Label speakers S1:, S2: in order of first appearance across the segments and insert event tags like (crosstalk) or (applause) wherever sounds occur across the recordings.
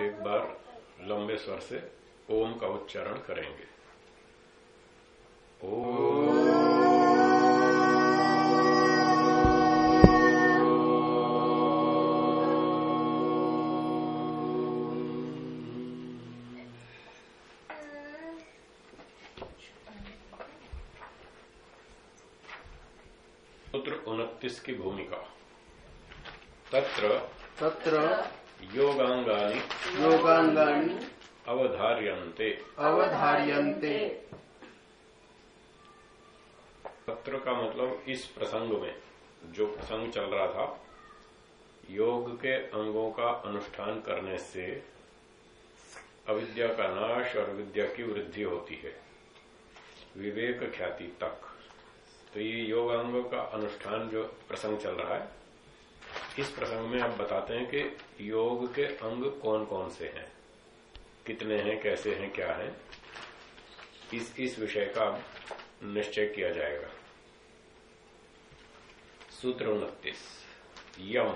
S1: एक बार लंबे स्वर से ओम का उच्चारण करेंगे। ओम। सूत्र उनतीस की भूमिका। तत्र
S2: तत्र
S1: योगांगानी
S2: योगांगानि
S1: अवधार्यन्ते।
S2: अवधार्यन्ते।
S1: तत्र का मतलब इस प्रसंग में जो प्रसंग चल रहा था योग के अंगों का अनुष्ठान करने से अविद्या का नाश और विद्या की वृद्धि होती है। विवेक ख्याति तक। तो ये योग अंगों का अनुष्ठान जो प्रसंग चल रहा है इस प्रसंग में आप बताते हैं कि योग के अंग कौन कौन से हैं? कितने हैं कैसे हैं क्या हैं? इस इस विषय का निश्चय किया जाएगा। सूत्र उनतीस। यम।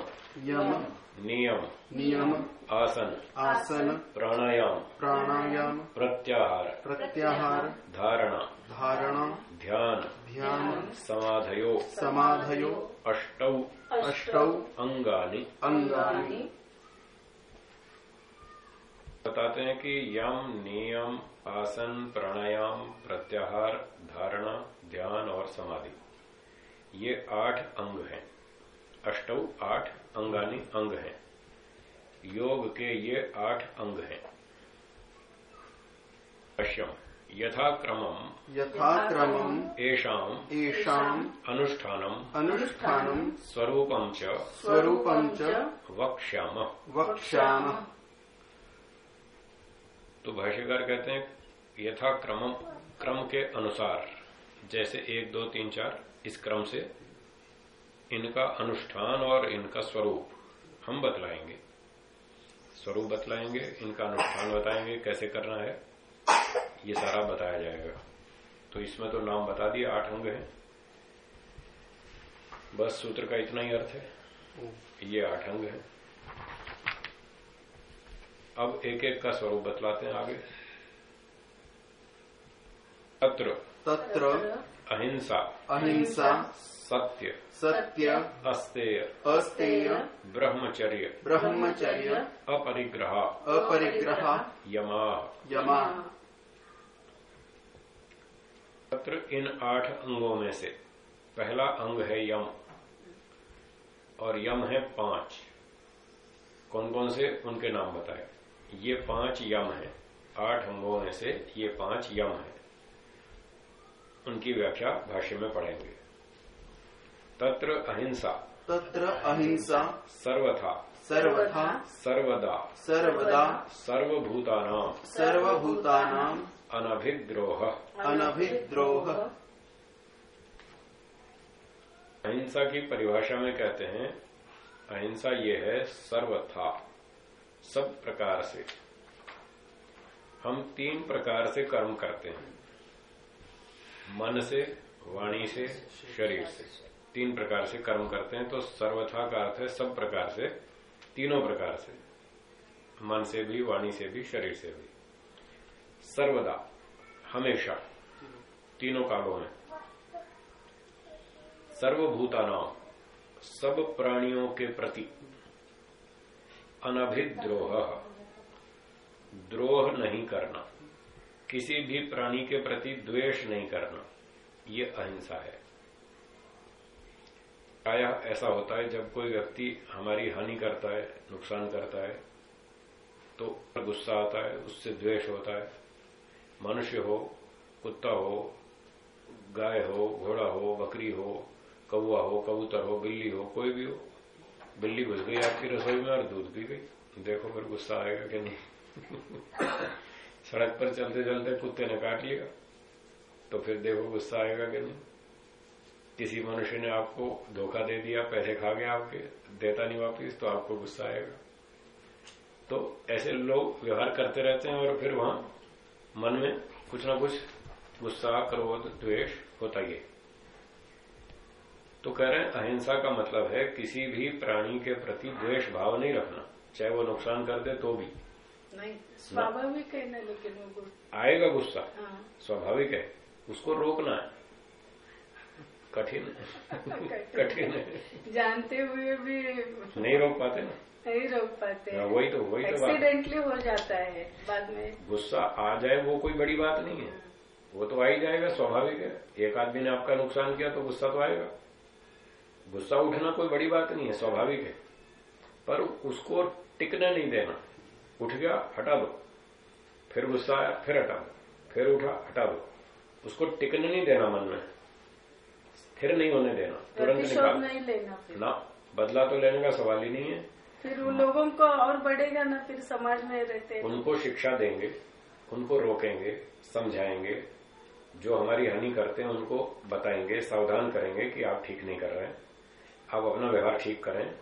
S2: यम।
S1: नियम।
S2: नियम।
S1: आसन।
S2: आसन।
S1: प्राणायाम।
S2: प्राणायाम।
S1: प्रत्याहार।
S2: प्रत्याहार।
S1: धारणा।
S2: धारणा।
S1: ध्यान।
S2: ध्यान।
S1: समाधयो।
S2: समाधयो।
S1: अष्टौ।
S2: अष्टौ
S1: अंगानि।
S2: अंगानि।
S1: बताते हैं कि यम नियम आसन प्राणायाम प्रत्याहार धारणा ध्यान और समाधि। ये आठ अंग हैं। अष्टौ आठ अंगानी अंग हैं। योग के ये आठ अंग हैं। पश्यम यथाक्रमम।
S2: यथाक्रमम्
S1: येषाम
S2: येषाम्
S1: अनुष्ठानम
S2: अनुष्ठानम्
S1: स्वरूपम च
S2: स्वरूपम् च
S1: वक्ष्याम।
S2: वक्ष्यामः।
S1: तो भाष्यकार कहते हैं यथा क्रम क्रम के अनुसार जैसे एक दो तीन चार इस क्रम से इनका अनुष्ठान और इनका स्वरूप हम बतलाएँगे। स्वरूप बतलाएँगे इनका अनुष्ठान बताएँगे कैसे करना है। ये सारा बताया जाएगा। तो इसमें तो नाम बता दिए आठ अंग हैं। बस सूत्र का इतना ही अर्थ है। ये आठ अंग है। अब एक एक का स्वरूप बतलाते हैं आगे। तत्र।
S2: तत्र।
S1: अहिंसा।
S2: अहिंसा।
S1: सत्य।
S2: सत्य।
S1: अस्तेय।
S2: अस्तेय।
S1: ब्रह्मचर्य।
S2: ब्रह्मचर्य।
S1: अपरिग्रह।
S2: अपरिग्रह।
S1: यमा।
S2: यमा।
S1: तत्र इन आठ अंगों में से। पहला अंग है यम और यम है पाँच। कौन कौन से? उनके नाम बताए। ये पाँच यम है। आठ अंगों में से ये पाँच यम है। उनकी व्याख्या भाष्य में पढ़ेंगे। तत्र अहिंसा।
S2: तत्र अहिंसा।
S1: सर्वथा।
S2: सर्वथा।
S1: सर्वदा।
S2: सर्वदा।
S1: सर्वभूतानां।
S2: सर्वभूतानाम्
S1: अनभिद्रोह।
S2: अनभिद्रोह।
S1: अहिंसा की परिभाषा में कहते हैं अहिंसा ये है सर्वथा सब प्रकार से। हम तीन प्रकार से कर्म करते हैं मन से वाणी से शरीर से। तीन प्रकार से कर्म करते हैं तो सर्वथा का अर्थ है सब प्रकार से तीनों प्रकार से। मन से भी वाणी से भी शरीर से भी। सर्वदा, हमेशा, तीनों कालों में। सर्वभूतानाम सब प्राणियों के प्रति अनभिद्रोह। द्रोह नहीं करना, किसी भी प्राणी के प्रति द्वेष नहीं करना, ये अहिंसा है। प्रायः ऐसा होता है, जब कोई व्यक्ति हमारी हानि करता है, नुकसान करता है तो गुस्सा आता है, उससे द्वेष होता है। मनुष्य हो, कुत्ता हो, गाय हो, घोड़ा हो, बकरी हो कौआ हो, कबूतर हो, बिल्ली हो, कोई भी हो, बिल्ली घुस गई, आपकी रसोई में और दूध पी गई। देखो फिर गुस्सा आएगा कि नहीं। (laughs) सड़क पर चलते चलते कुत्ते ने काट लिया तो फिर देखो गुस्सा आएगा कि नहीं। किसी मनुष्य ने आपको धोखा दे दिया, पैसे खा गया आपके, देता नहीं वापिस तो आपको गुस्सा आएगा। तो ऐसे लोग व्यवहार करते रहते हैं और फिर वहाँ मन में कुछ ना कुछ गुस्सा क्रोध द्वेष होता ही है। तो कह रहे हैं अहिंसा का मतलब है किसी भी प्राणी के प्रति द्वेष भाव नहीं रखना। चाहे वो नुकसान कर दे तो भी।
S3: नहीं स्वाभाविक है ना लेकिन
S1: आएगा गुस्सा।
S3: हाँ।
S1: स्वाभाविक है। उसको रोकना है। कठिन है। (laughs) कठिन है।
S3: जानते हुए भी
S1: नहीं रोक पाते ना।
S3: नहीं रोक पाते
S1: हाँ, वही तो वही तो
S3: एक्सीडेंटली हो जाता है बाद में।
S1: गुस्सा आ जाए वो कोई बड़ी बात नहीं है। वो तो आ ही जाएगा स्वाभाविक है। एक आदमी ने आपका नुकसान किया तो गुस्सा तो आएगा। गुस्सा उठना कोई बड़ी बात नहीं है स्वाभाविक है। पर उसको टिकने नहीं देना। उठ गया हटा दो। फिर गुस्सा आया फिर हटा दो। फिर उठा हटा दो। उसको टिकने नहीं देना मन में। स्थिर नहीं होने देना तुरंत निकाल।
S3: नहीं लेना
S1: ना बदला तो लेने का सवाल ही नहीं है।
S3: फिर उन लोगों को और बढ़ेगा ना, फिर समाज में रहते
S1: उनको शिक्षा देंगे, उनको रोकेंगे, समझाएँगे, जो हमारी हानि करते हैं उनको बताएँगे, सावधान करेंगे कि आप ठीक नहीं कर रहे हैं। आप अपना व्यवहार ठीक करें,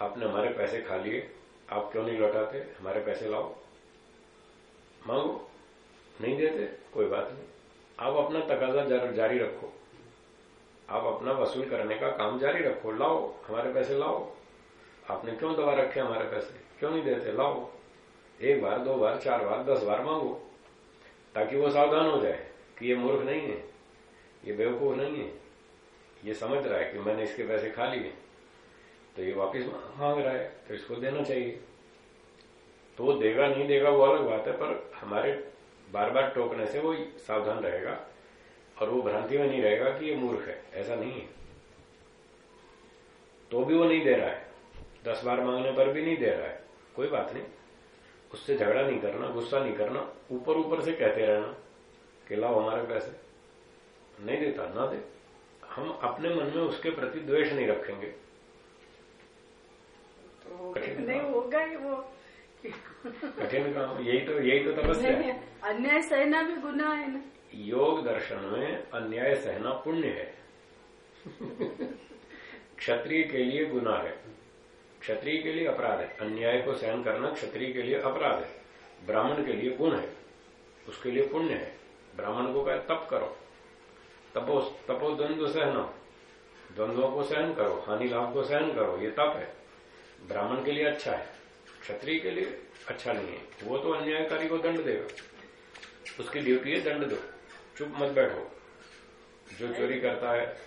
S1: आपने हमारे पैसे खा लिए, आप क्यों नहीं लौटाते, हमारे पैसे लाओ। मांगो, नहीं देते, कोई बात नहीं। आप अपना तकाजा जारी रखो। आप अपना वसूल करने का काम जारी रखो, लाओ, हमारे पैसे लाओ। आपने क्यों दबा रखे हमारे पैसे? क्यों नहीं देते? लाओ। एक बार, दो बार, चार बार, दस बार मांगो, ताकि वो सावधान हो जाए कि ये मूर्ख नहीं है, ये बेवकूफ़ नहीं है। ये समझ रहा है कि मैंने इसके पैसे खा लिए तो ये वापस मांग रहा है तो इसको देना चाहिए। तो देगा, नहीं देगा, वो अलग बात है, पर हमारे बार बार टोकने से वो सावधान रहेगा, और वो भ्रांति में नहीं रहेगा कि ये मूर्ख है। ऐसा नहीं है। तो भी वो नहीं दे रहा है। दस बार मांगने पर भी नहीं दे रहा है। कोई बात नहीं। उससे झगड़ा नहीं करना गुस्सा नहीं करना ऊपर ऊपर से कहते रहना कि लाओ हमारे पैसे। नहीं देता ना दे। हम अपने मन में उसके प्रति द्वेष नहीं रखेंगे।
S3: तो
S1: कठिन
S3: नहीं
S1: काम।
S3: होगा ही वो।
S1: कठिन काम। यही तो यही तो तपस्या है।
S3: अन्याय सहना भी गुना है ना।
S1: योग दर्शन में अन्याय सहना पुण्य है। (laughs) क्षत्रिय के लिए गुना है। क्षत्रिय के लिए अपराध है। अन्याय को सहन करना क्षत्रिय के लिए अपराध है। ब्राह्मण के लिए गुण है। उसके लिए पुण्य है। ब्राह्मण को कहे, तप करो। तपो तपो द्वंद्व सहना द्वंद्वों को सहन करो, हानि लाभ को सहन करो, ये तप है। ब्राह्मण के लिए अच्छा है। क्षत्रिय के लिए अच्छा नहीं है। वो तो अन्यायकारी को दंड देगा। उसकी ड्यूटी है दंड दो। चुप मत बैठो। जो चोरी करता है,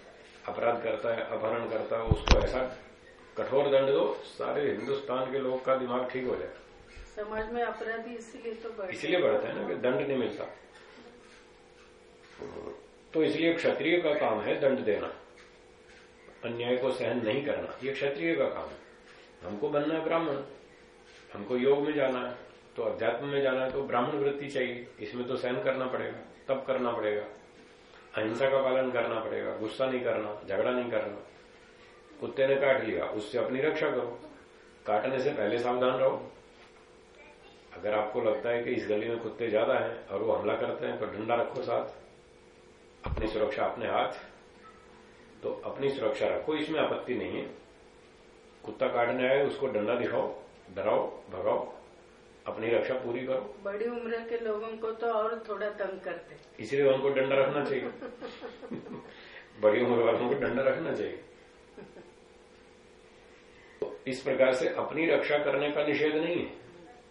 S1: अपराध करता है, अपहरण करता है, उसको ऐसा कठोर दंड दो सारे हिंदुस्तान के लोग का दिमाग ठीक हो जाए।
S3: समाज में अपराधी इसीलिए तो बढ़
S1: इसलिए बढ़ता है ना कि दंड नहीं मिलता। तो इसलिए क्षत्रिय का काम है दंड देना। अन्याय को सहन नहीं करना ये क्षत्रिय का काम है। हमको बनना है ब्राह्मण हमको योग में जाना है तो अध्यात्म में जाना है तो ब्राह्मण वृत्ति चाहिए। इसमें तो सहन करना पड़ेगा तब करना पड़ेगा अहिंसा का पालन करना पड़ेगा गुस्सा नहीं करना झगड़ा नहीं करना। कुत्ते ने काट लिया उससे अपनी रक्षा करो। काटने से पहले सावधान रहो। अगर आपको लगता है कि इस गली में कुत्ते ज़्यादा हैं और वो हमला करते हैं तो डंडा रखो साथ। अपनी सुरक्षा अपने हाथ। तो अपनी सुरक्षा रखो इसमें आपत्ति नहीं है। कुत्ता काटने आए उसको डंडा दिखाओ डराओ भगाओ। अपनी रक्षा पूरी करो।
S3: बड़ी उम्र के लोगों को तो और थोड़ा तंग करते।
S1: इसलिए उनको डंडा रखना चाहिए। (laughs) बड़ी उम्र वालों को डंडा रखना चाहिए। इस प्रकार से अपनी रक्षा करने का निषेध नहीं है।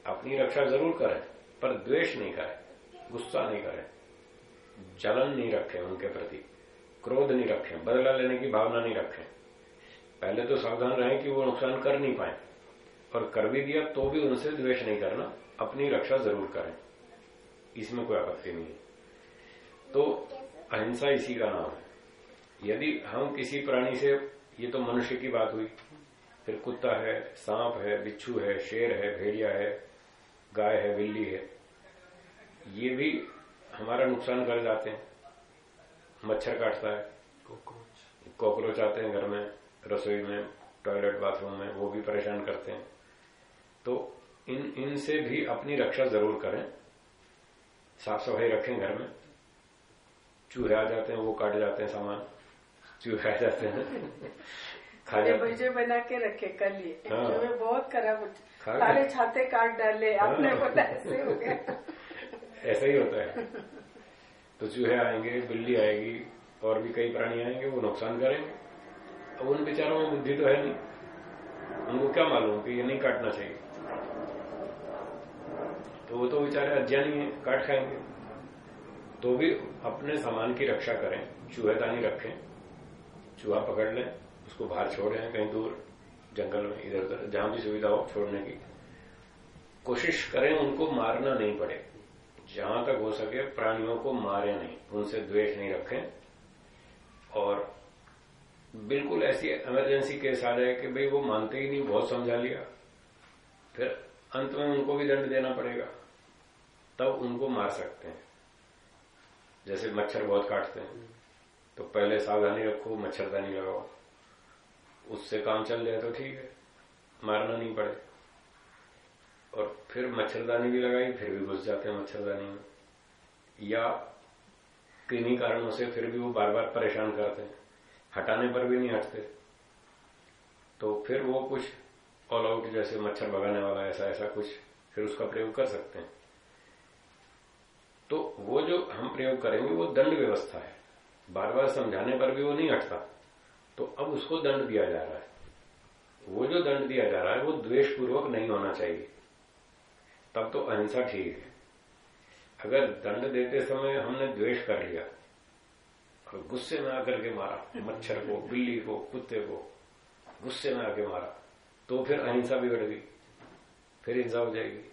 S1: अपनी रक्षा ज़रूर करें, पर द्वेष नहीं करें, गुस्सा नहीं करें। जलन नहीं रखें उनके प्रति, क्रोध नहीं रखें, बदला लेने की भावना नहीं रखें। पहले तो सावधान रहें कि वो नुकसान कर नहीं पाए, और कर भी दिया तो भी उनसे द्वेष नहीं करना, अपनी रक्षा ज़रूर करें। इसमें कोई आपत्ति नहीं है। तो अहिंसा इसी का नाम है। यदि हम किसी प्राणी से, ये तो मनुष्य की बात हुई फिर कुत्ता है सांप है बिच्छू है शेर है भेड़िया है गाय है बिल्ली है। ये भी हमारा नुकसान कर जाते हैं। मच्छर काटता है। कॉकरोच आते हैं घर में रसोई में टॉयलेट बाथरूम में वो भी परेशान करते हैं। तो इन इनसे भी अपनी रक्षा ज़रूर करें। साफ़ सफ़ाई रखें घर में। चूहे आ जाते हैं वो काट जाते हैं सामान। चूहे आ जाते हैं। खा
S3: ये भजे बना के रखे कल ये
S1: हाँ।
S3: बहुत खराब हो- सारे छाते काट डाले
S1: हाँ।
S3: आपने बोला ऐसे हो गया। (laughs)
S1: ऐसा ही होता है। तो चूहे आएँगे बिल्ली आएगी और भी कई प्राणी आएँगे वो नुकसान करेंगे। अब उन बेचारों में बुद्धि तो है नहीं। उनको क्या मालूम कि ये नहीं काटना चाहिए। तो वो तो बेचारे अज्ञानी है काट खाएँगे। तो भी अपने सामान की रक्षा करें चूहेदानी रखें चूहा पकड़ लें उसको बाहर छोड़ रहे हैं, कहीं दूर, जंगल में, इधर उधर, जहाँ भी सुविधा हो, छोड़ने की। कोशिश करें उनको मारना नहीं पड़े। जहाँ तक हो सके प्राणियों को मारे नहीं, उनसे द्वेष नहीं रखें। और बिल्कुल ऐसी इमरजेंसी केस आ जाए कि भाई वो मानते ही नहीं, बहुत समझा लिया। फिर अंत में उनको भी दंड देना पड़ेगा। तब उनको मार सकते हैं। जैसे मच्छर बहुत काटते हैं। तो पहले सावधानी रखो, मच्छरदानी लगाओ। उससे काम चल जाए तो ठीक है। मारना नहीं पड़े। और फिर मच्छरदानी भी लगाई, फिर भी घुस जाते हैं मच्छरदानी में। या किन्हीं कारणों से फिर भी वो बार बार परेशान करते हैं। हटाने पर भी नहीं हटते। तो फिर वो कुछ ऑल आउट जैसे मच्छर भगाने वाला, ऐसा ऐसा कुछ फिर उसका प्रयोग कर सकते हैं। तो वो जो हम प्रयोग करेंगे, वो दंड व्यवस्था है। बार बार समझाने पर भी वो नहीं हटता। तो अब उसको दंड दिया जा रहा है। वो जो दंड दिया जा रहा है, वो द्वेष पूर्वक नहीं होना चाहिए। तब तो अहिंसा ठीक है। अगर दंड देते समय हमने द्वेष कर लिया, और गुस्से में आकर के मारा, मच्छर को, बिल्ली को, कुत्ते को, गुस्से में आके मारा तो फिर अहिंसा बिगड़ गई, फिर हिंसा हो जाएगी।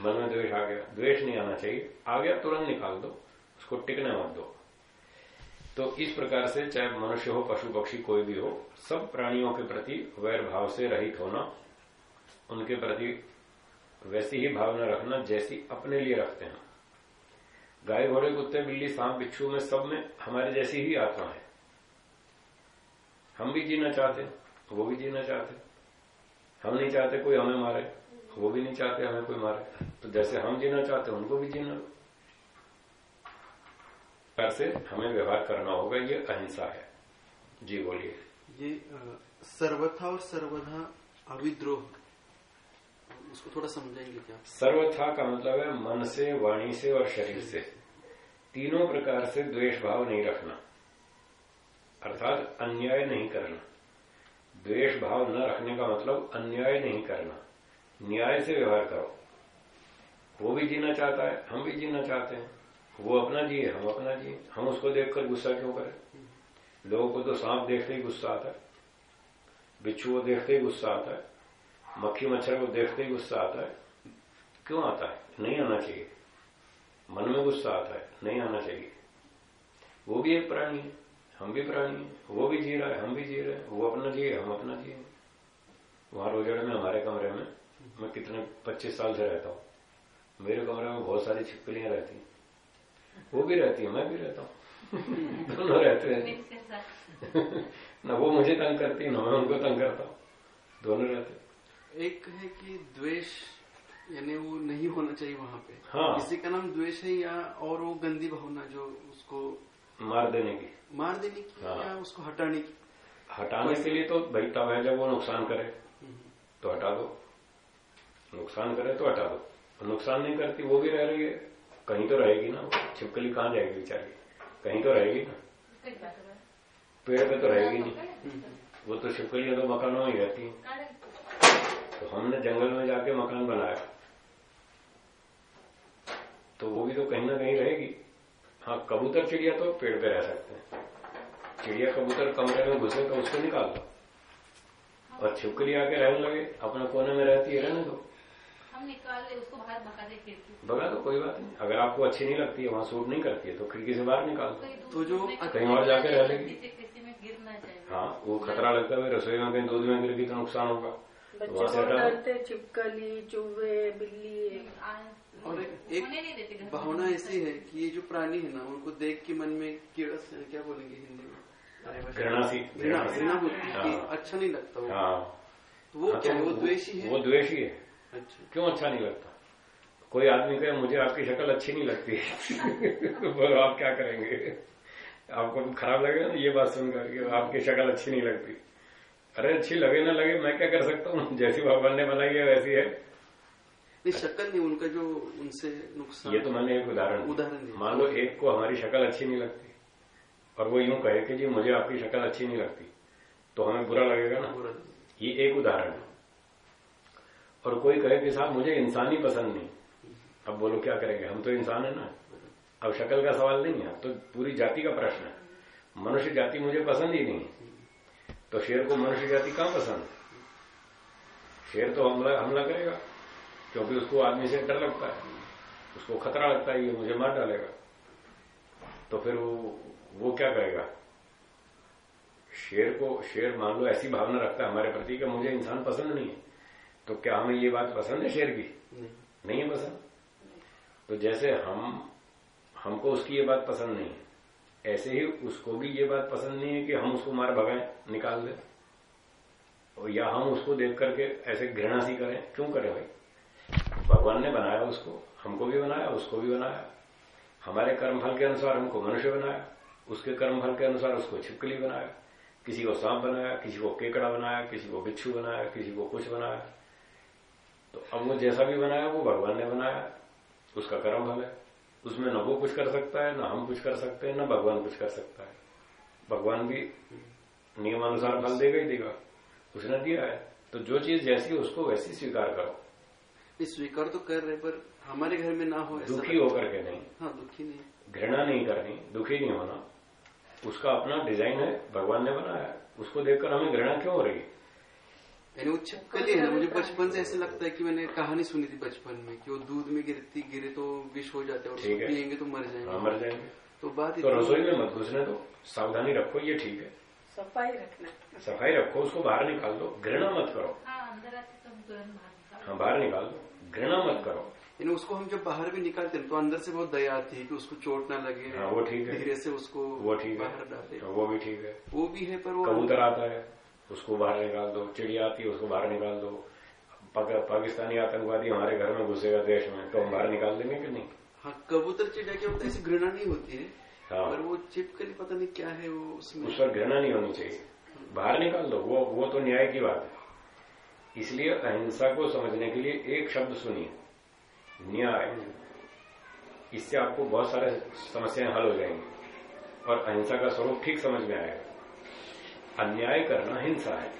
S1: मन में द्वेष आ गया। द्वेष नहीं आना चाहिए। आ गया, तुरंत निकाल दो, उसको टिकने मत दो। तो इस प्रकार से चाहे मनुष्य हो, पशु, पक्षी, कोई भी हो, सब प्राणियों के प्रति वैर भाव से रहित होना, उनके प्रति वैसी ही भावना रखना जैसी अपने लिए रखते हैं। गाय, घोड़े, कुत्ते, बिल्ली, सांप, बिच्छू में सब में हमारे जैसी ही आत्मा है। हम भी जीना चाहते, वो भी जीना चाहते। हम नहीं चाहते कोई हमें मारे, वो भी नहीं चाहते हमें कोई मारे। तो जैसे हम जीना चाहते उनको भी जीना। पर से हमें व्यवहार करना होगा ये अहिंसा है। जी बोलिए।
S2: ये सर्वथा और सर्वधा अविद्रोह। उसको थोड़ा समझाएँगे क्या?
S1: सर्वथा का मतलब है मन से वाणी से और शरीर से। तीनों प्रकार से द्वेष भाव नहीं रखना। अर्थात अन्याय नहीं करना। द्वेष भाव न रखने का मतलब अन्याय नहीं करना। न्याय से व्यवहार करो। वो भी जीना चाहता है हम भी जीना चाहते हैं। वो अपना जिए, हम अपना जिए। हम उसको देखकर गुस्सा क्यों करें? लोगों को तो सांप देखते ही गुस्सा आता है। बिच्छू को देखते ही गुस्सा आता है। मक्खी मच्छर को देखते ही गुस्सा आता है। क्यों आता है? नहीं आना चाहिए। मन में गुस्सा आता है, नहीं आना चाहिए। वो भी एक प्राणी है, हम भी प्राणी है, वो भी जी रहा है, हम भी जी रहे हैं, वो अपना जिए, हम अपना जिए। वहाँ रोजड़ में, हमारे कमरे में, मैं कितने पच्चीस साल से रहता हूँ। मेरे कमरे में बहुत सारी छिपकलियाँ रहती हैं। वो भी रहती है मैं भी रहता हूँ। (laughs) दोनों रहते हैं। (laughs) न वो मुझे तंग करती है न मैं उनको तंग करता हूँ। दोनों रहते
S2: एक है कि द्वेष यानी वो नहीं होना चाहिए वहाँ पे।
S1: हाँ।
S2: किसी का नाम द्वेष है या और वो गंदी भावना जो उसको
S1: मार देने की।
S2: मार देने की
S1: हाँ।
S2: या उसको हटाने की।
S1: हटाने के लिए तो भाई तब है जब वो नुकसान करे।
S2: हम्म।
S1: तो हटा दो। नुकसान करे तो हटा दो। नुकसान नहीं करती वो भी रह रही है। कहीं तो रहेगी ना, छिपकली कहाँ जाएगी बेचारी? कहीं तो रहेगी ना। पेड़ पे तो रहेगी नहीं। वो तो छिपकलियाँ तो मकानों में रहती हैं। तो हमने जंगल में जाके मकान बनाया। तो वो भी तो कहीं ना कहीं रहेगी। हाँ कबूतर, चिड़िया तो पेड़ पे रह सकते हैं। चिड़िया कबूतर कमरे में घुसे तो उसको निकाल दो। और छिपकली आके रहने लगे, अपने कोने में रहती है रहने दो।
S4: हम निकाल ले उसको बाहर भगा दे खिड़की
S1: भगा दो कोई बात नहीं। अगर आपको अच्छी नहीं लगती है वहाँ सूट नहीं करती है तो खिड़की से बाहर निकाल दो।
S2: तो जो
S1: कहीं और जाके रह लेगी।
S4: किसी किसी में गिर ना जाए।
S1: हाँ वो खतरा लगता है रसोई में कहीं दूध में गिर गई तो नुकसान होगा।
S3: बच्चे। डरते चिपकली चूहे बिल्ली
S2: और एक
S4: होने नहीं देते घर में।
S2: भावना ऐसी है कि ये जो प्राणी है ना उनको देख के मन में कीड़स क्या बोलेंगे हिंदी में?
S1: घृणा सी
S2: घृणा घृणा होती है
S1: हाँ।
S2: अच्छा नहीं लगता वो।
S1: हाँ।
S2: तो वो
S1: हाँ,
S2: क्या
S1: तो
S2: है वो द्वेषी है?
S1: वो द्वेषी है।
S2: अच्छा।
S1: क्यों अच्छा नहीं लगता? कोई आदमी कहे मुझे आपकी शक्ल अच्छी नहीं लगती। (laughs) तो बोलो आप क्या करेंगे? आपको तो खराब लगेगा ना ये बात सुनकर कि आपकी शक्ल अच्छी नहीं लगती। अरे अच्छी लगे ना लगे मैं क्या कर सकता हूँ? जैसी भगवान ने बनाई है वैसी है।
S2: नहीं शक्ल नहीं उनका जो उनसे नुकसान
S1: ये तो मैंने एक उदाहरण
S2: उदाहरण
S1: मान लो एक को हमारी शक्ल अच्छी नहीं लगती और वो यूँ कहे कि जी मुझे आपकी शक्ल अच्छी नहीं लगती। तो हमें बुरा लगेगा ना?
S2: बुरा
S1: ये एक उदाहरण है। और कोई कहे कि साहब, मुझे इंसान ही पसंद नहीं। अब बोलो, क्या करेंगे? हम तो इंसान है ना। अब शक्ल का सवाल नहीं है। तो पूरी जाति का प्रश्न है। मनुष्य जाति मुझे पसंद ही नहीं तो शेर को मनुष्य जाति कहाँ पसंद है? शेर तो हमला हमला करेगा, क्योंकि उसको आदमी से डर लगता है। उसको खतरा लगता है, ये मुझे मार डालेगा। तो फिर वो वो क्या करेगा? शेर को, शेर मान लो ऐसी भावना रखता है हमारे प्रति कि मुझे इंसान पसंद नहीं है। तो क्या हमें ये बात पसंद है शेर की?
S2: नहीं।
S1: नहीं है पसंद? तो जैसे हम हमको उसकी ये बात पसंद नहीं है। ऐसे ही उसको भी ये बात पसंद नहीं है कि हम उसको मार भगाएँ निकाल दें। और या हम उसको देख करके ऐसे घृणा सी करें। क्यों करें भाई? भगवान ने बनाया उसको हमको भी बनाया उसको भी बनाया। हमारे कर्म फल के अनुसार हमको मनुष्य बनाया उसके कर्म फल के अनुसार उसको छिपकली बनाया। किसी को सांप बनाया किसी को केकड़ा बनाया किसी को बिच्छू बनाया किसी को कुछ बनाया। तो अब वो जैसा भी बनाया वो भगवान ने बनाया। उसका कर्म फल है उसमें न वो कुछ कर सकता है न हम कुछ कर सकते हैं न भगवान कुछ कर सकता है। भगवान भी नियमानुसार फल देगा ही देगा। उसने दिया है। तो जो चीज़ जैसी उसको वैसी स्वीकार करो।
S2: स्वीकार तो कर रहे पर हमारे घर में ना हो
S1: दुखी होकर के नहीं।
S2: हाँ दुखी नहीं।
S1: घृणा नहीं करनी दुखी नहीं होना। उसका अपना डिज़ाइन है भगवान ने बनाया है। उसको देखकर हमें घृणा क्यों हो रही है?
S2: यानी वो छिपकली है ना मुझे बचपन से ऐसे लगता है कि मैंने कहानी सुनी थी बचपन में कि वो दूध में गिरती गिरे तो विष हो जाते हैं और उसको
S1: है।
S2: तो मर
S1: हाँ,
S2: जाएँगे
S1: मर जाएँगे।
S2: तो बात
S1: तो रसोई में मत घुसने दो सावधानी रखो ये ठीक है।
S3: सफ़ाई रखना
S1: सफ़ाई रखो उसको बाहर निकाल दो घृणा मत करो।
S4: हाँ बाहर निकाल।
S1: हाँ बाहर निकाल दो घृणा मत करो।
S2: यानी उसको हम जब बाहर भी निकालते हैं तो अंदर से बहुत दया आती है कि उसको चोट ना लगे
S1: हाँ, वो ठीक है।
S2: धीरे से उसको
S1: वो ठीक
S2: बाहर
S1: है
S2: डाले
S1: वो भी ठीक है।
S2: वो भी है पर वो
S1: कबूतर आता है। उसको बाहर निकाल दो चिड़िया आती है उसको बाहर निकाल दो। पाकिस्तानी आतंकवादी हमारे घर में घुसेगा देश में तो हम बाहर निकाल देंगे कि नहीं?
S2: हाँ कबूतर चिड़िया क्या होता है ऐसी घृणा नहीं होती है
S1: हाँ।
S2: पर वो छिपकली पता नहीं क्या है वो उसमें।
S1: उस पर घृणा नहीं होनी चाहिए। बाहर निकाल दो वो वो तो न्याय की बात है। इसलिए अहिंसा को समझने के लिए एक शब्द सुनिए। न्याय। इससे आपको बहुत सारे समस्याएँ हल हो जाएँगी। और अहिंसा का स्वरूप ठीक समझ में आएगा। अन्याय करना हिंसा है।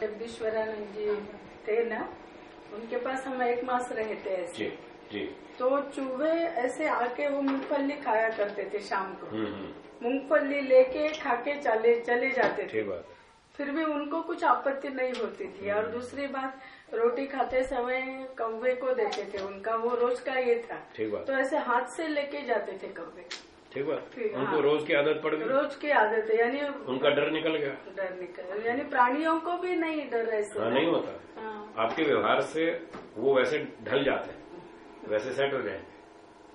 S3: जगदीश्वरानंद जी थे ना उनके पास हम एक मास रहे थे ऐसे।
S1: जी जी।
S3: तो चूहे ऐसे आके वो मूंगफली खाया करते थे शाम को।
S1: हम्म हम्म।
S3: मूंगफली लेके खाके चले चले जाते थे। फिर भी उनको कुछ आपत्ति नहीं होती थी। और दूसरी बात रोटी खाते समय कौवे को देते थे उनका वो रोज का ये था। तो ऐसे हाथ से लेके जाते थे कौवे।
S1: ठीक
S3: ठीक,
S1: उनको
S3: हाँ।
S1: रोज की आदत पड़ गई।
S3: रोज की आदत है यानी
S1: उनका डर निकल गया।
S3: डर निकल गया। यानी प्राणियों को भी नहीं डर ऐसे
S1: हाँ नहीं होता।
S3: हाँ,
S1: आपके व्यवहार से वो वैसे ढल जाते हैं वैसे सेट हो जाएँगे।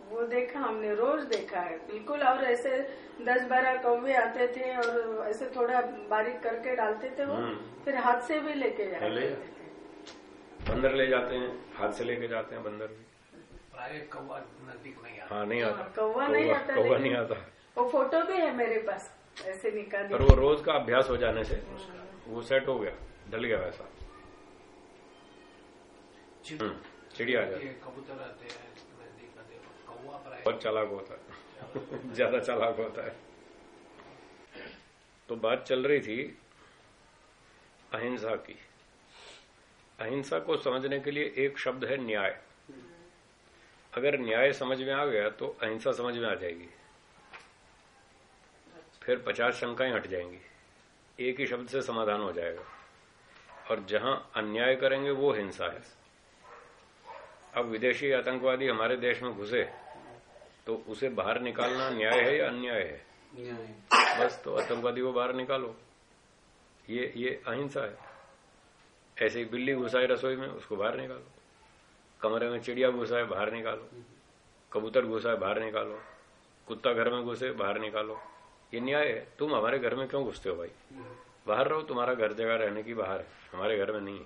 S3: वो देखा हमने रोज देखा है। बिल्कुल और ऐसे दस बारह कौवे आते थे और ऐसे थोड़ा बारीक करके डालते थे वो
S1: हम्म।
S3: फिर हाथ से भी लेके
S1: हाँ,
S3: जाते
S1: जाते
S3: थे।
S1: बंदर ले जाते हैं हाथ से लेके जाते हैं बंदर। भी
S5: प्राय कौवा नज़दीक नहीं आता।
S1: हाँ नहीं आता।
S3: हाँ, कौवा नहीं आता
S1: कौवा नहीं आता।
S3: वो फ़ोटो भी है मेरे पास ऐसे निकाली।
S1: पर वो रोज का अभ्यास हो जाने से वो सेट हो गया ढल गया वैसा। हम्म, चिड़िया आ जाती।
S5: कबूतर आते हैं हैं
S1: बहुत चालाक होता है। ज़्यादा चालाक होता है। तो बात चल रही थी अहिंसा की। अहिंसा को समझने के लिए एक शब्द है न्याय। अगर न्याय समझ में आ गया तो अहिंसा समझ में आ जाएगी। फिर पचास शंकाएँ हट जाएँगी। एक ही शब्द से समाधान हो जाएगा। और जहाँ अन्याय करेंगे वो हिंसा है। अब विदेशी आतंकवादी हमारे देश में घुसे तो उसे बाहर निकालना न्याय है या अन्याय है? बस तो आतंकवादी को बाहर निकालो। ये ये अहिंसा है। ऐसे ही बिल्ली घुसाए रसोई में उसको बाहर निकालो। कमरे में चिड़िया घुसा है, बाहर निकालो। कबूतर घुसा है, बाहर निकालो। कुत्ता घर में घुसे, बाहर निकालो। ये न्याय है। तुम हमारे घर में क्यों घुसते हो भाई? बाहर रहो, तुम्हारा घर जगह रहने की बाहर है। हमारे घर में नहीं है।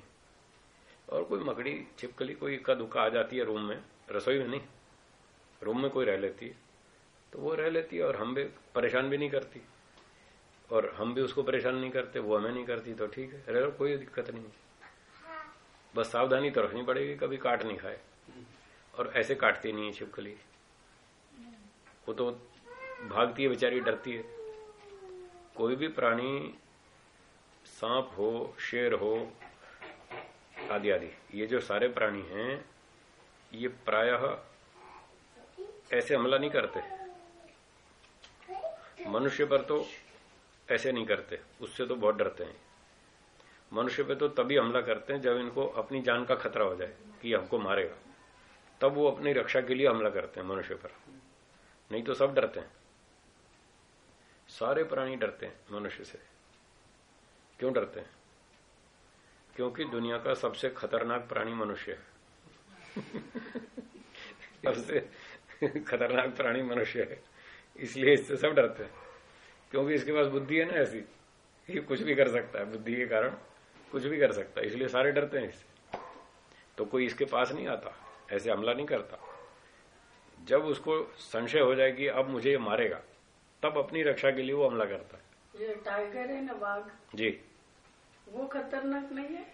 S1: और कोई मकड़ी छिपकली, कोई इक्का दुक्का आ जाती है रूम में, रसोई में नहीं। रूम में कोई रह लेती है। तो वो रह लेती है और हम भी परेशान भी नहीं करती। और हम भी उसको परेशान नहीं करते, वो हमें नहीं करती तो ठीक है। रह कोई दिक्कत नहीं बस सावधानी तो रखनी पड़ेगी, कभी काट नहीं खाए। और ऐसे काटती नहीं है छिपकली। वो तो भागती है, बेचारी डरती है। कोई भी प्राणी, सांप हो, शेर हो, आदि आदि, ये जो सारे प्राणी हैं, ये प्रायः ऐसे हमला नहीं करते। मनुष्य पर तो ऐसे नहीं करते, उससे तो बहुत डरते हैं। मनुष्य पे तो तभी हमला करते हैं जब इनको अपनी जान का खतरा हो जाए कि हमको मारेगा। तब वो अपनी रक्षा के लिए हमला करते हैं मनुष्य पर। नहीं तो सब डरते हैं। सारे प्राणी डरते हैं मनुष्य से। क्यों डरते हैं? क्योंकि दुनिया का सबसे खतरनाक प्राणी मनुष्य है। (laughs) सबसे खतरनाक प्राणी मनुष्य है। इसलिए इससे सब डरते हैं। क्योंकि इसके पास बुद्धि है ना ऐसी। ये कुछ भी कर सकता है। बुद्धि के कारण कुछ भी कर सकता है इसलिए सारे डरते हैं इससे। तो कोई इसके पास नहीं आता ऐसे हमला नहीं करता। जब उसको संशय हो जाए कि अब मुझे ये मारेगा तब अपनी रक्षा के लिए वो हमला करता है।
S3: ये टाइगर है ना बाघ?
S1: जी।
S3: वो खतरनाक नहीं है?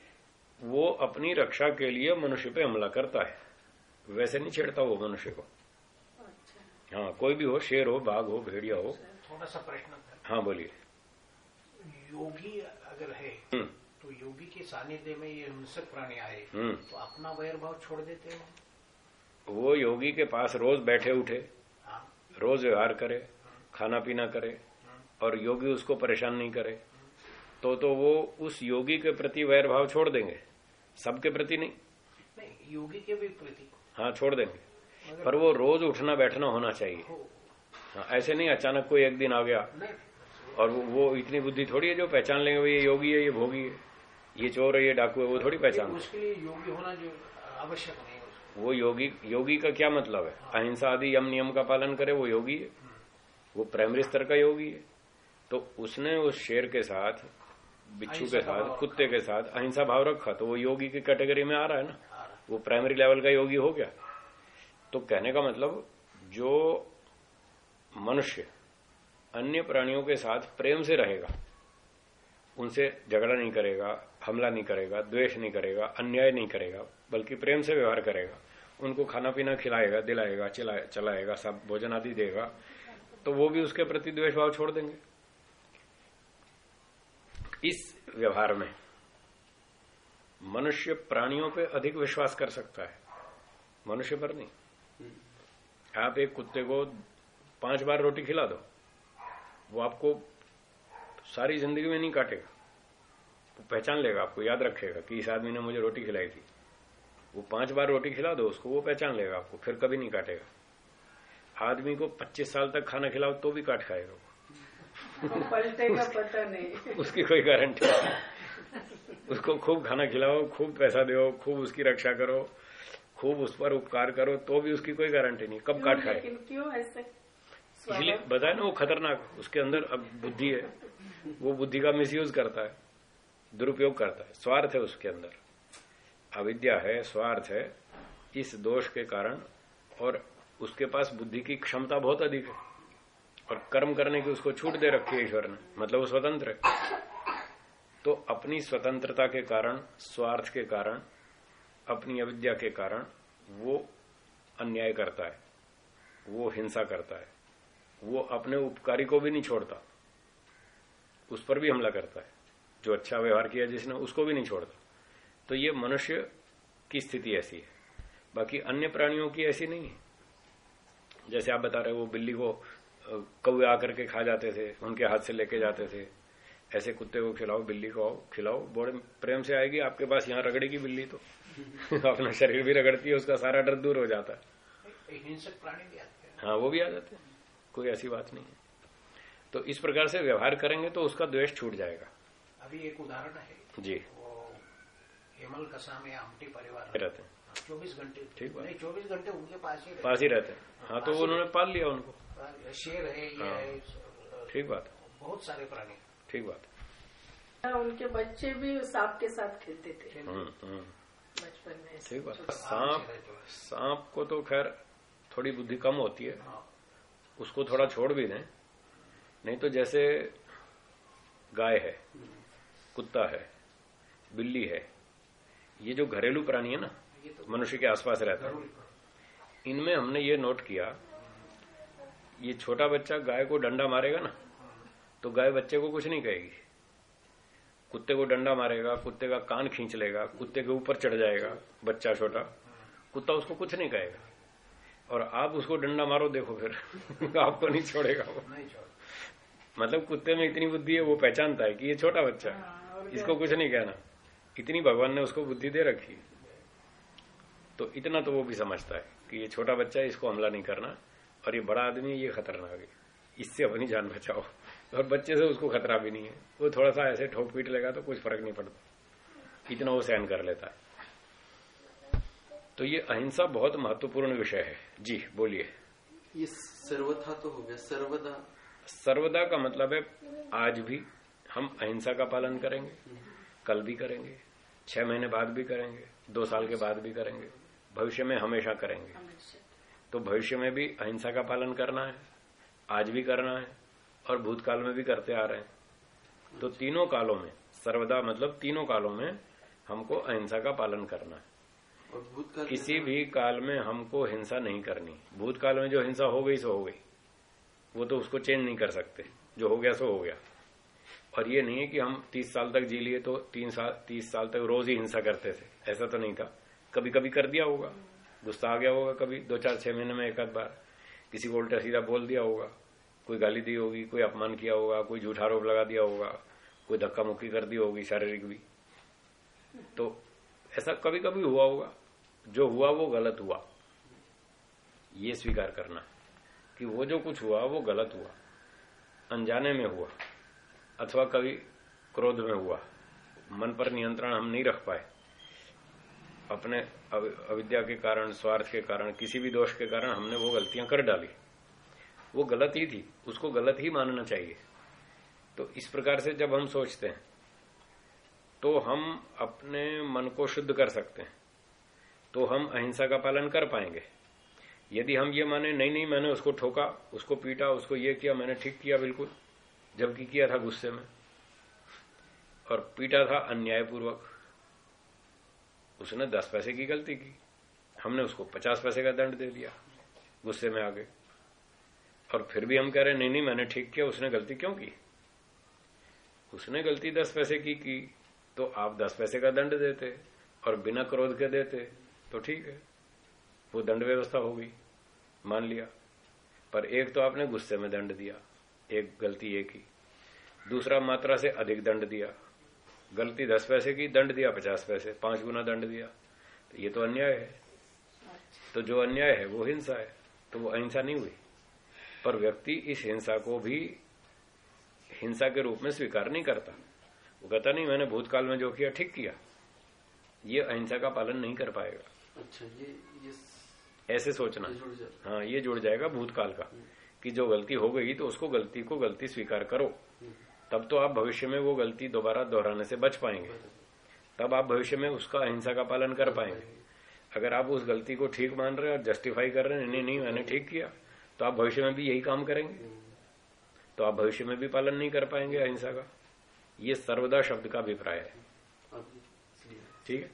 S1: वो अपनी रक्षा के लिए मनुष्य पे हमला करता है। वैसे नहीं छेड़ता वो मनुष्य को।
S3: अच्छा।
S1: हाँ कोई भी हो शेर हो बाघ हो भेड़िया हो।
S5: थोड़ा सा प्रश्न
S1: हाँ बोलिए।
S5: योगी अगर है
S1: हम्म।
S5: तो योगी के सानिध्य में ये हिंसक प्राणी आए
S1: हम्म।
S5: तो अपना वैर भाव छोड़ देते हैं?
S1: वो योगी के पास रोज बैठे उठे
S5: हाँ।
S1: रोज व्यवहार करे खाना पीना करे और योगी उसको परेशान नहीं करे। तो तो वो उस योगी के प्रति वैर भाव छोड़ देंगे। सबके प्रति नहीं।
S5: नहीं योगी के भी प्रति।
S1: हाँ छोड़ देंगे। पर वो रोज उठना बैठना होना चाहिए।
S5: हाँ,
S1: ऐसे नहीं अचानक कोई एक दिन आ गया और वो, वो इतनी बुद्धि थोड़ी है जो पहचान लेंगे भाई ये योगी है ये भोगी है। ये चोर है ये डाकू है वो थोड़ी पहचान
S5: उसके लिए योगी होना जो आवश्यक नहीं
S1: वो योगी योगी का क्या मतलब है? अहिंसा आदि यम नियम का पालन करे वो योगी है। वो प्राइमरी स्तर का योगी है। तो उसने उस शेर के साथ बिच्छू के साथ कुत्ते के साथ अहिंसा भाव रखा तो वो योगी की कैटेगरी में आ रहा है ना? वो प्राइमरी लेवल का योगी हो गया। तो कहने का मतलब जो मनुष्य अन्य प्राणियों के साथ प्रेम से रहेगा उनसे झगड़ा नहीं करेगा हमला नहीं करेगा द्वेष नहीं करेगा अन्याय नहीं करेगा बल्कि प्रेम से व्यवहार करेगा। उनको खाना पीना खिलाएगा दिलाएगा चलाए, चलाएगा सब भोजन आदि देगा तो वो भी उसके प्रति द्वेष भाव छोड़ देंगे। इस व्यवहार में मनुष्य प्राणियों पे अधिक विश्वास कर सकता है मनुष्य पर नहीं। आप एक कुत्ते को पाँच बार रोटी खिला दो वो आपको सारी ज़िंदगी में नहीं काटेगा। पहचान लेगा आपको याद रखेगा कि इस आदमी ने मुझे रोटी खिलाई थी। वो पाँच बार रोटी खिला दो उसको वो पहचान लेगा आपको फिर कभी नहीं काटेगा। आदमी को 25 साल तक खाना खिलाओ तो भी काट खाएगा वो।
S3: पलटेगा पता नहीं।
S1: उसकी कोई गारंटी नहीं। उसको खूब खाना खिलाओ खूब पैसा दो खूब उसकी रक्षा करो खूब उस पर उपकार करो तो भी उसकी कोई गारंटी नहीं कब काट खाए।
S3: क्यों ऐसे?
S1: इसलिए बताए ना वो खतरनाक उसके अंदर अब बुद्धि है। वो बुद्धि का मिसयूज करता है। दुरुपयोग करता है। स्वार्थ है उसके अंदर। अविद्या है, स्वार्थ है, इस दोष के कारण और उसके पास बुद्धि की क्षमता बहुत अधिक है। और कर्म करने की उसको छूट दे रखी है ईश्वर ने मतलब वो स्वतंत्र है। तो अपनी स्वतंत्रता के कारण, स्वार्थ के कारण, अपनी अविद्या के कारण वो अन्याय करता है, वो हिंसा करता है, वो अपने उपकारी को भी नहीं छोड़ता, उस पर भी हमला करता है। जो अच्छा व्यवहार किया जिसने उसको भी नहीं छोड़ता तो ये मनुष्य की स्थिति ऐसी है। बाकी अन्य प्राणियों की ऐसी नहीं है। जैसे आप बता रहे वो बिल्ली को कौवे आकर के खा जाते थे उनके हाथ से लेके जाते थे। ऐसे कुत्ते को खिलाओ बिल्ली को आओ खिलाओ बड़े प्रेम से आएगी आपके पास यहाँ रगड़ेगी बिल्ली तो। (laughs) अपना शरीर भी रगड़ती है उसका सारा डर दूर हो जाता है।
S5: हिंसक प्राणी भी आते हैं।
S1: हाँ वो भी आ जाते हैं। कोई ऐसी बात नहीं है। तो इस प्रकार से व्यवहार करेंगे तो उसका द्वेष छूट जाएगा।
S5: अभी एक उदाहरण है।
S1: जी।
S5: वो हेमल कसा में आमटी परिवार
S1: रहते हैं।
S5: चौबीस घंटे।
S1: ठीक बात।
S5: नहीं चौबीस घंटे उनके पास ही रहते
S1: पास ही रहते हैं। हाँ तो उन्होंने पाल लिया उनको।
S5: शेर है ये
S1: हाँ।
S5: है
S1: ठीक बात।
S5: बहुत सारे प्राणी।
S1: ठीक बात।
S3: उनके बच्चे भी सांप के साथ खेलते थे।
S1: हम्म हम्म।
S3: बचपन में
S1: ठीक बात। सांप
S5: है है।
S1: सांप को तो खैर थोड़ी बुद्धि कम होती है।
S5: हाँ।
S1: उसको थोड़ा छोड़ भी दें। नहीं तो जैसे गाय है। कुत्ता है, बिल्ली है, ये जो घरेलू प्राणी है ना, मनुष्य के आसपास रहता है। इनमें हमने ये नोट किया, ये छोटा बच्चा गाय को डंडा मारेगा ना तो गाय बच्चे को कुछ नहीं कहेगी। कुत्ते को डंडा मारेगा, कुत्ते का कान खींच लेगा, कुत्ते के ऊपर चढ़ जाएगा, बच्चा छोटा, कुत्ता उसको कुछ नहीं कहेगा। और आप उसको डंडा मारो, देखो फिर, (laughs) आपको नहीं छोड़ेगा वो।
S5: नहीं छोड़
S1: मतलब कुत्ते में इतनी बुद्धि है वो पहचानता है कि ये छोटा बच्चा है।
S3: हाँ,
S1: इसको कुछ नहीं कहना। इतनी भगवान ने उसको बुद्धि दे रखी। तो इतना तो वो भी समझता है कि ये छोटा बच्चा है इसको हमला नहीं करना। और ये बड़ा आदमी है ये खतरनाक है। इससे अपनी जान बचाओ। और बच्चे से उसको खतरा भी नहीं है। वो थोड़ा सा ऐसे ठोक पीट लेगा तो कुछ फ़र्क नहीं पड़ता। इतना वो सहन कर लेता है। तो ये अहिंसा बहुत महत्वपूर्ण विषय है। जी बोलिए।
S2: ये सर्वथा तो हो गया। सर्वदा
S1: सर्वदा का मतलब है आज भी हम अहिंसा का पालन करेंगे कल भी करेंगे छह महीने बाद भी करेंगे दो साल के बाद भी करेंगे भविष्य में हमेशा करेंगे। तो भविष्य में भी अहिंसा का पालन करना है आज भी करना है और भूतकाल में भी करते आ रहे हैं। तो तीनों कालों में सर्वदा मतलब तीनों कालों में हमको अहिंसा का पालन करना है। किसी भी काल में हमको हिंसा नहीं करनी। भूतकाल में जो हिंसा हो गई सो हो गई। वो तो उसको चेंज नहीं कर सकते। जो हो गया सो हो गया। और ये नहीं है कि हम तीस साल तक जी लिए तो तीन साल, तीस साल तक रोज ही हिंसा करते थे। ऐसा तो नहीं था। कभी कभी कर दिया होगा। गुस्सा आ गया होगा कभी। दो चार छह महीने में एक आध बार। किसी को उल्टा सीधा बोल दिया होगा। कोई गाली दी होगी, कोई अपमान किया होगा, कोई झूठा आरोप लगा दिया होगा, कोई धक्का मुक्की कर दी होगी शारीरिक भी। तो ऐसा कभी कभी हुआ होगा। जो हुआ वो गलत हुआ। ये स्वीकार करना। कि वो जो कुछ हुआ, वो गलत हुआ। अनजाने में हुआ। अथवा कभी क्रोध में हुआ। मन पर नियंत्रण हम नहीं रख पाए। अपने अविद्या के कारण, स्वार्थ के कारण, किसी भी दोष के कारण हमने वो गलतियाँ कर डाली। वो गलत ही थी। उसको गलत ही मानना चाहिए। तो इस प्रकार से जब हम सोचते हैं तो हम अपने मन को शुद्ध कर सकते हैं। तो हम अहिंसा का पालन कर पाएँगे। यदि हम ये माने, नहीं नहीं, मैंने उसको ठोका, उसको पीटा, उसको ये किया, मैंने ठीक किया, बिल्कुल। जबकि किया था गुस्से में। और पीटा था अन्यायपूर्वक। उसने दस पैसे की गलती की। हमने उसको पचास पैसे का दंड दे दिया, गुस्से में आगे। और फिर भी हम कह रहे नहीं नहीं, मैंने ठीक किया, उसने गलती क्यों की? उसने गलती दस पैसे की की तो आप दस पैसे का दंड देते और बिना क्रोध के देते तो ठीक है। वो दंड व्यवस्था हो गई। मान लिया। पर एक तो आपने गुस्से में दंड दिया, एक गलती एक ही। दूसरा मात्रा से अधिक दंड दिया। गलती दस पैसे की, दंड दिया पचास पैसे, पाँच गुना दंड दिया। तो ये तो अन्याय है। तो जो अन्याय है, वो हिंसा है। तो वो अहिंसा नहीं हुई। पर व्यक्ति इस हिंसा को भी हिंसा के रूप में स्वीकार नहीं करता। वो कहता, नहीं, मैंने भूतकाल में जो किया, ठीक किया। ये अहिंसा का पालन नहीं कर पाएगा।
S2: अच्छा ये ये
S1: ऐसे सोचना हाँ। ये जुड़ जाएगा भूतकाल का कि जो गलती हो गई तो उसको गलती को गलती स्वीकार करो। तब तो आप भविष्य में वो गलती दोबारा दोहराने से बच पाएँगे। तब आप भविष्य में उसका अहिंसा का पालन कर पाएँगे। अगर आप उस गलती को ठीक मान रहे हैं और जस्टिफाई कर रहे हैं नहीं नहीं मैंने ठीक किया तो आप भविष्य में भी यही काम करेंगे। तो आप भविष्य में भी पालन नहीं कर पाएँगे अहिंसा का। ये सर्वदा शब्द का अभिप्राय है। ठीक है?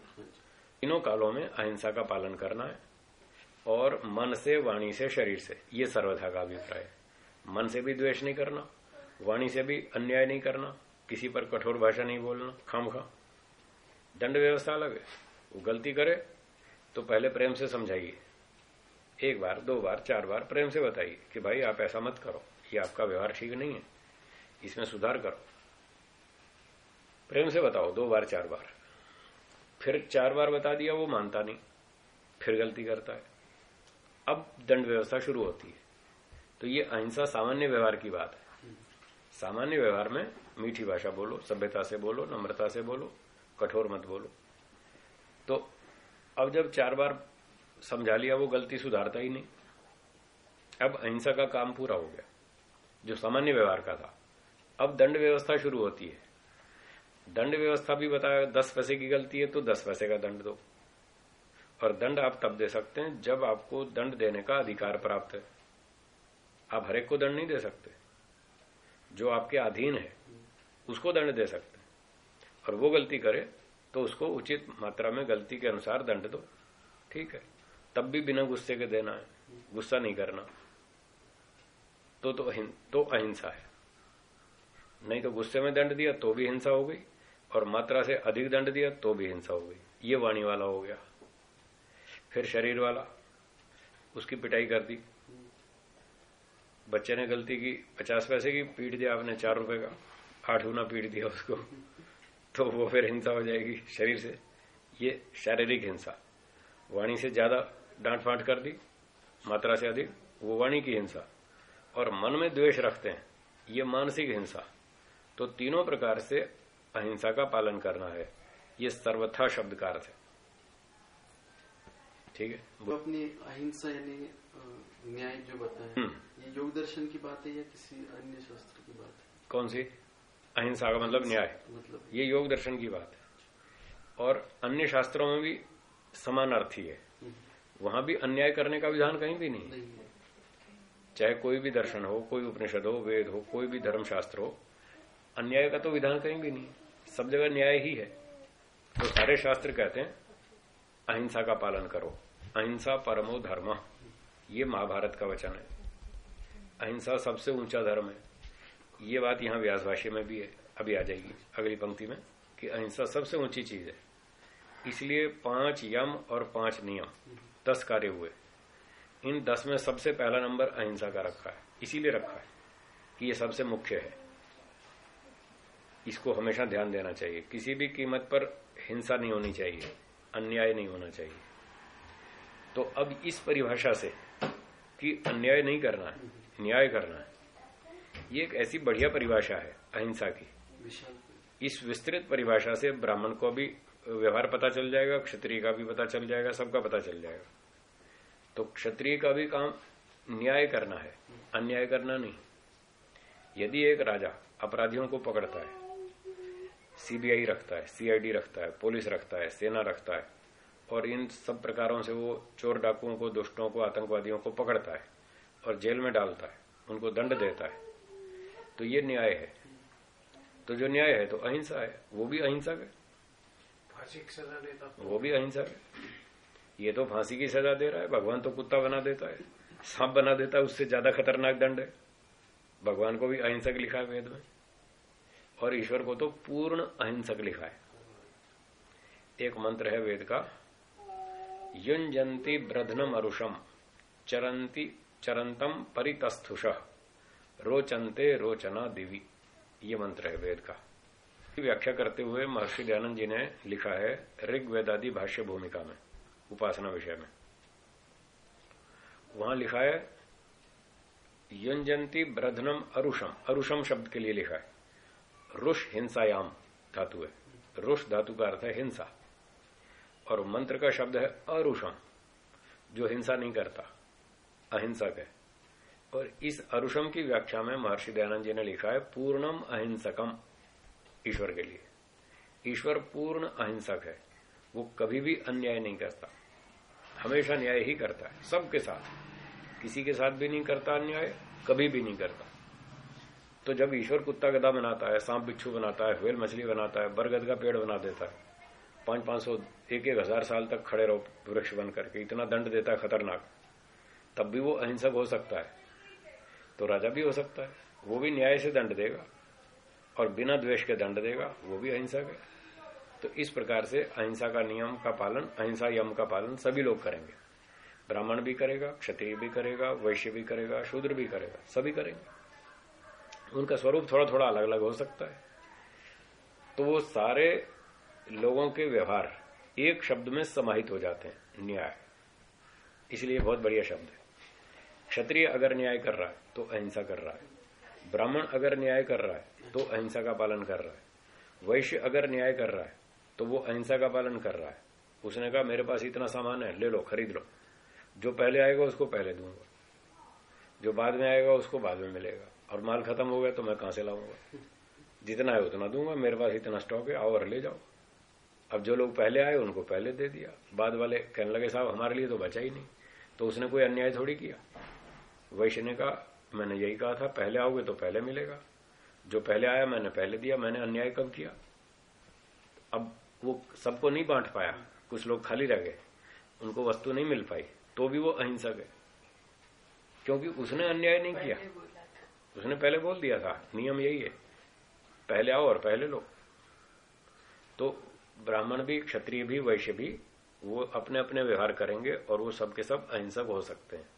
S1: तीनों कालों में अहिंसा का पालन करना है। और मन से, वाणी से, शरीर से। ये सर्वथा का अभिप्राय मन से भी द्वेष नहीं करना, वाणी से भी अन्याय नहीं करना, किसी पर कठोर भाषा नहीं बोलना खाम खा दंड व्यवस्था अलग है। वो गलती करे तो पहले प्रेम से समझाइए। एक बार, दो बार, चार बार प्रेम से बताइए कि भाई आप ऐसा मत करो, ये आपका व्यवहार ठीक नहीं है। इसमें सुधार करो। प्रेम से बताओ, दो बार, चार बार। फिर चार बार बता दिया, वो मानता नहीं। फिर गलती करता है। अब दंड व्यवस्था शुरू होती है। तो ये अहिंसा सामान्य व्यवहार की बात है। सामान्य व्यवहार में मीठी भाषा बोलो, सभ्यता से बोलो, नम्रता से बोलो, कठोर मत बोलो। तो अब जब चार बार समझा लिया, वो गलती सुधारता ही नहीं। अब अहिंसा का काम पूरा हो गया, जो सामान्य व्यवहार का था। अब दंड व्यवस्था शुरू होती है। दंड व्यवस्था भी बताया, दस पैसे की गलती है तो दस पैसे का दंड दो। और दंड आप तब दे सकते हैं जब आपको दंड देने का अधिकार प्राप्त है। आप हरेक को दंड नहीं दे सकते। जो आपके अधीन है उसको दंड दे सकते हैं। और वो गलती करे तो उसको उचित मात्रा में गलती के अनुसार दंड दो। ठीक है? तब भी बिना गुस्से के देना है। गुस्सा नहीं करना। तो तो, हिं, तो अहिंसा है। नहीं तो गुस्से में दंड दिया तो भी हिंसा हो गई और मात्रा से अधिक दंड दिया तो भी हिंसा हो गई। ये वाणी वाला हो गया। फिर शरीर वाला, उसकी पिटाई कर दी। बच्चे ने गलती की, पचास पैसे की पीट दिया आपने, चार रुपए का। आठ गुना पीट दिया उसको तो वो फिर हिंसा हो जाएगी शरीर से। ये शारीरिक हिंसा। वाणी से ज़्यादा डांट फांट कर दी, मात्रा से अधिक, वो वाणी की हिंसा। और मन में द्वेष रखते हैं, ये मानसिक हिंसा। तो तीनों प्रकार से अहिंसा का पालन करना है, ये सर्वथा शब्द का अर्थ है ठीक है?
S2: वो अपनी अहिंसा यानी न्याय जो बताया
S1: हम्म।
S2: ये योग दर्शन की बात है या किसी अन्य शास्त्र की बात है?
S1: कौन सी? अहिंसा का मतलब न्याय।
S2: मतलब।
S1: ये योग दर्शन की बात है। और अन्य शास्त्रों में भी समान अर्थी है वहाँ भी अन्याय करने का विधान कहीं भी नहीं
S2: नहीं है।
S1: चाहे कोई भी दर्शन हो कोई उपनिषद हो वेद हो कोई भी धर्मशास्त्र हो अन्याय का तो विधान कहीं भी नहीं सब जगह न्याय ही है। तो सारे शास्त्र कहते हैं अहिंसा का पालन करो। अहिंसा परमो धर्म। ये महाभारत का वचन है। अहिंसा सबसे ऊँचा धर्म है। ये बात यहाँ व्यास भाष्य में भी है। अभी आ जाएगी अगली पंक्ति में कि अहिंसा सबसे ऊँची चीज़ है। इसलिए पाँच यम और पाँच नियम दस कार्य हुए। इन दस में सबसे पहला नंबर अहिंसा का रखा है। इसीलिए रखा है कि ये सबसे मुख्य है। इसको हमेशा ध्यान देना चाहिए। किसी भी कीमत पर हिंसा नहीं होनी चाहिए। अन्याय नहीं होना चाहिए। तो अब इस परिभाषा से कि अन्याय नहीं करना है, न्याय करना है, ये एक ऐसी बढ़िया परिभाषा है, अहिंसा की। इस विस्तृत परिभाषा से ब्राह्मण को भी व्यवहार पता चल जाएगा, क्षत्रिय का भी पता चल जाएगा, सबका पता चल जाएगा। तो क्षत्रिय का भी काम न्याय करना है, अन्याय करना नहीं। यदि एक राजा अपराधियों को पकड़ता है, सीबीआई रखता है, सीआईडी रखता है, पुलिस रखता है, सेना रखता है और इन सब प्रकारों से वो चोर डाकुओं को दुष्टों को आतंकवादियों को पकड़ता है और जेल में डालता है उनको दंड देता है। तो ये न्याय है। तो जो न्याय है तो अहिंसा है। वो भी अहिंसक है।
S5: फांसी की सजा देता तो।
S1: वो भी अहिंसक है। ये तो फांसी की सजा दे रहा है। भगवान तो कुत्ता बना देता है। सांप बना देता है उससे ज़्यादा खतरनाक दंड है। भगवान को भी अहिंसक लिखा है वेद में। और ईश्वर को तो पूर्ण अहिंसक लिखा है। एक मंत्र है वेद का युंजंती ब्रधनम अरुषम। चरंती चरंतम परितस्थुष। रोचनते रोचना दिवी। ये मंत्र है वेद का। व्याख्या करते हुए महर्षि दयानंद जी ने लिखा है ऋग्वेदादि भाष्य भूमिका में, उपासना विषय में। वहाँ लिखा है युंजंती ब्रधनम अरुषम। अरुषम शब्द के लिए लिखा है। रुष हिंसायाम धातु है। रुष धातु का अर्थ है हिंसा। और मंत्र का शब्द है अरुषम, जो हिंसा नहीं करता, अहिंसक है। और इस अरुषम की व्याख्या में महर्षि दयानंद जी ने लिखा है, पूर्णम अहिंसकम ईश्वर के लिए। ईश्वर पूर्ण अहिंसक है, वो कभी भी अन्याय नहीं करता, हमेशा न्याय ही करता है, सबके साथ। किसी के साथ भी नहीं करता अन्याय, कभी भी नहीं करता। तो जब ईश्वर कुत्ता गदा बनाता है, सांप बिच्छू बनाता है, व्हेल मछली बनाता है, बरगद का पेड़ बना देता है पाँच पाँच सौ, एक एक हज़ार साल तक खड़े रहो, वृक्ष बन करके। इतना दंड देता है खतरनाक। तब भी वो अहिंसक हो सकता है। तो राजा भी हो सकता है। वो भी न्याय से दंड देगा। और बिना द्वेष के दंड देगा, वो भी अहिंसक है। तो इस प्रकार से अहिंसा का नियम का पालन, अहिंसा यम का पालन सभी लोग करेंगे। ब्राह्मण भी करेगा, क्षत्रिय भी करेगा, वैश्य भी करेगा, शूद्र भी करेगा, सभी करेंगे। उनका स्वरूप थोड़ा थोड़ा अलग अलग हो सकता है। तो वो सारे लोगों के व्यवहार एक शब्द में समाहित हो जाते हैं। न्याय। इसलिए बहुत बढ़िया शब्द है। क्षत्रिय अगर न्याय कर रहा है तो अहिंसा कर रहा है। ब्राह्मण अगर न्याय कर रहा है तो अहिंसा का पालन कर रहा है। वैश्य अगर न्याय कर रहा है तो वो अहिंसा का पालन कर रहा है। उसने कहा, मेरे पास इतना सामान है, ले लो, खरीद लो। जो पहले आएगा, उसको पहले दूँगा। जो बाद में आएगा, उसको बाद में मिलेगा। और माल खत्म हो गया तो मैं कहाँ से लाऊँगा? जितना है, उतना दूँगा। मेरे पास इतना स्टॉक है, आओ और ले जाओ। अब जो लोग पहले आए उनको पहले दे दिया। बाद वाले कहने लगे साहब हमारे लिए तो बचा ही नहीं। तो उसने कोई अन्याय थोड़ी किया। वैश्य ने कहा मैंने यही कहा था पहले आओगे तो पहले मिलेगा। जो पहले आया मैंने पहले दिया मैंने अन्याय कब किया? अब वो सबको नहीं बांट पाया। कुछ लोग खाली रह गए। उनको वस्तु नहीं मिल पाई तो भी वो अहिंसक है। क्योंकि उसने अन्याय नहीं किया। उसने पहले बोल दिया था नियम यही है पहले आओ और पहले लो। तो ब्राह्मण भी, क्षत्रिय भी, वैश्य भी, वो अपने अपने व्यवहार करेंगे और वो सबके सब अहिंसक हो सकते हैं।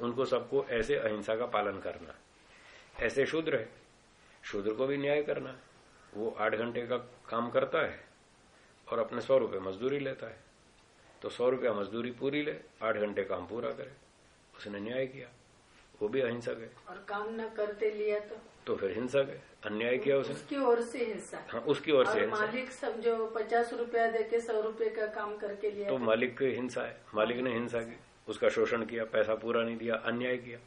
S1: उनको सबको ऐसे अहिंसा का पालन करना। ऐसे शूद्र है। शूद्र को भी न्याय करना। वो आठ घंटे का काम करता है और अपने सौ रुपये मजदूरी लेता है। तो सौ रुपया मजदूरी पूरी ले, आठ घंटे काम पूरा करे। उसने न्याय किया। वो भी अहिंसक है।
S3: और काम न करते लिया तो?
S1: तो फिर हिंसक है अन्याय किया उसने
S3: उसकी ओर से हिंसा।
S1: हाँ उसकी ओर से हिंसा।
S3: मालिक समझो पचास रुपया देके सौ रुपये का काम करके लिया
S1: तो मालिक की हिंसा है। मालिक ने हिंसा की उसका शोषण किया पैसा पूरा नहीं दिया अन्याय किया।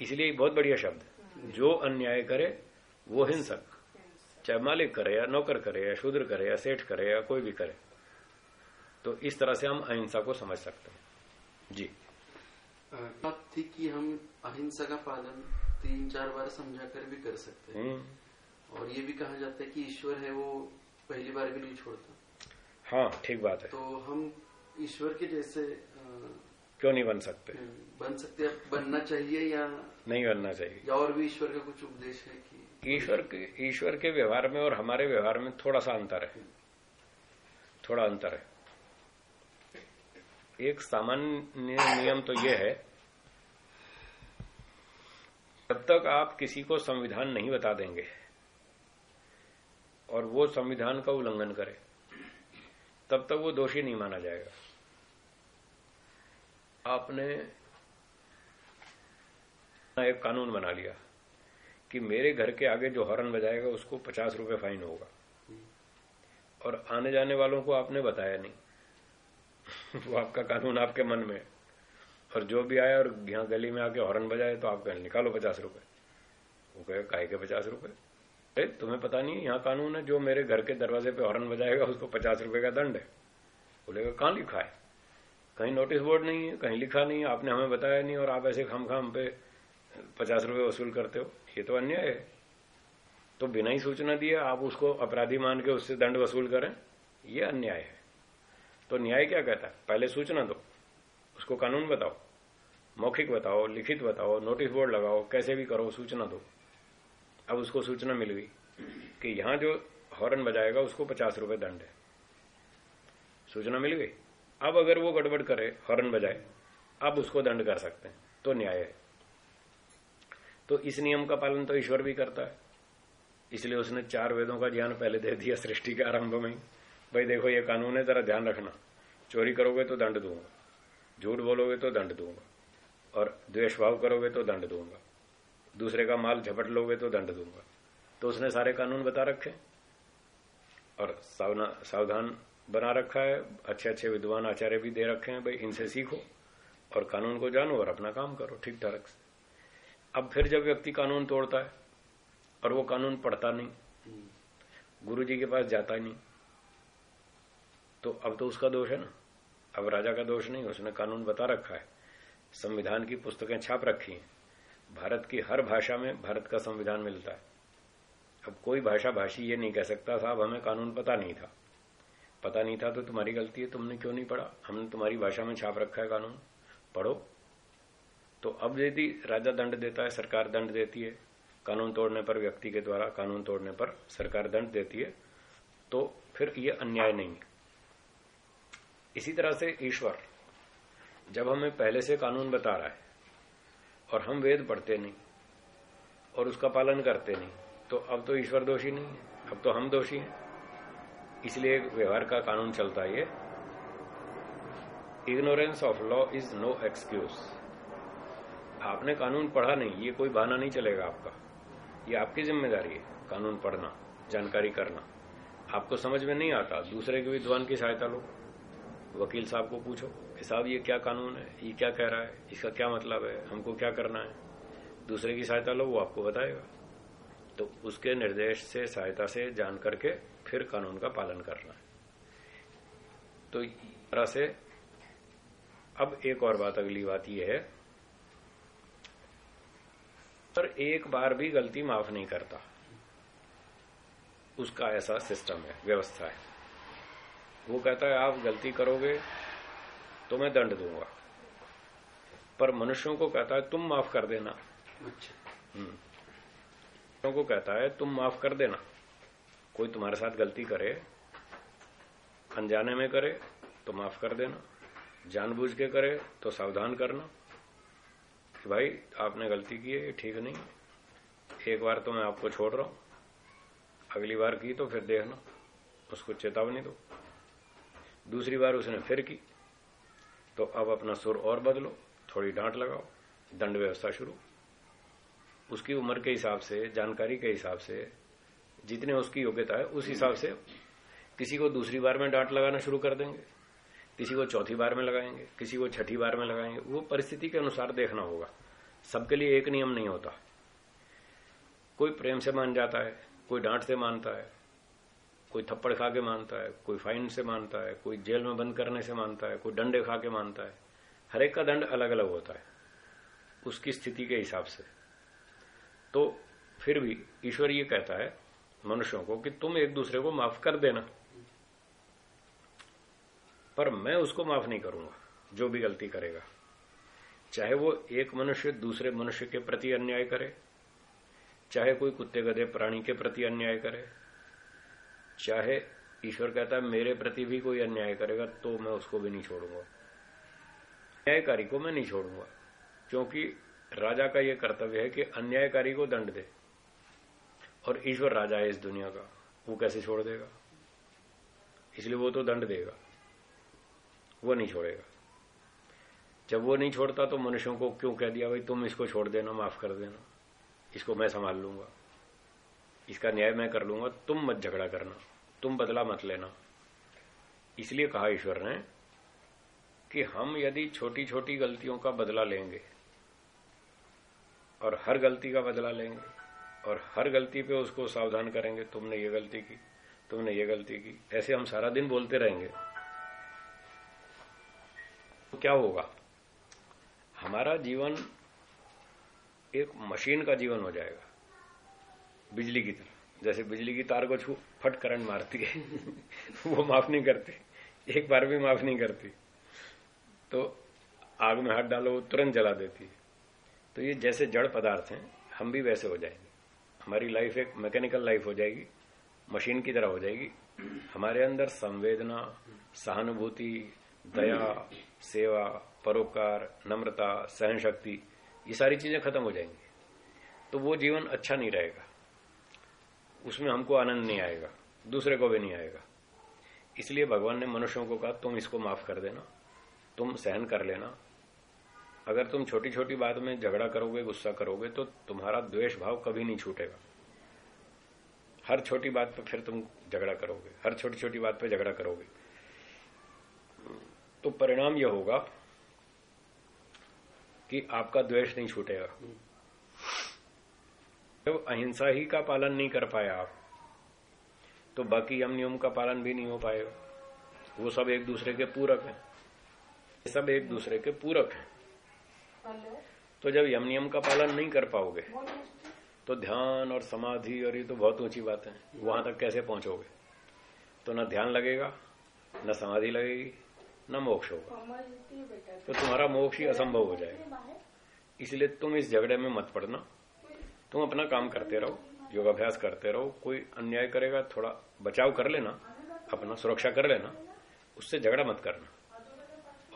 S1: इसलिए बहुत बढ़िया शब्द है। जो अन्याय करे वो हिंसक। चाहे मालिक करे या नौकर करे या शूद्र करे या सेठ करे या कोई भी करे। तो इस तरह से हम अहिंसा को समझ सकते हैं। जी।
S2: थी कि हम अहिंसा का पालन तीन चार बार समझा कर भी कर सकते हैं।
S1: हम्म।
S2: और ये भी कहा जाता है कि ईश्वर है वो पहली बार भी नहीं छोड़ता।
S1: हाँ ठीक बात है।
S2: तो हम ईश्वर के जैसे अ,
S1: क्यों नहीं बन सकते?
S2: बन सकते बनना चाहिए या
S1: नहीं बनना चाहिए।
S2: या और भी ईश्वर का कुछ उपदेश है कि
S1: ईश्वर के ईश्वर के व्यवहार में और हमारे व्यवहार में थोड़ा सा अंतर है। थोड़ा अंतर है। एक सामान्य नियम तो यह है, जब तक आप किसी को संविधान नहीं बता देंगे और वो संविधान का उल्लंघन करे, तब तक वो दोषी नहीं माना जाएगा। आपने एक कानून बना लिया कि मेरे घर के आगे जो हॉर्न बजाएगा उसको पचास रुपए फाइन होगा। और आने जाने वालों को आपने बताया नहीं। (laughs) वो आपका कानून आपके मन में है। और जो भी आया और यहाँ गली में आके हॉर्न बजाए तो आप कहें, निकालो पचास रुपए। वो कहे, काहे के पचास रुपए? अरे तुम्हें पता नहीं, यहाँ कानून है, जो मेरे घर के दरवाजे पे हॉर्न बजाएगा, उसको पचास रुपए का दंड है। बोलेगा, कहाँ लिखा है? कहीं नोटिस बोर्ड नहीं है, कहीं लिखा नहीं है, आपने हमें बताया नहीं, और आप ऐसे खाम खाम पे पचास रुपए वसूल करते हो। ये तो अन्याय है। तो बिना ही सूचना दिए आप उसको अपराधी मान के उससे दंड वसूल करें, ये अन्याय है। तो न्याय क्या कहता है? पहले सूचना दो। उसको कानून बताओ, मौखिक बताओ, लिखित बताओ नोटिस बोर्ड लगाओ, कैसे भी करो, सूचना दो। अब उसको सूचना मिल गई कि यहाँ जो हॉर्न बजाएगा, उसको पचास रुपए दंड है। सूचना मिल गई। अब अगर वो गड़बड़ करे, हॉर्न बजाए, अब उसको दंड कर सकते हैं। तो न्याय है। तो इस नियम का पालन तो ईश्वर भी करता है। इसलिए उसने चार वेदों का ज्ञान पहले दे दिया, सृष्टि के आरंभ में भाई देखो, ये कानून है, जरा ध्यान रखना। चोरी करोगे तो दंड दूँगा। झूठ बोलोगे तो दंड दूँगा। और द्वेष भाव करोगे तो दंड दूँगा। दूसरे का माल झपट लोगे तो दंड दूँगा। तो उसने सारे कानून बता रखे और सावधान बना रखा है। अच्छे अच्छे विद्वान आचार्य भी दे रखे हैं, भाई, इनसे सीखो। और कानून को जानो और अपना काम करो, ठीक ठाक से। अब फिर जब व्यक्ति कानून तोड़ता है, और वो कानून पढ़ता नहीं गुरु जी के पास जाता नहीं तो अब तो उसका दोष है ना। अब राजा का दोष नहीं, उसने कानून बता रखा है। संविधान की पुस्तकें छाप रखी हैं। भारत की हर भाषा में भारत का संविधान मिलता है। अब कोई भाषा भाषी ये नहीं कह सकता, साहब, हमें कानून पता नहीं था। पता नहीं था तो तुम्हारी गलती है, तुमने क्यों नहीं पढ़ा? हमने तुम्हारी भाषा में छाप रखा है कानून। पढ़ो। तो अब यदि राजा दंड देता है, सरकार दंड देती है, कानून तोड़ने पर व्यक्ति के द्वारा, कानून तोड़ने पर सरकार दंड देती है तो फिर ये अन्याय नहीं है। इसी तरह से ईश्वर, जब हमें पहले से कानून बता रहा है और हम वेद पढ़ते नहीं और उसका पालन करते नहीं तो अब तो ईश्वर दोषी नहीं है, अब तो हम दोषी हैं। इसलिए व्यवहार का कानून चलता है ये। Ignorance of law is no excuse आपने कानून पढ़ा नहीं, ये कोई बहाना नहीं चलेगा आपका। ये आपकी ज़िम्मेदारी है, कानून पढ़ना, जानकारी करना। आपको समझ में नहीं आता, दूसरे के विद्वान की सहायता लो। वकील साहब को पूछो कि साहब, ये क्या कानून है? ये क्या कह रहा है? इसका क्या मतलब है? हमको क्या करना है? दूसरे की सहायता लो, वो आपको बताएगा। तो उसके निर्देश से, सहायता से जान करके फिर कानून का पालन करना है। तो तरह से अब एक और बात, अगली बात यह है। पर एक बार भी गलती माफ़ नहीं करता। उसका ऐसा सिस्टम है, व्यवस्था है। वो कहता है आप गलती करोगे तो मैं दंड दूँगा। पर मनुष्यों को कहता है तुम माफ़ कर देना।
S2: अच्छा।
S1: को कहता है तुम माफ़ कर देना। कोई तुम्हारे साथ गलती करे अनजाने में करे तो माफ़ कर देना। जानबूझ के करे तो सावधान करना कि भाई आपने गलती की है ये ठीक नहीं एक बार तो मैं आपको छोड़ रहा हूँ अगली बार की तो फिर देखना उसको चेतावनी दो। दूसरी बार उसने फिर की। तो अब अपना सुर और बदलो, थोड़ी डांट लगाओ, दंड व्यवस्था शुरू। उसकी उम्र के हिसाब से, जानकारी के हिसाब से, जितने उसकी योग्यता है, उस हिसाब से किसी को दूसरी बार में डांट लगाना शुरू कर देंगे। किसी को चौथी बार में लगाएँगे, किसी को छठी बार में लगाएँगे। वो परिस्थिति के अनुसार देखना होगा। सबके लिए एक नियम नहीं होता। कोई प्रेम से मान जाता है, कोई डांट से मानता है कोई थप्पड़ खा के मानता है, कोई फाइन से मानता है, कोई जेल में बंद करने से मानता है, कोई डंडे खा के मानता है, हर एक का दंड अलग अलग होता है, उसकी स्थिति के हिसाब से। तो फिर भी ईश्वर ये कहता है मनुष्यों को कि तुम एक दूसरे को माफ़ कर देना। पर मैं उसको माफ़ नहीं करूँगा, जो भी गलती करेगा। चाहे वो एक मनुष्य दूसरे मनुष्य के प्रति अन्याय करे, चाहे कोई कुत्ते, गधे, प्राणी के प्रति अन्याय करे चाहे ईश्वर कहता है, मेरे प्रति भी कोई अन्याय करेगा तो मैं उसको भी नहीं छोड़ूँगा। अन्यायकारी को मैं नहीं छोड़ूँगा, क्योंकि राजा का यह कर्तव्य है कि अन्यायकारी को दंड दे, और ईश्वर राजा है इस दुनिया का, वो कैसे छोड़ देगा? इसलिए वो तो दंड देगा, वो नहीं छोड़ेगा। जब वो नहीं छोड़ता तो मनुष्यों को क्यों कह दिया, भाई तुम इसको छोड़ देना, माफ़ कर देना, इसको मैं संभाल लूँगा। इसका न्याय मैं कर लूँगा, तुम मत झगड़ा करना, तुम बदला मत लेना। इसलिए कहा ईश्वर ने कि हम यदि छोटी छोटी गलतियों का बदला लेंगे, और हर गलती का बदला लेंगे, और हर गलती पे उसको सावधान करेंगे, तुमने ये गलती की, तुमने ये गलती की, ऐसे हम सारा दिन बोलते रहेंगे। तो क्या होगा? हमारा जीवन एक मशीन का जीवन हो जाएगा। बिजली की तरह। जैसे बिजली की तार को छू, फट करंट मारती है। (laughs) वो माफ़ नहीं करती। एक बार भी माफ़ नहीं करती। तो आग में हाथ डालो तुरंत जला देती है। तो ये जैसे जड़ पदार्थ हैं, हम भी वैसे हो जाएँगे। हमारी लाइफ एक मैकेनिकल लाइफ हो जाएगी। मशीन की तरह हो जाएगी। हमारे अंदर संवेदना, सहानुभूति, दया, सेवा, परोपकार, नम्रता सहन शक्ति ये सारी चीज़ें खत्म हो जाएँगी। तो वो जीवन अच्छा नहीं रहेगा। उसमें हमको आनंद नहीं आएगा, दूसरे को भी नहीं आएगा। इसलिए भगवान ने मनुष्यों को कहा, तुम इसको माफ़ कर देना, तुम सहन कर लेना। अगर तुम छोटी छोटी बात में झगड़ा करोगे, गुस्सा करोगे तो तुम्हारा द्वेष भाव कभी नहीं छूटेगा। हर छोटी बात पर फिर तुम झगड़ा करोगे, हर छोटी छोटी बात पर झगड़ा करोगे। तो परिणाम यह होगा कि आपका द्वेष नहीं छूटेगा। जब अहिंसा ही का पालन नहीं कर पाए आप। तो बाकी यम नियम का पालन भी नहीं हो पाएगा वो सब एक दूसरे के पूरक हैं। सब एक दूसरे के पूरक हैं। तो जब यम नियम का पालन नहीं कर पाओगे तो ध्यान और समाधि और ये तो बहुत ऊँची बात है। वहाँ तक कैसे पहुंचोगे? तो न ध्यान लगेगा न समाधि लगेगी न मोक्ष होगा। तो तुम्हारा मोक्ष ही असंभव हो जाएगा। इसलिए तुम इस झगड़े में मत पड़ना। तुम अपना काम करते रहो, योगाभ्यास करते रहो, कोई अन्याय करेगा, थोड़ा बचाव कर लेना, अपना सुरक्षा कर लेना, उससे झगड़ा मत करना।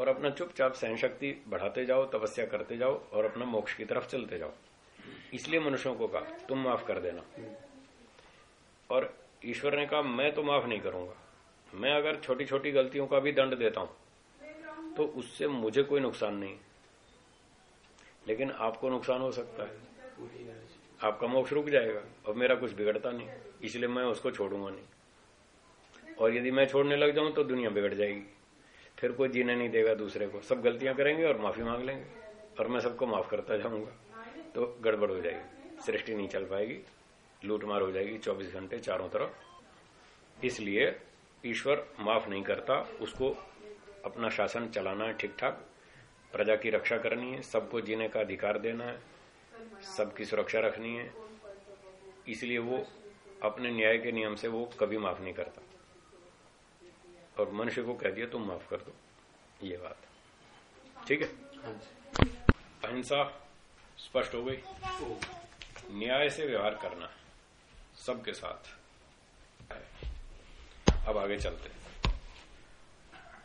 S1: और अपना चुपचाप सहन शक्ति बढ़ाते जाओ, तपस्या करते जाओ और अपना मोक्ष की तरफ़ चलते जाओ। इसलिए मनुष्यों को कहा, तुम माफ़ कर देना। और ईश्वर ने कहा, मैं तो माफ़ नहीं करूँगा। मैं अगर छोटी छोटी गलतियों का भी दंड देता हूँ तो उससे मुझे कोई नुकसान नहीं। लेकिन आपको नुकसान हो सकता है। आपका मोक्ष रुक जाएगा और मेरा कुछ बिगड़ता नहीं, इसलिए मैं उसको छोड़ूँगा नहीं। और यदि मैं छोड़ने लग जाऊँ तो दुनिया बिगड़ जाएगी। फिर कोई जीने नहीं देगा दूसरे को। सब गलतियाँ करेंगे और माफ़ी मांग लेंगे और मैं सबको माफ़ करता जाऊँगा। तो गड़बड़ हो जाएगी, सृष्टि नहीं चल पाएगी, लूटमार हो जाएगी 24 घंटे चारों तरफ़। इसलिए ईश्वर माफ़ नहीं करता, उसको अपना शासन चलाना है ठीक ठाक प्रजा की रक्षा करनी है, सबको जीने का अधिकार देना है सबकी सुरक्षा रखनी है। इसलिए वो अपने न्याय के नियम से वो कभी माफ़ नहीं करता। और मनुष्य को कह दिया, तुम माफ़ कर दो। ये बात। ठीक है? अहिंसा स्पष्ट हो गई। न्याय से व्यवहार करना सबके साथ अब आगे चलते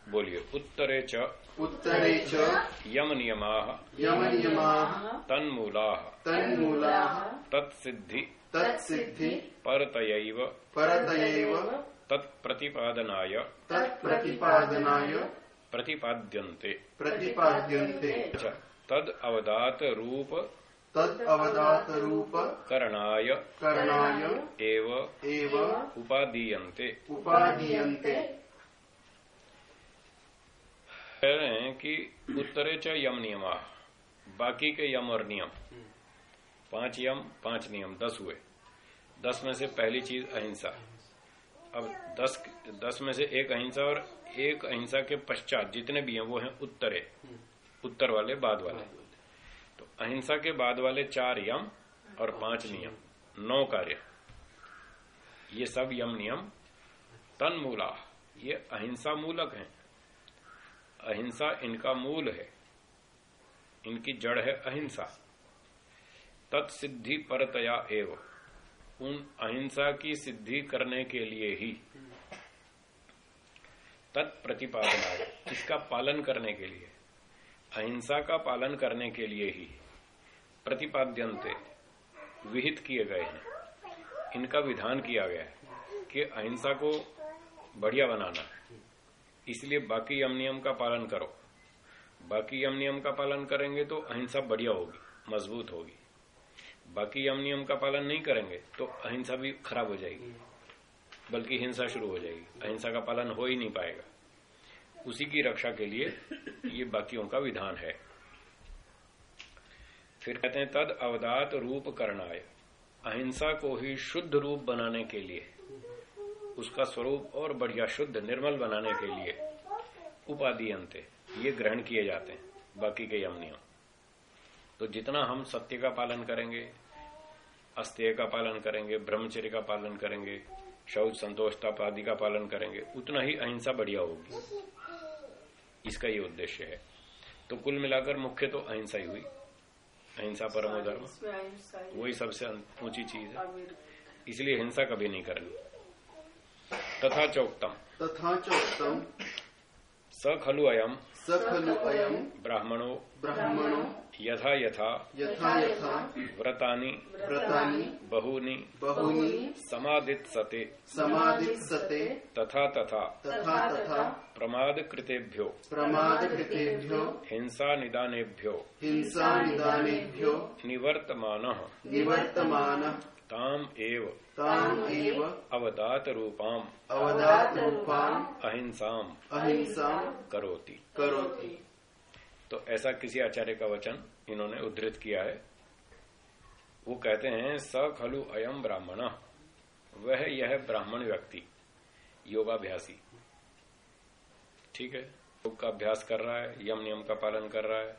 S1: बोलिए उत्तरे च
S2: उत्तरे च
S1: यम नियमा
S2: यमनियमाः
S1: तन्मूला
S2: तन्मूलाः
S1: तत्सिद्धि
S2: तत्सिद्धि
S1: परतयैव
S2: परतयैव
S1: तत्प्रतिपादनाय
S2: तत्प्रतिपादनाय
S1: प्रतिपाद्यन्ते।
S2: प्रतिपाद्यन्ते।
S1: च तद अवदात रूप
S2: तद् अवदातरूप
S1: करणाय
S2: करणाय
S1: एव
S2: एव
S1: उपादीयन्ते।
S2: उपादीयन्ते
S1: कह रहे हैं कि उत्तरे च यम नियमा। बाकी के यम और नियम। पाँच यम, पाँच नियम, दस हुए। दस में से पहली चीज़ अहिंसा। अब दस दस में से एक अहिंसा और एक अहिंसा के पश्चात जितने भी हैं वो हैं उत्तरे। उत्तर वाले, बाद वाले। तो अहिंसा के बाद वाले चार यम और पाँच नियम। नौ कार्य। ये सब यम नियम। तन्मूला। ये अहिंसा मूलक हैं। अहिंसा इनका मूल है। इनकी जड़ है अहिंसा। तत्सिद्धि परतया एव। उन अहिंसा की सिद्धि करने के लिए ही तत्प्रतिपादना इसका पालन करने के लिए। अहिंसा का पालन करने के लिए ही प्रतिपाद्यंते विहित किए गए हैं। इनका विधान किया गया है कि अहिंसा को बढ़िया बनाना इसलिए बाकी यम नियम का पालन करो। बाकी यम नियम का पालन करेंगे तो अहिंसा बढ़िया होगी, मज़बूत होगी। बाकी यम नियम का पालन नहीं करेंगे तो अहिंसा भी खराब हो जाएगी। बल्कि हिंसा शुरू हो जाएगी। अहिंसा का पालन हो ही नहीं पाएगा। उसी की रक्षा के लिए ये बाकियों का विधान है। फिर कहते हैं, तद अवदात रूप करनाय अहिंसा को ही शुद्ध रूप बनाने के लिए। उसका स्वरूप और बढ़िया शुद्ध निर्मल बनाने के लिए उपाधि अंत ये ग्रहण किए जाते हैं बाकी के यम नियम तो जितना हम सत्य का पालन करेंगे अस्त्य का पालन करेंगे ब्रह्मचर्य का पालन करेंगे शौच संतोषता आदि का पालन करेंगे उतना ही अहिंसा बढ़िया होगी। इसका ये उद्देश्य है। तो कुल मिलाकर मुख्य तो अहिंसा ही हुई। अहिंसा परमो धर्म वही सबसे ऊँची चीज़ है। इसलिए हिंसा कभी नहीं करनी। तथा चौक्तम
S2: तथा चोक्तम्
S1: स खलु अयम।
S2: स खलु अयम्।
S1: ब्राह्मणो।
S2: ब्राह्मणो।
S1: यथा यथा।
S2: यथा यथा।
S1: व्रतानि।
S2: व्रतानि।
S1: बहूनि।
S2: बहूनि।
S1: समादित्सते
S2: समादित्सते
S1: तथा तथा।
S2: तथा तथा।
S1: प्रमाद कृतेभ्यो
S2: प्रमादकृतेभ्यो।
S1: हिंसा निदानेभ्यो
S2: हिंसानिदानेभ्यो।
S1: निवर्तमान।
S2: निवर्तमानः।
S1: ताम एव।
S2: ताम् एव
S1: अवदात रूपाम अहिंसाम।
S2: अहिंसाम्
S1: करोति।
S2: करोति।
S1: तो ऐसा किसी आचार्य का वचन इन्होंने उद्धृत किया है। वो कहते हैं स खलु अयम ब्राह्मण। वह यह ब्राह्मण व्यक्ति योगाभ्यासी। ठीक है? योग का अभ्यास कर रहा है यम नियम का पालन कर रहा है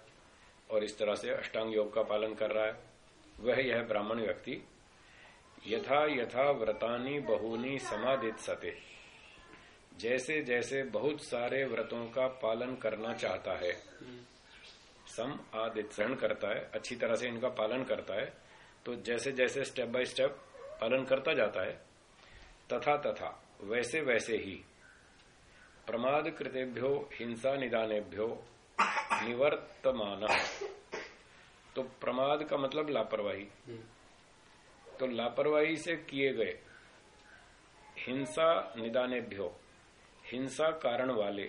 S1: और इस तरह से अष्टांग योग का पालन कर रहा है। वह यह ब्राह्मण व्यक्ति यथा यथा व्रतानी बहुनी समादित सते जैसे जैसे बहुत सारे व्रतों का पालन करना चाहता है, सम आदित ग्रहण करता है, अच्छी तरह से इनका पालन करता है तो जैसे जैसे स्टेप बाय स्टेप पालन करता जाता है, तथा तथा, वैसे वैसे ही। प्रमाद कृतेभ्यो, हिंसा निदानेभ्यो, निवर्तमान। तो प्रमाद का मतलब लापरवाही। तो लापरवाही से किए गए हिंसा निदाने निदानेभ्यो, हिंसा कारण वाले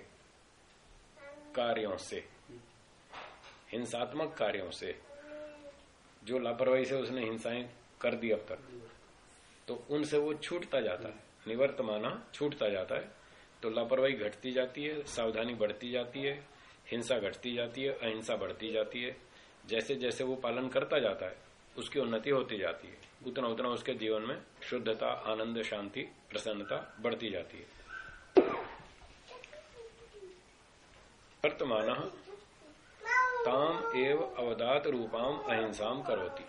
S1: कार्यों से, हिंसात्मक कार्यों से, जो लापरवाही से उसने हिंसाएँ कर दी अब तक तो उनसे वो छूटता जाता है, निवर्तमाना छूटता जाता है तो लापरवाही घटती जाती है, सावधानी बढ़ती जाती है, हिंसा घटती जाती है, अहिंसा बढ़ती जाती है जैसे जैसे वो पालन करता जाता है, उसकी उन्नति होती जाती है। उतना उतना उसके जीवन में शुद्धता आनंद शांति प्रसन्नता बढ़ती जाती है। वर्तमान ताम एव अवदात रूपाम अहिंसाम करोती।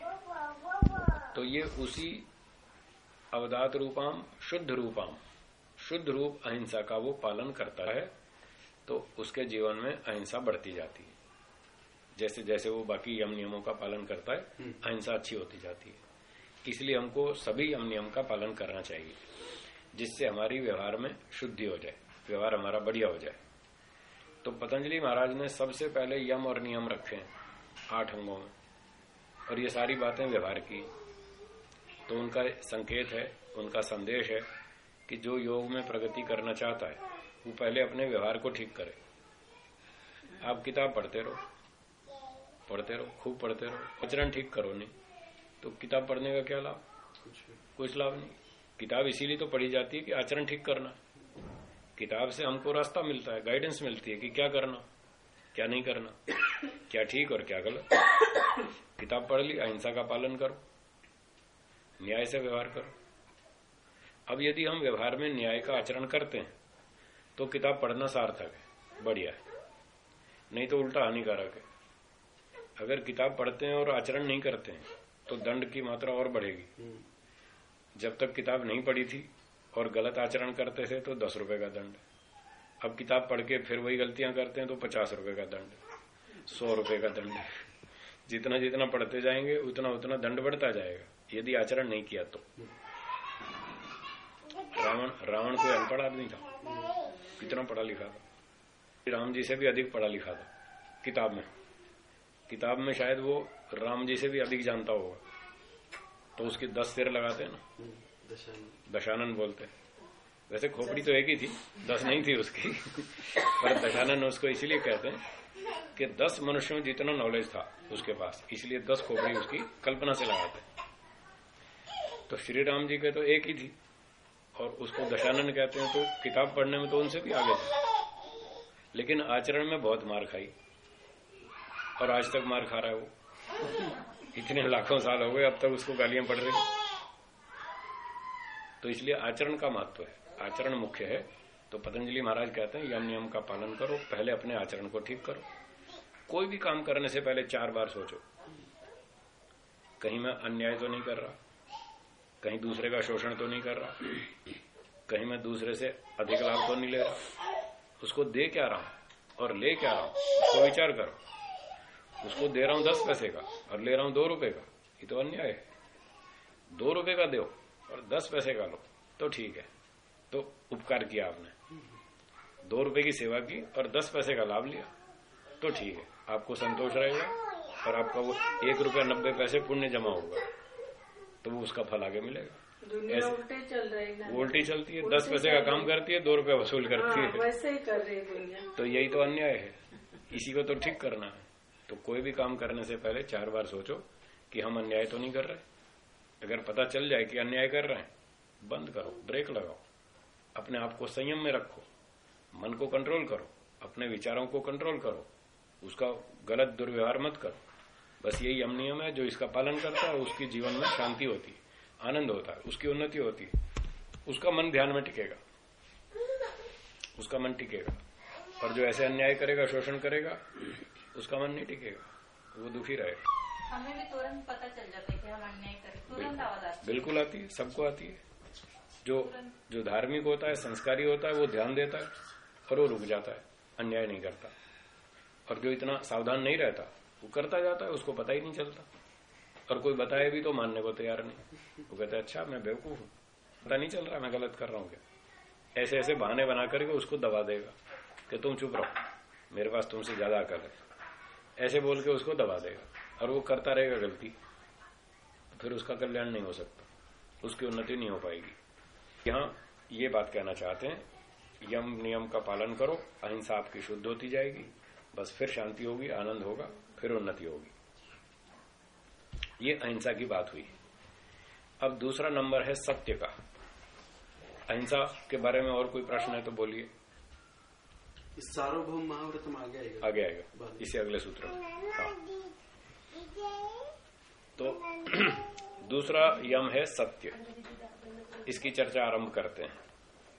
S1: तो ये उसी अवदात रूपाम शुद्ध रूपाम शुद्ध रूप अहिंसा का वो पालन करता है तो उसके जीवन में अहिंसा बढ़ती जाती है। जैसे जैसे वो बाकी यम नियमों का पालन करता है अहिंसा अच्छी होती जाती है। इसलिए हमको सभी यम नियम का पालन करना चाहिए, जिससे हमारी व्यवहार में शुद्धि हो जाए, व्यवहार हमारा बढ़िया हो जाए। तो पतंजलि महाराज ने सबसे पहले यम और नियम रखे आठ अंगों में, और ये सारी बातें व्यवहार की। तो उनका संकेत है, उनका संदेश है कि जो योग में प्रगति करना चाहता है, वो पहले अपने व्यवहार को ठीक करे। आप किताब पढ़ते रहो पढ़ते रहो, खूब पढ़ते रहो आचरण ठीक करो नहीं। तो किताब पढ़ने का क्या लाभ? कुछ लाभ नहीं। किताब इसीलिए तो पढ़ी जाती है कि आचरण ठीक करना। किताब से हमको रास्ता मिलता है गाइडेंस मिलती है कि क्या करना, क्या नहीं करना, क्या ठीक और क्या गलत। किताब पढ़ ली, अहिंसा का पालन करो, न्याय से व्यवहार करो। अब यदि हम व्यवहार में न्याय का आचरण करते हैं तो किताब पढ़ना सार्थक है, बढ़िया है। नहीं तो उल्टा हानिकारक है। अगर किताब पढ़ते हैं और आचरण नहीं करते हैं तो दंड की मात्रा और बढ़ेगी। जब तक किताब नहीं पढ़ी थी और गलत आचरण करते थे तो दस रुपए का दंड। अब किताब पढ़ के फिर वही गलतियाँ करते हैं तो पचास रुपए का दंड। सौ रुपए का दंड। जितना जितना पढ़ते जाएँगे, उतना उतना दंड बढ़ता जाएगा। यदि आचरण नहीं किया तो। रावण रावण कोई अनपढ़ आदमी था? कितना पढ़ा लिखा था? राम जी से भी अधिक पढ़ा लिखा था किताब में। किताब में शायद वो राम जी से भी अधिक जानता होगा। तो उसके दस सिर लगाते हैं ना। दशानन। बोलते हैं। वैसे खोपड़ी तो एक ही थी दस नहीं थी उसकी। (laughs) पर दशानन उसको इसीलिए कहते हैं कि दस मनुष्यों जितना नॉलेज था उसके पास इसलिए दस खोपड़ी उसकी कल्पना से लगाते तो श्री राम जी के तो एक ही थी। और उसको दशानन कहते हैं तो किताब पढ़ने में तो उनसे भी आगे थे। लेकिन आचरण में बहुत मार खाई। और आज तक मार खा रहा है वो। इतने लाखों साल हो गए, अब तक उसको गालियाँ पड़ रही तो इसलिए आचरण का महत्व है। आचरण मुख्य है। तो पतंजलि महाराज कहते हैं, यम नियम का पालन करो, पहले अपने आचरण को ठीक करो। कोई भी काम करने से पहले चार बार सोचो। कहीं मैं अन्याय तो नहीं कर रहा, कहीं दूसरे का शोषण तो नहीं कर रहा, कहीं मैं दूसरे से अधिक लाभ तो नहीं ले रहा। उसको दे क्या रहा हूँ और ले क्या रहा हूँ, उसको विचार करो। उसको दे रहा हूँ दस पैसे का और ले रहा हूँ दो रुपए का। ये तो अन्याय है। दो रुपए का दो और दस पैसे का लो तो ठीक है। तो उपकार किया आपने। दो रुपए की सेवा की और दस पैसे का लाभ लिया तो ठीक है। आपको संतोष रहेगा और आपका वो एक रुपया नब्बे पैसे पुण्य जमा होगा तो वो उसका फल आगे मिलेगा।
S3: ऐसे उल्टे चल रही
S1: उल्टी चलती है दस पैसे का काम करती है दो रुपया वसूल करती
S3: हाँ,
S1: है
S3: वैसे ही कर रही दुनिया।
S1: तो यही तो अन्याय है। इसी को तो ठीक करना है। तो कोई भी काम करने से पहले चार बार सोचो कि हम अन्याय तो नहीं कर रहे। अगर पता चल जाए कि अन्याय कर रहे हैं, बंद करो, ब्रेक लगाओ। अपने आप को संयम में रखो, मन को कंट्रोल करो, अपने विचारों को कंट्रोल करो, उसका गलत दुर्व्यवहार मत करो। बस यही यम नियम है, जो इसका पालन करता है, उसकी जीवन में शांति होती है, आनंद होता है, उसकी उन्नति होती है। उसका मन ध्यान में टिकेगा। उसका मन टिकेगा। और जो ऐसे अन्याय करेगा, शोषण करेगा उसका मन नहीं टिकेगा वो दुखी रहेगा।
S4: हमें भी तुरंत पता चल जाता है कि हम अन्याय करें। तुरंत आवाज़ आती
S1: बिल्कुल आती है सबको आती है। जो जो धार्मिक होता है संस्कारी होता है वो ध्यान देता है और वो रुक जाता है अन्याय नहीं करता। और जो इतना सावधान नहीं रहता वो करता जाता है उसको पता ही नहीं चलता। और कोई बताए भी तो मानने को तैयार नहीं। वो कहता है अच्छा मैं बेवकूफ़ हूँ। पता नहीं चल रहा मैं गलत कर रहा हूँ क्या? ऐसे ऐसे बहाने बना करके उसको दबा देगा कि तुम चुप रहो मेरे पास तुमसे ज़्यादा अकल है। ऐसे बोल के उसको दबा देगा। और वो करता रहेगा गलती। फिर उसका कल्याण नहीं हो सकता। उसकी उन्नति नहीं हो पाएगी। यहाँ ये बात कहना चाहते हैं, यम नियम का पालन करो, अहिंसा आपकी शुद्ध होती जाएगी। बस फिर शांति होगी, आनंद होगा, फिर उन्नति होगी। ये अहिंसा की बात हुई। अब दूसरा नंबर है सत्य का। अहिंसा के बारे में और कोई प्रश्न है तो बोलिए।
S2: इस सार्वभौम महाव्रत में आगे आएगा।
S1: आगे आएगा। इसे अगले सूत्र में। हाँ। तो (clears throat) दूसरा यम है सत्य। इसकी चर्चा आरंभ करते हैं।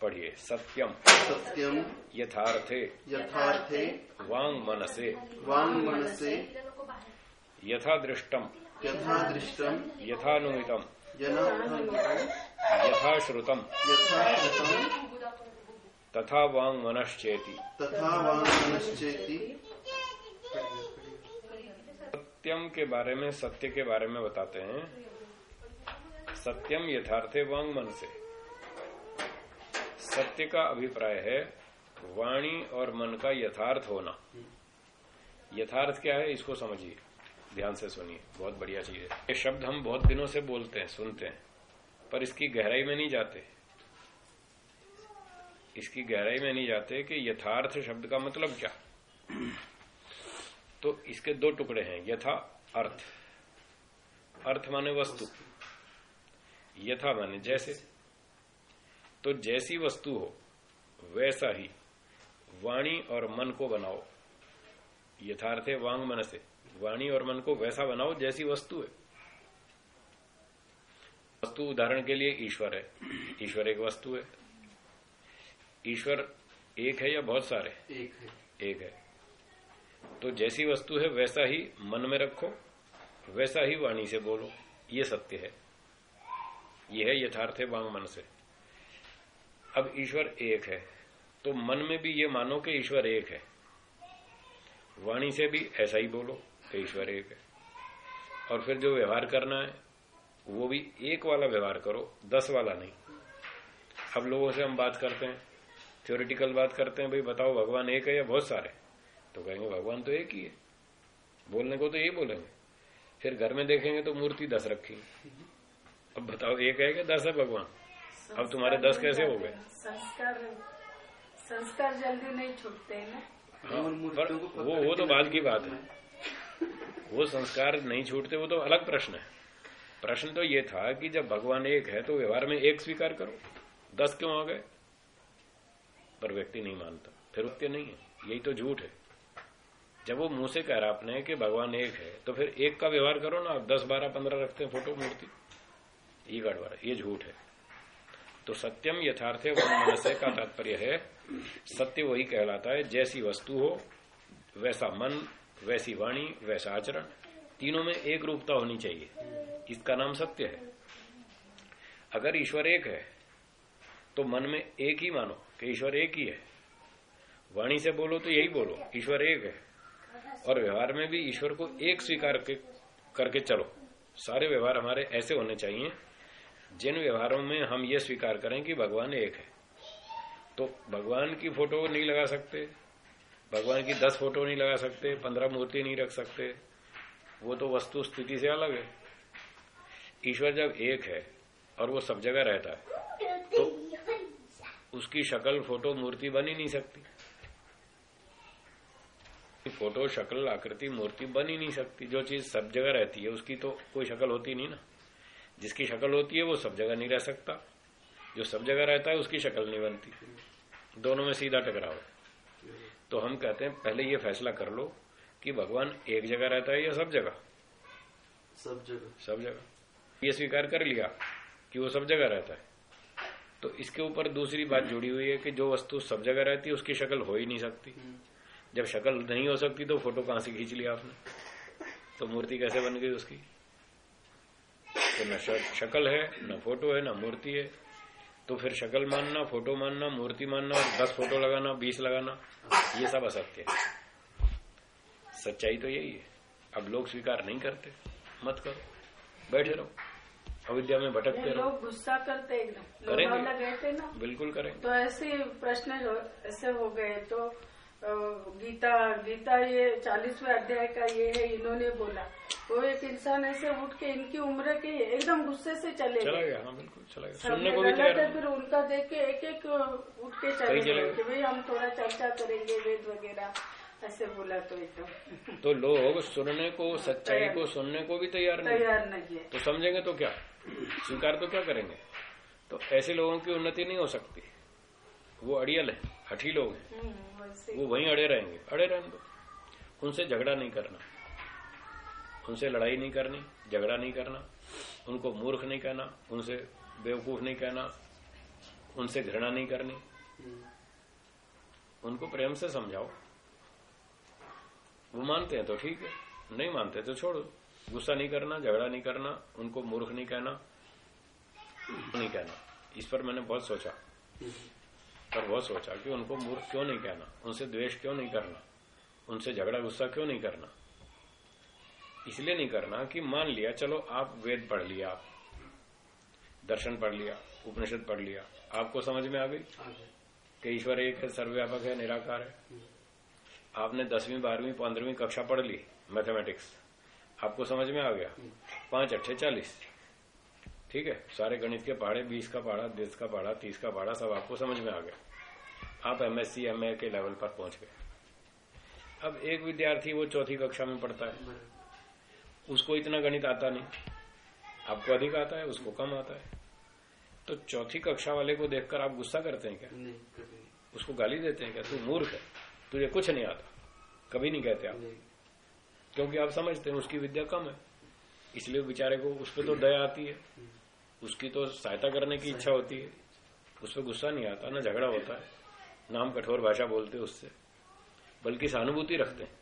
S1: पढ़िए। सत्यम।
S2: सत्यम
S1: यथार्थे।
S2: यथार्थे।
S1: वांग मनसे।
S2: वांग मनसे।
S1: यथा दृष्टम
S2: यथा दृष्टम
S1: यथानुमितम।
S2: यथा
S1: यथा श्रुतम
S2: श्रुतम
S1: तथा वांग मनश्चेति।
S2: तथा वांग मनश्चेति।
S1: सत्यम के बारे में सत्य के बारे में बताते हैं। सत्यम यथार्थे वांग मन से सत्य का अभिप्राय है वाणी और मन का यथार्थ होना। यथार्थ क्या है इसको समझिए। ध्यान से सुनिए बहुत बढ़िया चीज़ है। ये शब्द हम बहुत दिनों से बोलते हैं सुनते हैं पर इसकी गहराई में नहीं जाते। इसकी गहराई में नहीं जाते कि यथार्थ शब्द का मतलब क्या। तो इसके दो टुकड़े हैं, यथा, अर्थ। अर्थ माने वस्तु। यथा माने जैसे। तो जैसी वस्तु हो, वैसा ही वाणी और मन को बनाओ। यथार्थ है वांग मन से। वाणी और मन को वैसा बनाओ जैसी वस्तु है। वस्तु उदाहरण के लिए ईश्वर है। ईश्वर एक वस्तु है। ईश्वर एक है या बहुत सारे?
S2: एक है।
S1: एक है। तो जैसी वस्तु है वैसा ही मन में रखो वैसा ही वाणी से बोलो ये सत्य है। ये है यथार्थ है वांग मन से। अब ईश्वर एक है तो मन में भी ये मानो कि ईश्वर एक है। वाणी से भी ऐसा ही बोलो कि ईश्वर एक है। और फिर जो व्यवहार करना है वो भी एक वाला व्यवहार करो दस वाला नहीं। अब लोगों से हम बात करते हैं थ्योरिटिकल बात करते हैं भाई बताओ भगवान एक है या बहुत सारे तो कहेंगे भगवान तो एक ही है। बोलने को तो यही बोलेंगे। फिर घर में देखेंगे तो मूर्ति दस रखी अब बताओ एक है कि दस है भगवान? अब तुम्हारे दस कैसे हो गए?
S3: संस्कार संस्कार जल्दी नहीं छूटते हैं ना?
S1: हाँ, पर वो वो तो बाद की बात है। वो संस्कार नहीं छूटते वो तो अलग प्रश्न है। प्रश्न तो ये था कि जब भगवान एक है तो व्यवहार में एक स्वीकार करो। दस क्यों आ गए? पर व्यक्ति नहीं मानता। फिर सत्य नहीं है। यही तो झूठ है। जब वो मुँह से कह रहा आपने कि भगवान एक है तो फिर एक का व्यवहार करो ना। आप दस, बारह, पंद्रह रखते हैं फ़ोटो मूर्ति। ये गड़बड़ है। ये झूठ है। तो सत्यम यथार्थ मनस्य का तात्पर्य है। सत्य वही कहलाता है। जैसी वस्तु हो, वैसा मन, वैसी वाणी, वैसा आचरण। तीनों में एक रूपता होनी चाहिए। इसका नाम सत्य है। अगर ईश्वर एक है तो मन में एक ही मानो। कि ईश्वर एक ही है। वाणी से बोलो तो यही बोलो, ईश्वर एक है। और व्यवहार में भी ईश्वर को एक स्वीकार करके चलो। सारे व्यवहार हमारे ऐसे होने चाहिए, जिन व्यवहारों में हम ये स्वीकार करें कि भगवान एक है। तो भगवान की फ़ोटो नहीं लगा सकते, भगवान की दस फ़ोटो नहीं लगा सकते, पंद्रह मूर्ति नहीं रख सकते, वो तो वस्तु स्थिति से अलग है। ईश्वर जब एक है और वो सब जगह रहता है उसकी शक्ल फ़ोटो मूर्ति बन ही नहीं सकती। फ़ोटो शक्ल आकृति मूर्ति बन ही नहीं सकती। जो चीज़ सब जगह रहती है उसकी तो कोई शक्ल होती नहीं ना। जिसकी शक्ल होती है वो सब जगह नहीं रह सकता। जो सब जगह रहता है उसकी शक्ल नहीं बनती। दोनों में सीधा टकराव है। तो हम कहते हैं पहले ये फैसला कर लो कि भगवान एक जगह रहता है या सब जगह?
S2: सब जगह।
S1: सब जगह। ये स्वीकार कर लिया कि वो सब जगह रहता है। तो इसके ऊपर दूसरी बात जुड़ी हुई है कि जो वस्तु सब जगह रहती है उसकी शक्ल हो ही नहीं सकती। जब शक्ल नहीं हो सकती तो फ़ोटो कहाँ से खींच लिया आपने? तो मूर्ति कैसे बन गई उसकी? तो न शक्ल है न फ़ोटो है न मूर्ति है। तो फिर शक्ल मानना फ़ोटो मानना मूर्ति मानना और दस फ़ोटो लगाना बीस लगाना ये सब असत्य है। सच्चाई तो यही है। अब लोग स्वीकार नहीं करते। मत करो। बैठे रहो। अविद्या में भटकते रहो
S3: लोग गुस्सा करते
S1: करेंगे।
S3: ना।
S1: बिल्कुल करें
S3: तो ऐसे प्रश्न ऐसे हो गए। तो गीता गीता ये चालीसवें अध्याय का ये है इन्होंने बोला। वो एक इंसान ऐसे उठ के इनकी उम्र के एकदम गुस्से से चले
S1: चला गया हाँ बिल्कुल चला गया। सुनने को भी तैयार
S3: फिर उनका देख के एक एक उठ के चले गए। कि भाई हम थोड़ा चर्चा करेंगे वेद वगैरह ऐसे बोला तो एकदम।
S1: तो लोग सुनने को सच्चाई को सुनने को भी तैयार नहीं
S3: तैयार नहीं है।
S1: तो समझेंगे तो क्या? स्वीकार तो क्या करेंगे? तो ऐसे लोगों की उन्नति नहीं हो सकती। वो अड़ियल है हठी लोग हैं।
S3: हम्म,
S1: वो वहीं अड़े रहेंगे। अड़े रहने दो। उनसे झगड़ा नहीं करना। उनसे लड़ाई नहीं करनी झगड़ा नहीं करना। उनको मूर्ख नहीं कहना उनसे बेवकूफ़ नहीं कहना उनसे घृणा नहीं करनी। उनको प्रेम से समझाओ। वो मानते हैं तो ठीक है नहीं मानते तो छोड़ो। गुस्सा नहीं करना झगड़ा नहीं करना उनको मूर्ख नहीं कहना नहीं कहना। इस पर मैंने बहुत सोचा पर बहुत सोचा कि उनको मूर्ख क्यों नहीं कहना? उनसे द्वेष क्यों नहीं करना? उनसे झगड़ा गुस्सा क्यों नहीं करना? इसलिए नहीं करना कि मान लिया चलो आप वेद पढ़ लिया आप दर्शन पढ़ लिया उपनिषद पढ़ लिया। आपको समझ में आ गई?
S2: आगे
S1: कि ईश्वर एक है सर्वव्यापक है निराकार है। आपने दसवीं बारहवीं पंद्रहवीं कक्षा पढ़ ली मैथमेटिक्स। आपको समझ में आ गया? पाँच अट्ठे चालीस। ठीक है? सारे गणित के पहाड़े बीस का पहाड़ा दस का पहाड़ा तीस का पहाड़ा सब आपको समझ में आ गया। आप एमएससी एमए के लेवल पर पहुँच गए। अब एक विद्यार्थी वो चौथी कक्षा में पढ़ता है। उसको इतना गणित आता नहीं। आपको अधिक आता है उसको कम आता है। तो चौथी कक्षा वाले को देखकर आप गुस्सा करते हैं क्या?
S2: नहीं कभी नहीं।
S1: उसको गाली देते हैं क्या? तू मूर्ख है। तुझे कुछ नहीं आता। कभी नहीं कहते आप।
S2: नहीं।
S1: क्योंकि आप समझते हैं उसकी विद्या कम है। इसलिए बेचारे को उस पर तो दया आती है। उसकी तो सहायता करने की इच्छा होती है। उस पर गुस्सा नहीं आता, ना झगड़ा होता है। ना हम कठोर भाषा बोलते उससे। बल्कि सहानुभूति रखते हैं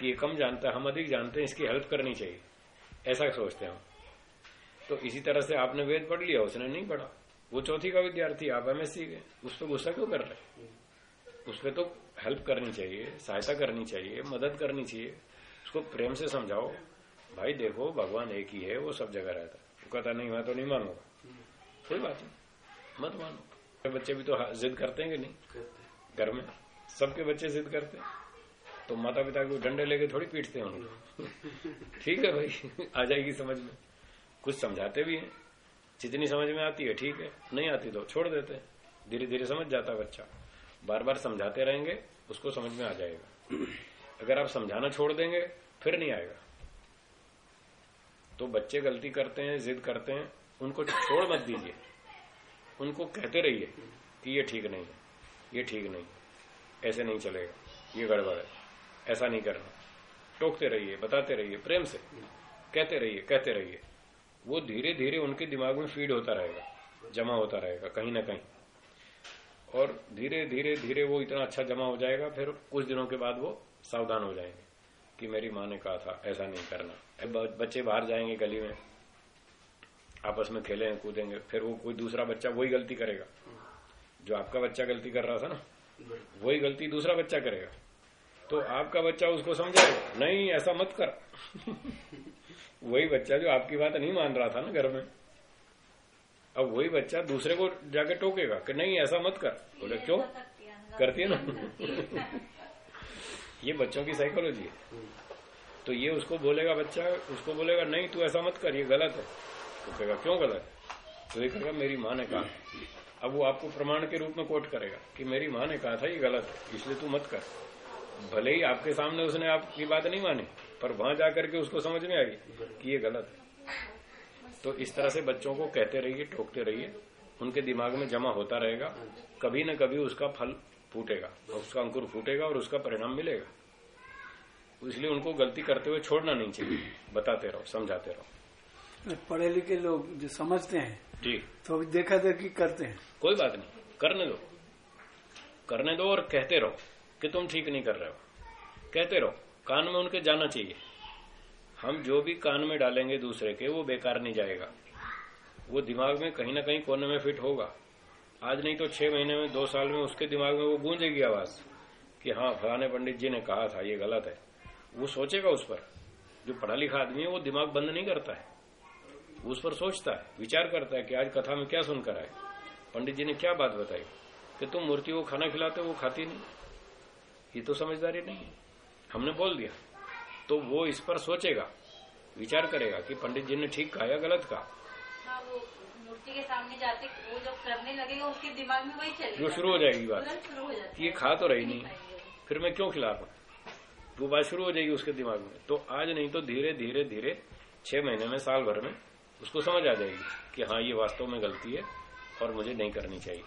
S1: कि ये कम जानता है, हम अधिक जानते हैं, इसकी हेल्प करनी चाहिए। ऐसा सोचते हैं हम। तो इसी तरह से आपने वेद पढ़ लिया, उसने नहीं पढ़ा। वो चौथी का विद्यार्थी, आप एमएससी के। उस पर गुस्सा क्यों कर रहे उस पर तो हेल्प करनी चाहिए, सहायता करनी चाहिए, मदद करनी चाहिए। उसको प्रेम से समझाओ भाई देखो भगवान एक ही है वो सब जगह रहता है। वो कहता नहीं मैं तो नहीं मानूँगा। कोई बात नहीं मत मानो। बच्चे भी तो जिद करते हैं कि नहीं? घर में सबके बच्चे जिद करते हैं? तो माता पिता को डंडे लेके थोड़ी पीटते हैं उनको। (laughs) ठीक है भाई आ जाएगी समझ में। कुछ समझाते भी हैं। जितनी समझ में आती है ठीक है। नहीं आती तो छोड़ देते हैं। धीरे धीरे समझ जाता है बच्चा। बार बार समझाते रहेंगे उसको समझ में आ जाएगा। अगर आप समझाना छोड़ देंगे फिर नहीं आएगा। तो बच्चे गलती करते हैं, जिद करते हैं, उनको छोड़ मत दीजिए। उनको कहते रहिए कि ये ठीक नहीं है, ये ठीक नहीं ऐसे नहीं चलेगा, ये गड़बड़ है, ऐसा नहीं करना। टोकते रहिए, बताते रहिए, प्रेम से कहते रहिए कहते रहिए। वो धीरे धीरे उनके दिमाग में फ़ीड होता रहेगा, जमा होता रहेगा, कहीं ना कहीं। और धीरे धीरे धीरे वो इतना अच्छा जमा हो जाएगा, फिर कुछ दिनों के बाद वो सावधान हो जाएँगे। कि मेरी माँ ने कहा था ऐसा नहीं करना। अब बच्चे बाहर जाएँगे गली में आपस में खेलेंगे कूदेंगे फिर वो कोई दूसरा बच्चा वही गलती करेगा। जो आपका बच्चा गलती कर रहा था ना वही गलती दूसरा बच्चा करेगा। तो आपका बच्चा उसको समझाएगा नहीं ऐसा मत कर। (laughs) वही बच्चा जो आपकी बात नहीं मान रहा था ना घर में। अब वही बच्चा दूसरे को जाके टोकेगा कि नहीं ऐसा मत कर। बोले क्यों? करती है ना? (laughs) ये बच्चों की साइकोलॉजी है। तो ये उसको बोलेगा बच्चा उसको बोलेगा नहीं तू ऐसा मत कर ये गलत है। तो कहेगा क्यों गलत? है तो ये कहेगा मेरी माँ ने कहा। अब वो आपको प्रमाण के रूप में कोट करेगा कि मेरी माँ ने कहा था ये गलत है इसलिए तू मत कर। भले ही आपके सामने उसने आपकी बात नहीं मानी पर वहाँ जाकर के उसको समझ में आई कि ये गलत है। तो इस तरह से बच्चों को कहते रहिए टोकते रहिए उनके दिमाग में जमा होता रहेगा। कभी न कभी उसका फल फूटेगा उसका अंकुर फूटेगा और उसका परिणाम मिलेगा। इसलिए उनको गलती करते हुए छोड़ना नहीं चाहिए। बताते रहो समझाते रहो।
S5: पढ़े लिखे लोग जो समझते हैं
S1: जी।
S5: तो अभी देखा देखी करते हैं।
S1: कोई बात नहीं करने दो। करने दो और कहते रहो कि तुम ठीक नहीं कर रहे हो। कहते रहो कान में उनके जाना चाहिए। हम जो भी कान में डालेंगे दूसरे के वो बेकार नहीं जाएगा। वो दिमाग में कहीं ना कहीं कोने में फिट होगा। आज नहीं तो छह महीने में, दो साल में उसके दिमाग में वो गूंजेगी आवाज़ कि हाँ फलाने पंडित जी ने कहा था, ये गलत है। वो सोचेगा उस पर। जो पढ़ा लिखा आदमी है, वो दिमाग बंद नहीं करता है। उस पर सोचता है, विचार करता है कि आज कथा में क्या सुनकर आए। पंडित जी ने क्या बात बताई? कि तुम मूर्ति को खाना खिलाते वो खाती नहीं। ये तो समझदारी नहीं है। हमने बोल दिया। तो वो इस पर सोचेगा, विचार करेगा कि पंडित जी ने ठीक कहा या गलत कहा।
S4: मूर्ति के सामने जाते वो जब करने लगेगा उसके दिमाग में वही चलेगा।
S1: जो शुरू हो जाएगी बात।
S4: शुरू हो जाती
S1: ये खा तो रही नहीं। फिर मैं क्यों खिला रहा हूँ? वो बात शुरू हो जाएगी उसके दिमाग में। तो आज नहीं तो धीरे धीरे धीरे छह महीने में साल भर में उसको समझ आ जाएगी कि हाँ ये वास्तव में गलती है और मुझे नहीं करनी चाहिए।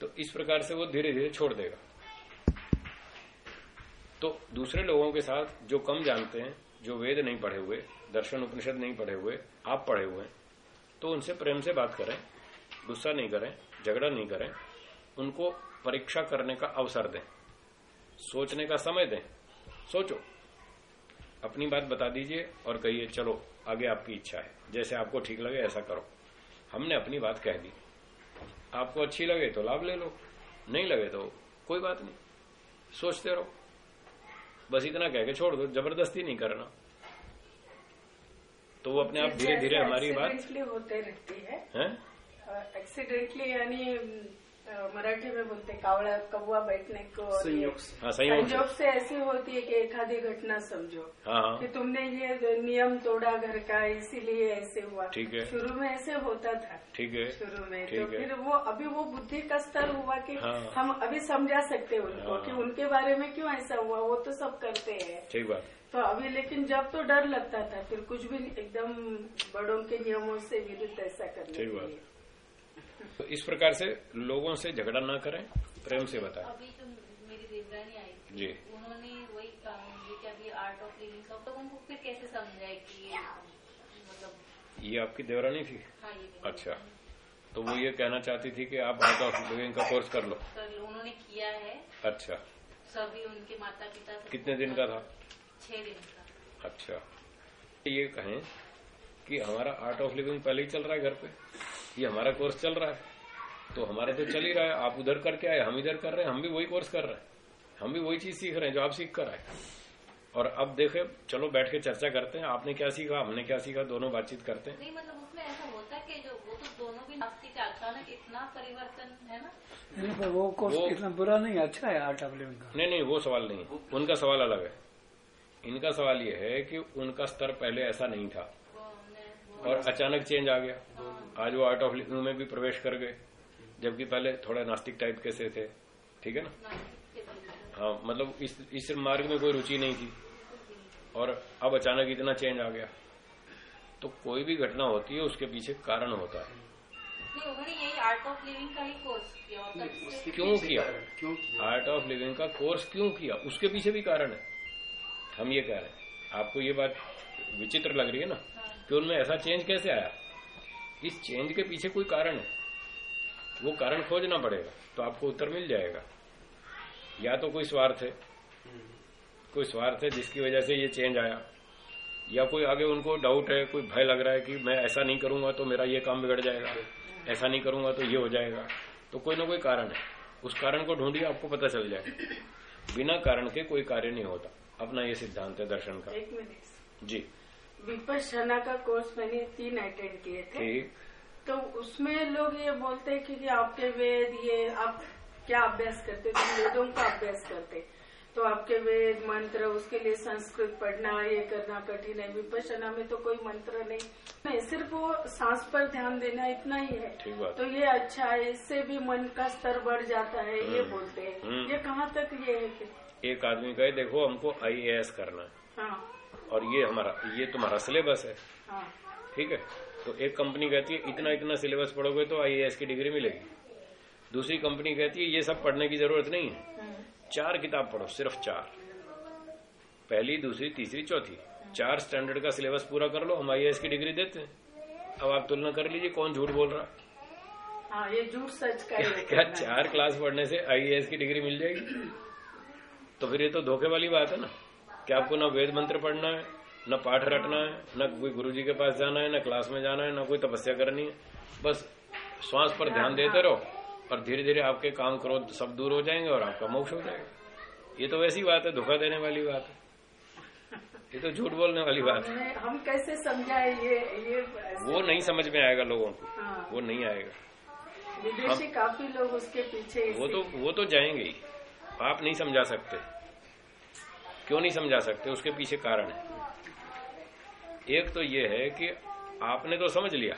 S1: तो इस प्रकार से वो धीरे धीरे छोड़ देगा। तो दूसरे लोगों के साथ जो कम जानते हैं जो वेद नहीं पढ़े हुए दर्शन उपनिषद नहीं पढ़े हुए आप पढ़े हुए हैं तो उनसे प्रेम से बात करें, गुस्सा नहीं करें, झगड़ा नहीं करें, उनको परीक्षा करने का अवसर दें, सोचने का समय दें। सोचो। अपनी बात बता दीजिए और कहिए, चलो, आगे आपकी इच्छा है। जैसे आपको ठीक लगे, ऐसा करो। हमने अपनी बात कह दी। आपको अच्छी लगे तो लाभ ले लो, नहीं लगे तो कोई बात नहीं। सोचते रहो। बस इतना कह के छोड़ दो, ज़बरदस्ती नहीं करना। तो वो अपने आप धीरे धीरे हमारी बात
S3: होते रहती है। एक्सीडेंटली यानी मराठी में बोलते कावड़ा कौवा बैठने को
S2: संयोग
S1: हाँ संयोग से।
S3: ऐसी होती है कि एक आधी घटना समझो।
S1: हाँ हाँ।
S3: कि तुमने ये नियम तोड़ा घर का इसीलिए ऐसे हुआ।
S1: ठीक है।
S3: शुरू में ऐसे होता था।
S1: ठीक है।
S3: शुरू में तो फिर वो अभी वो बुद्धि का स्तर हुआ कि
S1: हाँ।
S3: हम अभी समझा सकते उनको
S1: हाँ।
S3: कि उनके बारे में क्यों ऐसा हुआ वो तो सब करते हैं।
S1: ठीक बात।
S3: तो अभी लेकिन जब तो डर लगता था फिर कुछ भी एकदम बड़ों के नियमों से विरुद्ध ऐसा करने के
S1: बात। तो इस प्रकार से लोगों से झगड़ा ना करें प्रेम से बताएँ।
S4: अभी जो मेरी देवरानी आई
S1: जी।
S4: उन्होंने वही कहा मुझे अभी आर्ट ऑफ़ लिविंग का तो उनको फिर कैसे समझाए कि मतलब
S1: ये आपकी देवरानी थी?
S4: हाँ ये
S1: अच्छा। तो वो ये कहना चाहती थी कि आप आर्ट ऑफ़ लिविंग का कोर्स कर लो।
S4: उन्होंने किया है।
S1: अच्छा।
S4: सभी उनके माता पिता
S1: कितने दिन का था?
S4: छह दिन का।
S1: अच्छा। ये कहें कि हमारा आर्ट ऑफ़ लिविंग पहले ही चल रहा है घर पे? ये हमारा कोर्स चल रहा है? तो हमारा तो चल ही रहा है। आप उधर करके आए हम इधर कर रहे हैं हम भी वही कोर्स कर रहे हैं। हम भी वही चीज़ सीख रहे हैं जो आप सीख कर आए। और अब देखे चलो बैठ के चर्चा करते हैं आपने क्या सीखा हमने क्या सीखा दोनों बातचीत करते हैं।
S4: नहीं मतलब उसमें ऐसा होता है कि जो वो तो दोनों भी नास्तिक है अचानक इतना परिवर्तन है ना?
S5: नहीं पर वो कोर्स
S1: वो-
S5: इतना बुरा नहीं अच्छा है आर्ट ऑफ़ लिविंग का।
S1: नहीं नहीं वो सवाल नहीं उनका सवाल अलग है। इनका सवाल ये है कि उनका स्तर पहले ऐसा नहीं था। और अचानक चेंज आ गया। आज वो आर्ट ऑफ़ लिविंग में भी प्रवेश कर गए जबकि पहले थोड़ा नास्तिक टाइप के से थे ठीक है ना? हाँ मतलब इस इस मार्ग में कोई रुचि नहीं थी। और अब अचानक इतना चेंज आ गया। तो कोई भी घटना होती है उसके पीछे कारण होता है।
S4: नहीं यही आर्ट ऑफ़ लिविंग का ही कोर्स किया
S1: क्यों किया? आर्ट ऑफ़ लिविंग का कोर्स क्यों किया? उसके पीछे भी कारण है। हम ये कह रहे हैं। आपको ये बात विचित्र लग रही है ना? कि उनमें ऐसा चेंज कैसे आया? इस चेंज के पीछे कोई कारण है? वो कारण खोजना पड़ेगा तो आपको उत्तर मिल जाएगा। या तो कोई स्वार्थ है। कोई स्वार्थ है जिसकी वजह से ये चेंज आया। या कोई आगे उनको डाउट है, कोई भय लग रहा है कि मैं ऐसा नहीं करूँगा तो मेरा ये काम बिगड़ जाएगा। ऐसा नहीं करूँगा तो ये हो जाएगा। तो कोई ना कोई कारण है। उस कारण को ढूंढिए, आपको पता चल जाए बिना कारण के कोई कार्य नहीं होता। अपना ये सिद्धांत है दर्शन का।
S3: एक मिनट
S1: जी।
S3: विपश्यना का कोर्स मैंने तीन अटेंड किए थे।
S1: ठीक।
S3: तो उसमें लोग ये बोलते हैं कि, आपके वेद ये आप क्या अभ्यास करते तुम वेदों का अभ्यास करते। तो आपके वेद मंत्र उसके लिए संस्कृत पढ़ना ये करना कठिन है। विपश्यना में तो कोई मंत्र नहीं। नहीं सिर्फ़ वो सांस पर ध्यान देना इतना ही है।
S1: ठीक
S3: तो ये अच्छा है इससे भी मन का स्तर बढ़ जाता है ये
S1: हम्म।
S3: बोलते हैं।
S1: हम्म।
S3: ये कहाँ तक ये है कि
S1: एक आदमी कहे देखो हमको आईएएस करना है।
S3: हाँ।
S1: और ये हमारा ये तुम्हारा सिलेबस है।
S3: हाँ।
S1: ठीक है? तो एक कंपनी कहती है इतना इतना सिलेबस पढ़ोगे तो आईएएस की डिग्री मिलेगी। दूसरी कंपनी कहती है ये सब पढ़ने की ज़रूरत नहीं है।
S3: हम्म,
S1: चार किताब पढ़ो सिर्फ़ चार। पहली दूसरी तीसरी चौथी। चार स्टैंडर्ड का सिलेबस पूरा कर लो हम आईएएस की डिग्री देते हैं। अब आप तुलना कर लीजिए कौन झूठ बोल रहा? है
S3: हाँ ये झूठ सच का ही (laughs) है।
S1: क्या चार क्लास पढ़ने से आईएएस की डिग्री मिल जाएगी? तो फिर ये तो धोखे वाली बात है ना कि आपको ना वेद मंत्र पढ़ना है न पाठ रटना है न कोई गुरुजी के पास जाना है न क्लास में जाना है न कोई तपस्या करनी है। बस श्वास पर ध्यान देते रहो और धीरे धीरे आपके काम क्रोध सब दूर हो जाएँगे और आपका मोक्ष हो जाएगा। ये तो वैसी बात है धोखा देने वाली बात है। ये तो झूठ बोलने वाली बात है।
S3: हम कैसे समझाए ये ये
S1: वो नहीं समझ में आएगा लोगों को।
S3: हाँ।
S1: वो नहीं आएगा।
S3: विदेशी काफ़ी लोग उसके पीछे
S1: वो तो वो तो जाएँगे ही। आप नहीं समझा सकते। क्यों नहीं समझा सकते? उसके पीछे कारण है। एक तो ये है कि आपने तो समझ लिया।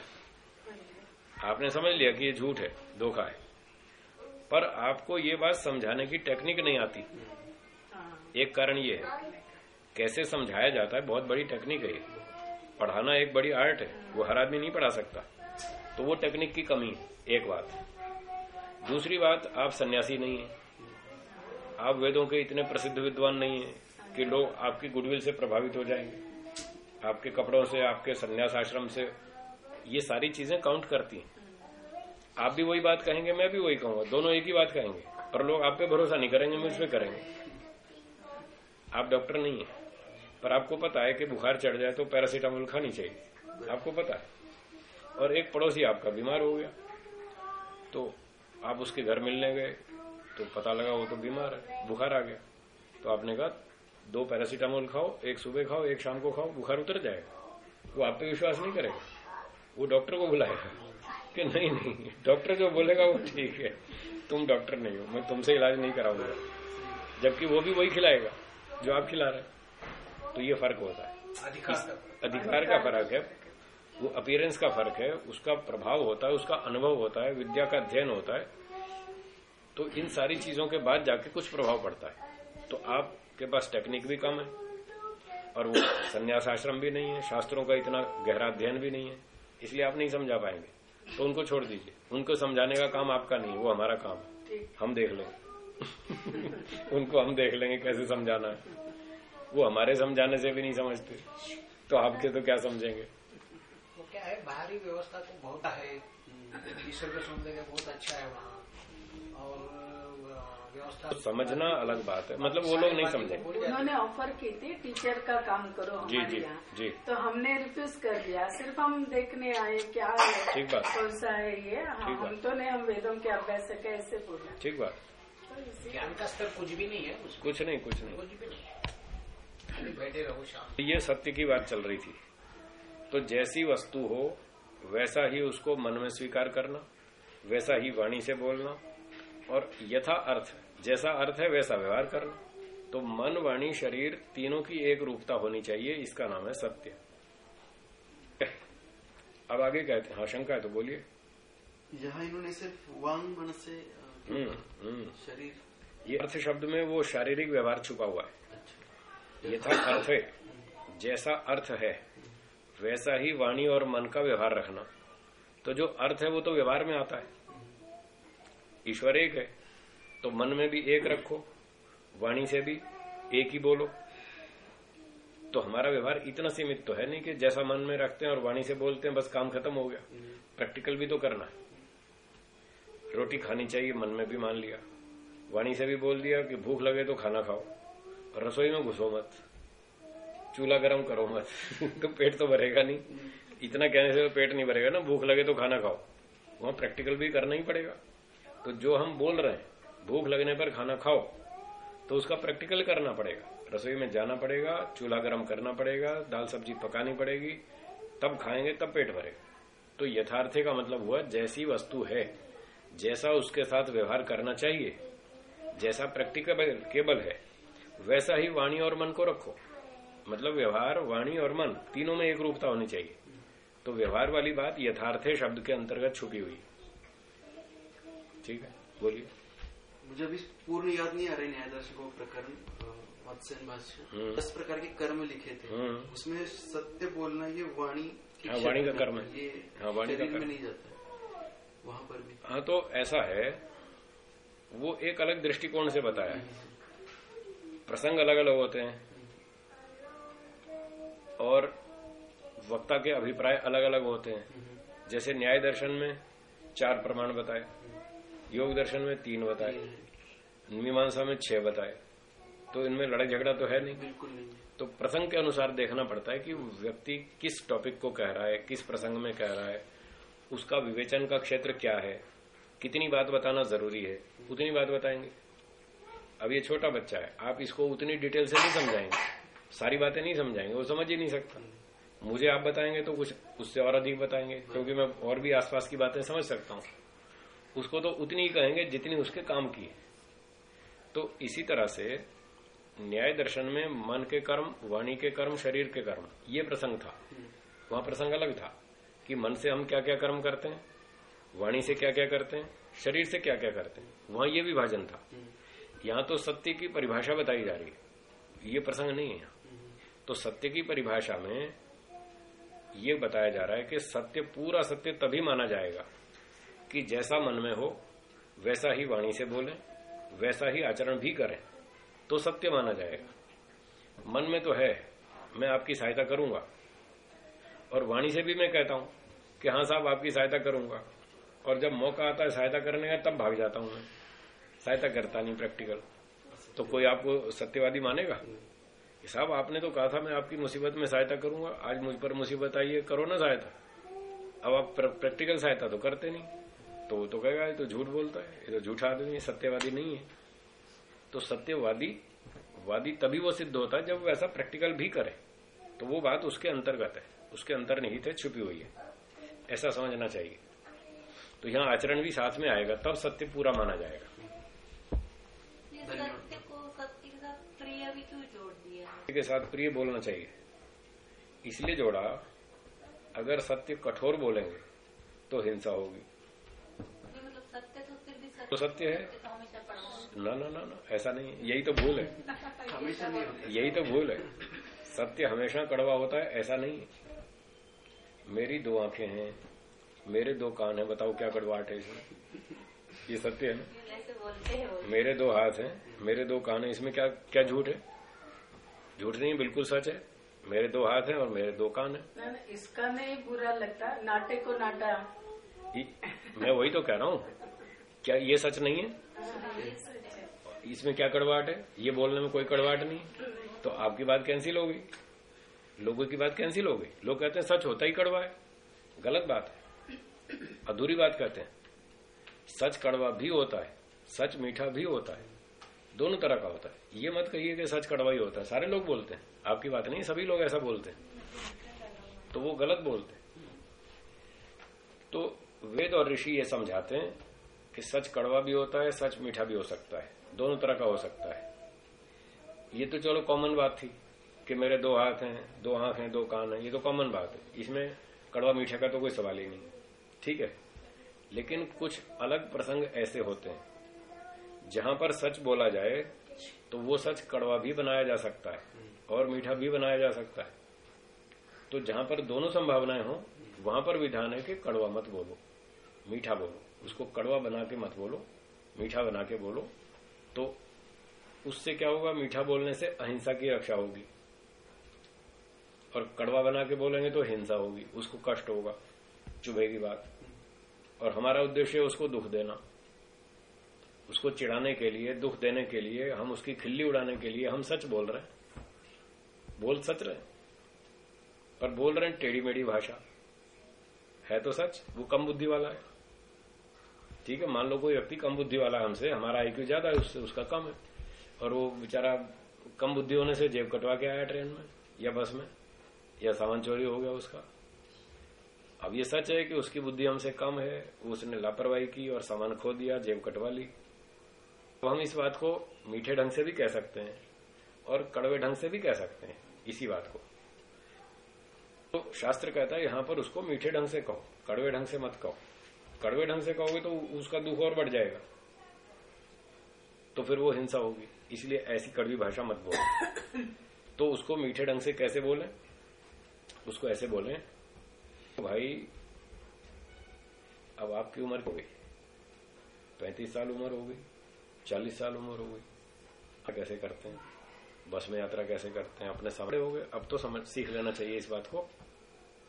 S1: आपने समझ लिया कि ये झूठ है, धोखा है। पर आपको ये बात समझाने की टेक्निक नहीं आती। एक कारण ये है। कैसे समझाया जाता है? बहुत बड़ी टेक्निक है ये। पढ़ाना एक बड़ी आर्ट है। वो हर आदमी नहीं पढ़ा सकता। तो वो टेक्निक की कमी है, एक बात। दूसरी बात, आप सन्यासी नहीं है। आप वेदों के इतने प्रसिद्ध विद्वान नहीं है कि लोग आपकी गुडविल से प्रभावित हो जाएँगे आपके कपड़ों से, आपके सन्यास आश्रम से। ये सारी चीज़ें काउंट करती हैं। आप भी वही बात कहेंगे, मैं भी वही कहूँगा। दोनों एक ही बात कहेंगे। और लोग आप पे भरोसा नहीं करेंगे मुझ पे करेंगे। आप डॉक्टर नहीं है, पर आपको पता है कि बुखार चढ़ जाए तो पैरासीटामोल खानी चाहिए। आपको पता है। और एक पड़ोसी आपका बीमार हो गया तो आप उसके घर मिलने गए तो पता लगा वो तो बीमार है बुखार आ गया। तो आपने कहा दो पैरासीटामोल खाओ एक सुबह खाओ एक शाम को खाओ बुखार उतर जाएगा। वो आप पे विश्वास नहीं करेगा। वो डॉक्टर को बुलाएगा कि नहीं नहीं डॉक्टर जो बोलेगा वो ठीक है। तुम डॉक्टर नहीं हो मैं तुमसे इलाज नहीं कराऊँगा। जबकि वो भी वही खिलाएगा जो आप खिला रहे तो ये फ़र्क होता है। अधिकार का फ़र्क है। वो अपीयरेंस का फ़र्क है उसका प्रभाव होता है उसका अनुभव होता है विद्या का अध्ययन होता है। तो इन सारी चीज़ों के बाद जाके कुछ प्रभाव पड़ता है। तो आपके पास टेक्निक भी कम है, और वो संन्यास आश्रम भी नहीं है, शास्त्रों का इतना गहरा अध्ययन भी नहीं है, इसलिए आप नहीं समझा पाएँगे। तो उनको छोड़ दीजिए। उनको समझाने का काम आपका नहीं वो हमारा काम है। हम देख लेंगे (laughs) उनको हम देख लेंगे कैसे समझाना है। वो हमारे समझाने से भी नहीं समझते। तो आपके तो क्या समझेंगे?
S6: क्या है, बाहरी व्यवस्था तो बहुत है। ईश्वर के सौंदर्य बहुत अच्छा है वहाँ।
S1: तो समझना अलग बात है। मतलब वो लोग नहीं समझे
S3: उन्होंने ऑफ़र की थी टीचर का काम करो
S1: जी, जी, जी।
S3: तो हमने रिफ्यूज कर दिया। सिर्फ़ हम देखने आए क्या है
S1: ठीक बात।
S3: कौन सा है ये। हाँ, हम तो नहीं हम वेदों के अभ्यास है कैसे बोला?
S1: ठीक बात।
S3: तो
S6: ज्ञान का स्तर कुछ भी नहीं है
S1: कुछ नहीं कुछ नहीं।
S6: कुछ भी नहीं बैठे रहो शाम
S1: ये सत्य की बात चल रही थी। तो जैसी वस्तु हो वैसा ही उसको मन में स्वीकार करना वैसा ही वाणी से बोलना और यथा अर्थ जैसा अर्थ है वैसा व्यवहार करना तो मन वाणी शरीर तीनों की एक रूपता होनी चाहिए इसका नाम है सत्य। अब आगे कहते हैं? हाँ शंका है तो बोलिए।
S2: यहाँ इन्होंने सिर्फ़ वांग मन से
S1: हम्म हम्म।
S2: शरीर।
S1: ये अर्थ शब्द में वो शारीरिक व्यवहार छुपा हुआ है। यथा अर्थ है जैसा अर्थ है वैसा ही वाणी और मन का व्यवहार रखना। तो जो अर्थ है वो तो व्यवहार में आता है। ईश्वर एक है तो मन में भी एक रखो, वाणी से भी एक ही बोलो। तो हमारा व्यवहार इतना सीमित तो है नहीं कि जैसा मन में रखते हैं और वाणी से बोलते हैं, बस काम खत्म हो गया। प्रैक्टिकल भी तो करना है। रोटी खानी चाहिए, मन में भी मान लिया। वाणी से भी बोल दिया कि भूख लगे तो खाना खाओ रसोई में घुसो मत। चूल्हा गर्म करो मत। (laughs) तो पेट तो भरेगा नहीं। इतना कहने से तो पेट नहीं भरेगा ना, भूख लगे तो खाना खाओ। वहाँ प्रैक्टिकल भी करना ही पड़ेगा। तो जो हम बोल रहे हैं, भूख लगने पर खाना खाओ तो उसका प्रैक्टिकल करना पड़ेगा। रसोई में जाना पड़ेगा, चूल्हा गर्म करना पड़ेगा, दाल सब्ज़ी पकानी पड़ेगी, तब खाएँगे, तब पेट भरेगा। तो यथार्थे का मतलब हुआ, जैसी वस्तु है, जैसा उसके साथ व्यवहार करना चाहिए, जैसा प्रैक्टिकल केबल है, वैसा ही वाणी और मन को रखो। मतलब व्यवहार, वाणी और मन, तीनों में एक रूपता होनी चाहिए। तो व्यवहार वाली बात यथार्थे शब्द के अंतर्गत छुपी हुई। ठीक है बोलिए।
S2: मुझे अभी पूर्ण याद नहीं आ रही न्याय दर्शकों प्रकरण
S1: हम्म।
S2: दस प्रकार के कर्म लिखे थे।
S1: हम्म।
S2: उसमें सत्य बोलना ये वाणी
S1: हाँ, वाणी का कर्म है।
S2: ये
S1: हाँ, वाणी का कर्म।
S2: नहीं जाता। वहाँ पर भी।
S1: हाँ तो ऐसा है वो एक अलग दृष्टिकोण से बताया है। प्रसंग अलग अलग होते हैं। और वक्ता के अभिप्राय अलग अलग होते हैं। जैसे न्याय दर्शन में चार प्रमाण बताए। योग दर्शन में तीन बताए मीमांसा में छह बताए। तो इनमें लड़ाई झगड़ा तो है नहीं।
S2: बिल्कुल नहीं।
S1: तो प्रसंग के अनुसार देखना पड़ता है कि व्यक्ति किस टॉपिक को कह रहा है किस प्रसंग में कह रहा है उसका विवेचन का क्षेत्र क्या है कितनी बात बताना ज़रूरी है उतनी बात बताएँगे। अब ये छोटा बच्चा है आप इसको उतनी डिटेल से नहीं समझाएँगे। सारी बातें नहीं समझाएँगे वो समझ ही नहीं सकता। मुझे आप बताएँगे तो कुछ उससे और अधिक बताएँगे क्योंकि मैं और भी आसपास की बातें समझ सकता हूँ। उसको तो उतनी ही कहेंगे जितनी उसके काम की है। तो इसी तरह से न्याय दर्शन में मन के कर्म, वाणी के कर्म, शरीर के कर्म, ये प्रसंग था। वहाँ प्रसंग अलग था कि मन से हम क्या क्या कर्म करते हैं, वाणी से क्या क्या करते हैं, शरीर से क्या क्या करते हैं। वहाँ ये विभाजन था। यहाँ तो सत्य की परिभाषा बताई जा रही है। ये प्रसंग नहीं है यहाँ। तो सत्य की परिभाषा में ये बताया जा रहा है कि सत्य, पूरा सत्य तभी माना जाएगा कि जैसा मन में हो, वैसा ही वाणी से बोले, वैसा ही आचरण भी करें तो सत्य माना जाएगा। मन में तो है, मैं आपकी सहायता करूँगा। और वाणी से भी मैं कहता हूँ कि हाँ साहब, आपकी सहायता करूँगा। और जब मौका आता है सहायता करने का, तब भाग जाता हूँ मैं। सहायता करता नहीं प्रैक्टिकल। तो कोई आपको सत्यवादी मानेगा? कि साहब, आपने तो कहा था मैं आपकी मुसीबत में सहायता करूँगा, आज मुझ पर मुसीबत आई है, करो ना सहायता। अब आप प्रैक्टिकल सहायता तो करते नहीं। तो वो तो कहेगा ये तो झूठ बोलता है ये तो झूठा आदमी है सत्यवादी नहीं है। तो सत्यवादी वादी तभी वो सिद्ध होता है जब वो ऐसा प्रैक्टिकल भी करे। तो वो बात उसके अंतर्गत है उसके अंतर्निहित है छुपी हुई है। ऐसा समझना चाहिए। तो यहाँ आचरण भी साथ में आएगा तब सत्य पूरा माना जाएगा।
S4: सत्य को सत्य के साथ प्रिय भी क्यों जोड़ दिया
S1: के साथ प्रिय बोलना चाहिए। इसलिए जोड़ा अगर सत्य कठोर बोलेंगे तो हिंसा होगी।
S4: तो सत्य
S1: है। ना ना ना ना ऐसा नहीं। यही तो भूल है। यही तो भूल है। सत्य हमेशा कड़वा होता है ऐसा नहीं। है मेरी दो आँखें हैं मेरे दो कान हैं बताओ क्या कड़वाहट है इसमें? ये सत्य है ना? मेरे दो हाथ हैं मेरे दो कान हैं इसमें क्या क्या झूठ है? झूठ नहीं बिल्कुल सच है। मेरे दो हाथ हैं और मेरे दो कान हैं।
S3: इसका नहीं बुरा लगता नाटे को नाटा।
S1: मैं वही तो कह रहा हूँ। क्या ये सच नहीं है? इसमें क्या कड़वाहट है? ये बोलने में कोई कड़वाहट नहीं तो आपकी बात कैंसिल हो गई। लोगों की बात कैंसिल हो गई। लोग कहते हैं सच होता ही कड़वा है। गलत बात है। अधूरी बात कहते हैं। सच कड़वा भी होता है। सच मीठा भी होता है। दोनों तरह का होता है। ये मत कहिए कि सच कड़वा ही होता है। सारे लोग बोलते हैं। आपकी बात नहीं, सभी लोग ऐसा बोलते हैं। तो वो गलत बोलते हैं। तो वेद और ऋषि ये समझाते हैं कि सच कड़वा भी होता है, सच मीठा भी हो सकता है। दोनों तरह का हो सकता है। ये तो चलो कॉमन बात थी कि मेरे दो हाथ हैं, दो आँख हैं, दो कान हैं, ये तो कॉमन बात है। इसमें कड़वा मीठा का तो कोई सवाल ही नहीं। ठीक है? लेकिन कुछ अलग प्रसंग ऐसे होते हैं, जहाँ पर सच बोला जाए तो वो सच कड़वा भी बनाया जा सकता है और मीठा भी बनाया जा सकता है। तो जहाँ पर दोनों संभावनाएँ हो, वहाँ पर विधान है कि कड़वा मत बोलो, मीठा बोलो। उसको कड़वा बना के मत बोलो, मीठा बना के बोलो तो उससे क्या होगा? मीठा बोलने से अहिंसा की रक्षा होगी। और कड़वा बना के बोलेंगे तो हिंसा होगी, उसको कष्ट होगा चुभेगी बात। और हमारा उद्देश्य है उसको दुख देना। उसको चिढ़ाने के लिए, दुख देने के लिए, हम उसकी खिल्ली उड़ाने के लिए, हम सच बोल रहे हैं। बोल सच रहे पर बोल रहे हैं टेढ़ी मेढ़ी भाषा। है तो सच? वो कम बुद्धि वाला है। ठीक है, मान लो कोई व्यक्ति कम बुद्धि वाला हमसे, हमारा आईक्यू ज़्यादा है, उससे उसका कम है। और वो बेचारा कम बुद्धि होने से जेब कटवा के आया ट्रेन में, या बस में, या सामान चोरी हो गया उसका। अब ये सच है कि उसकी बुद्धि हमसे कम है, उसने लापरवाही की और सामान खो दिया, जेब कटवा ली। तो हम इस बात को मीठे ढंग से भी कह सकते हैं, और कड़वे ढंग से भी कह सकते हैं, इसी बात को। तो शास्त्र कहता है, यहाँ पर उसको मीठे ढंग से कहो, कड़वे ढंग से मत कहो। कड़वे ढंग से कहोगे तो उसका दुख और बढ़ जाएगा। तो फिर वो हिंसा होगी। इसलिए ऐसी कड़वी भाषा मत बोलो। तो उसको मीठे ढंग से कैसे बोले? उसको ऐसे बोले, भाई, अब आपकी उम्र हो गई। पैंतीस साल उम्र हो गई, चालीस साल उम्र हो गई। कैसे करते हैं? बस में यात्रा कैसे करते हैं? अपने सामने हो गए। अब तो समझ, सीख लेना चाहिए इस बात को।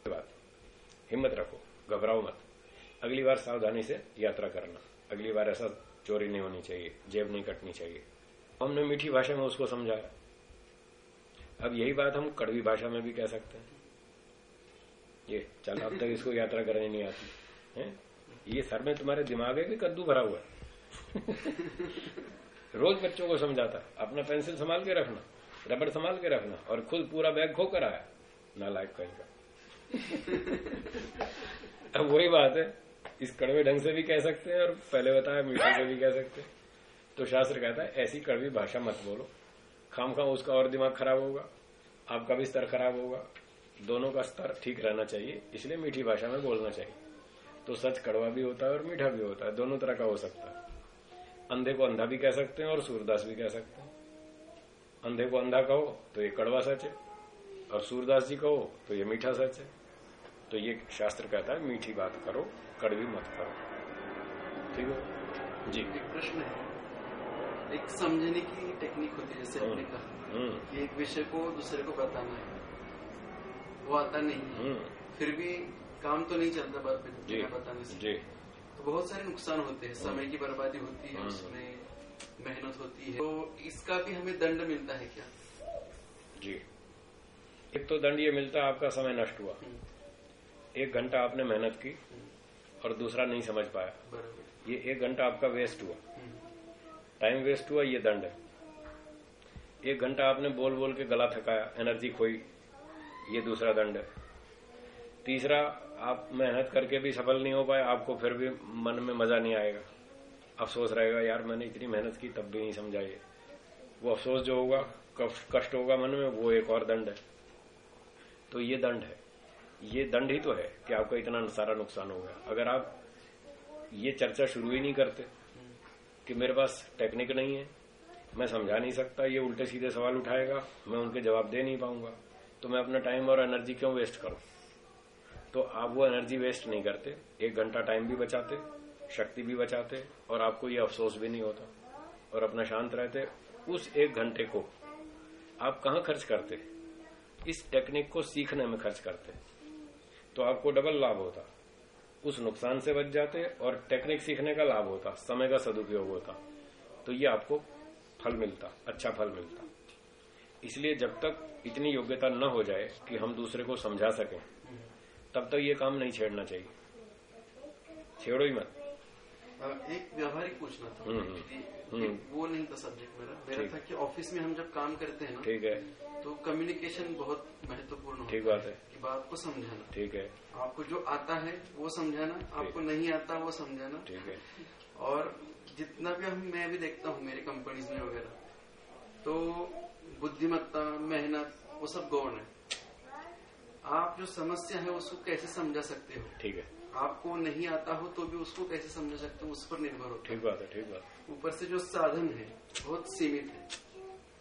S1: बात, हिम्मत रखो, घबराओ मत। अगली बार सावधानी से यात्रा करना। अगली बार ऐसा चोरी नहीं होनी चाहिए, जेब नहीं कटनी चाहिए। हमने मीठी भाषा में उसको समझाया। अब यही बात हम कड़वी भाषा में भी कह सकते हैं। ये, चल, अब तक इसको यात्रा करनी नहीं आती, है? ये सर में तुम्हारे दिमाग है कि कद्दू भरा हुआ है? (laughs) रोज बच्चों को समझाता, अपना पेंसिल संभाल के रखना, रबड़ संभाल के रखना, और खुद पूरा बैग खो कर आया। नालायक कहीं का। (laughs) अब वही बात है। इस कड़वे ढंग से भी कह सकते हैं और पहले बताया, मीठे से भी कह सकते हैं। तो शास्त्र कहता है, ऐसी कड़वी भाषा मत बोलो। खाम खाम उसका और दिमाग खराब होगा, आपका भी स्तर खराब होगा। दोनों का स्तर ठीक रहना चाहिए, इसलिए मीठी भाषा में बोलना चाहिए। तो सच कड़वा भी होता है और मीठा भी होता है, दोनों तरह का हो सकता है। अंधे को अंधा भी कह सकते हैं और सूरदास भी कह सकते हैं। अंधे को अंधा कहो तो ये कड़वा सच है। और सूरदास जी कहो तो ये मीठा सच है। तो ये शास्त्र कहता है, मीठी बात करो कड़वी मत करो। ठीक है? जी।
S2: एक प्रश्न है। एक समझने की टेक्निक होती है जैसे आपने कहा
S1: हम्म।
S2: कि एक विषय को दूसरे को बताना है। वो आता नहीं है।
S1: हम्म।
S2: फिर भी काम तो नहीं चलता बताने से।
S1: जी।
S2: तो बहुत सारे नुकसान होते हैं। समय की बर्बादी होती है
S1: हम्म।
S2: उसमें मेहनत होती है। तो इसका भी हमें दंड मिलता है क्या?
S1: जी। एक तो दंड ये मिलता है आपका समय नष्ट हुआ।
S2: हम्म,
S1: एक घंटा आपने मेहनत की। और दूसरा नहीं समझ पाया। ये एक घंटा आपका वेस्ट हुआ। टाइम वेस्ट हुआ ये दंड है। एक घंटा आपने बोल बोल के गला थकाया एनर्जी खोई ये दूसरा दंड है। तीसरा आप मेहनत करके भी सफल नहीं हो पाए आपको फिर भी मन में मज़ा नहीं आएगा। अफसोस रहेगा यार मैंने इतनी मेहनत की तब भी नहीं समझा ये। वो अफसोस जो होगा कष्ट होगा मन में वो एक और दंड है। तो ये दंड है। ये दंड ही तो है कि आपका इतना सारा नुकसान हो गया। अगर आप ये चर्चा शुरू ही नहीं करते कि मेरे पास टेक्निक नहीं है, मैं समझा नहीं सकता, ये उल्टे सीधे सवाल उठाएगा, मैं उनके जवाब दे नहीं पाऊँगा तो मैं अपना टाइम और एनर्जी क्यों वेस्ट करूँ? तो आप वो एनर्जी वेस्ट नहीं करते, एक घंटा टाइम भी बचाते, शक्ति भी बचाते, और आपको ये अफसोस भी नहीं होता। और अपना शांत रहते, उस एक घंटे को आप कहा खर्च करते? इस टेक्निक को सीखने में खर्च करते। तो आपको डबल लाभ होता। उस नुकसान से बच जाते और टेक्निक सीखने का लाभ होता, समय का सदुपयोग होता। तो ये आपको फल मिलता अच्छा फल मिलता। इसलिए जब तक इतनी योग्यता न हो जाए कि हम दूसरे को समझा सकें, तब तक ये काम नहीं छेड़ना चाहिए। छेड़ो ही मत।
S2: एक व्यवहारिक पूछना था।
S1: हम्म, हम्म।
S2: वो नहीं था सब्जेक्ट मेरा। मेरा था कि ऑफ़िस में हम जब काम करते हैं ना
S1: ठीक है।
S2: तो कम्युनिकेशन बहुत महत्वपूर्ण
S1: ठीक बात है।
S2: कि बात को समझाना।
S1: ठीक है।
S2: आपको जो आता है वो समझाना। आपको नहीं आता वो समझाना।
S1: ठीक है।
S2: और जितना भी हम मैं भी देखता हूँ मेरी कंपनीज़ में वगैरह तो बुद्धिमत्ता मेहनत वो सब गौण है। आप जो समस्या है उसको कैसे समझा सकते हो?
S1: ठीक है।
S2: आपको नहीं आता हो तो भी उसको कैसे समझा सकते हो? उस पर निर्भर होता
S1: ठीक बात है ठीक बात
S2: ऊपर से जो साधन है बहुत सीमित है।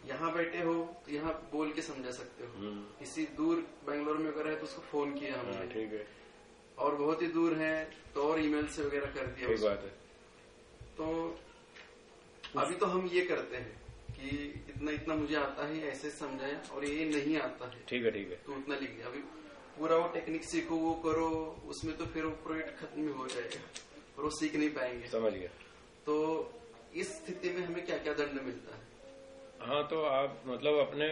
S2: यहाँ बैठे हो तो यहाँ बोल के समझा सकते हो।
S1: हम्म।
S2: किसी दूर बेंगलोर में अगर है तो उसको फ़ोन किया
S1: हाँ,
S2: हमने।
S1: ठीक है।
S2: और बहुत ही दूर है तो और ईमेल से वगैरह कर दिया
S1: ठीक बात है
S2: तो अभी तो हम ये करते हैं कि इतना इतना मुझे आता है ऐसे समझाया और ये नहीं आता है।
S1: ठीक है ठीक है।
S2: तो उतना लिख दिया। अभी पूरा वो टेक्निक सीखो वो करो उसमें तो फिर वो प्रोजेक्ट खत्म ही हो जाएगा और वो सीख नहीं पाएँगे।
S1: समझ गया।
S2: तो इस स्थिति में हमें क्या क्या दंड मिलता है?
S1: हाँ तो आप मतलब अपने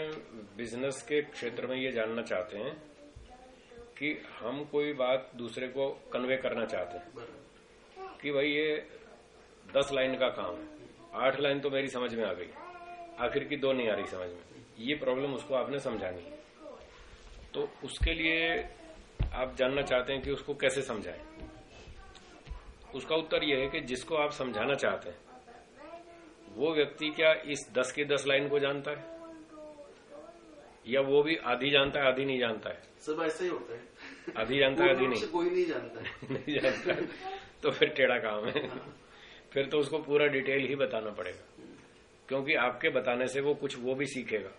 S1: बिज़नेस के क्षेत्र में ये जानना चाहते हैं कि हम कोई बात दूसरे को कन्वे करना चाहते हैं। कि भाई ये दस लाइन का काम है आठ लाइन तो मेरी समझ में आ गई आखिर की दो नहीं आ रही समझ में। ये प्रॉब्लम उसको आपने समझानी है। तो उसके लिए आप जानना चाहते हैं कि उसको कैसे समझाएँ? उसका उत्तर यह है कि जिसको आप समझाना चाहते हैं वो व्यक्ति क्या इस दस के दस लाइन को जानता है? या वो भी आधी जानता है आधी नहीं जानता है?
S2: सब ऐसा ही होता है।
S1: आधी जानता है आधी नहीं।
S2: कोई नहीं जानता है। (laughs)
S1: नहीं जानता है। तो फिर टेढ़ा काम है। फिर तो उसको पूरा डिटेल ही बताना पड़ेगा। क्योंकि आपके बताने से वो कुछ वो भी सीखेगा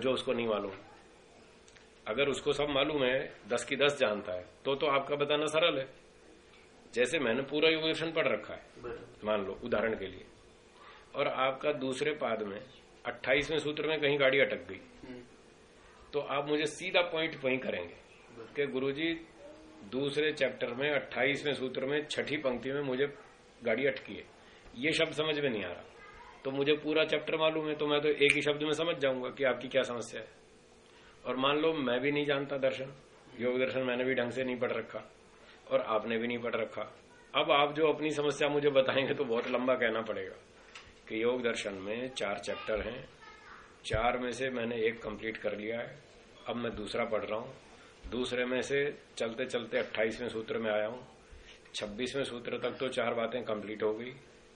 S1: जो उसको नहीं मालूम। अगर उसको सब मालूम है दस की दस जानता है तो तो आपका बताना सरल है। जैसे मैंने पूरा योग दर्शन पढ़ रखा है मान लो उदाहरण के लिए। और आपका दूसरे पाद में अट्ठाईसवें सूत्र में कहीं गाड़ी अटक गई।
S2: हम्म,
S1: तो आप मुझे सीधा पॉइंट वहीं करेंगे कि गुरुजी दूसरे चैप्टर में अट्ठाईसवें सूत्र में छठी पंक्ति में मुझे गाड़ी अटकी है। ये शब्द समझ में नहीं आ रहा। तो मुझे पूरा चैप्टर मालूम है तो मैं तो एक ही शब्द में समझ जाऊँगा कि आपकी क्या समस्या है। और मान लो मैं भी नहीं जानता दर्शन, योग दर्शन मैंने भी ढंग से नहीं पढ़ रखा और आपने भी नहीं पढ़ रखा। अब आप जो अपनी समस्या मुझे बताएँगे तो बहुत लंबा कहना पड़ेगा कि योग दर्शन में चार चैप्टर हैं। चार में से मैंने एक कंप्लीट कर लिया है। अब मैं दूसरा पढ़ रहा हूँ। दूसरे में से चलते चलते अट्ठाईसवें सूत्र में आया हूँ। छब्बीसवें सूत्र तक तो चार बातें कंप्लीट हो गई।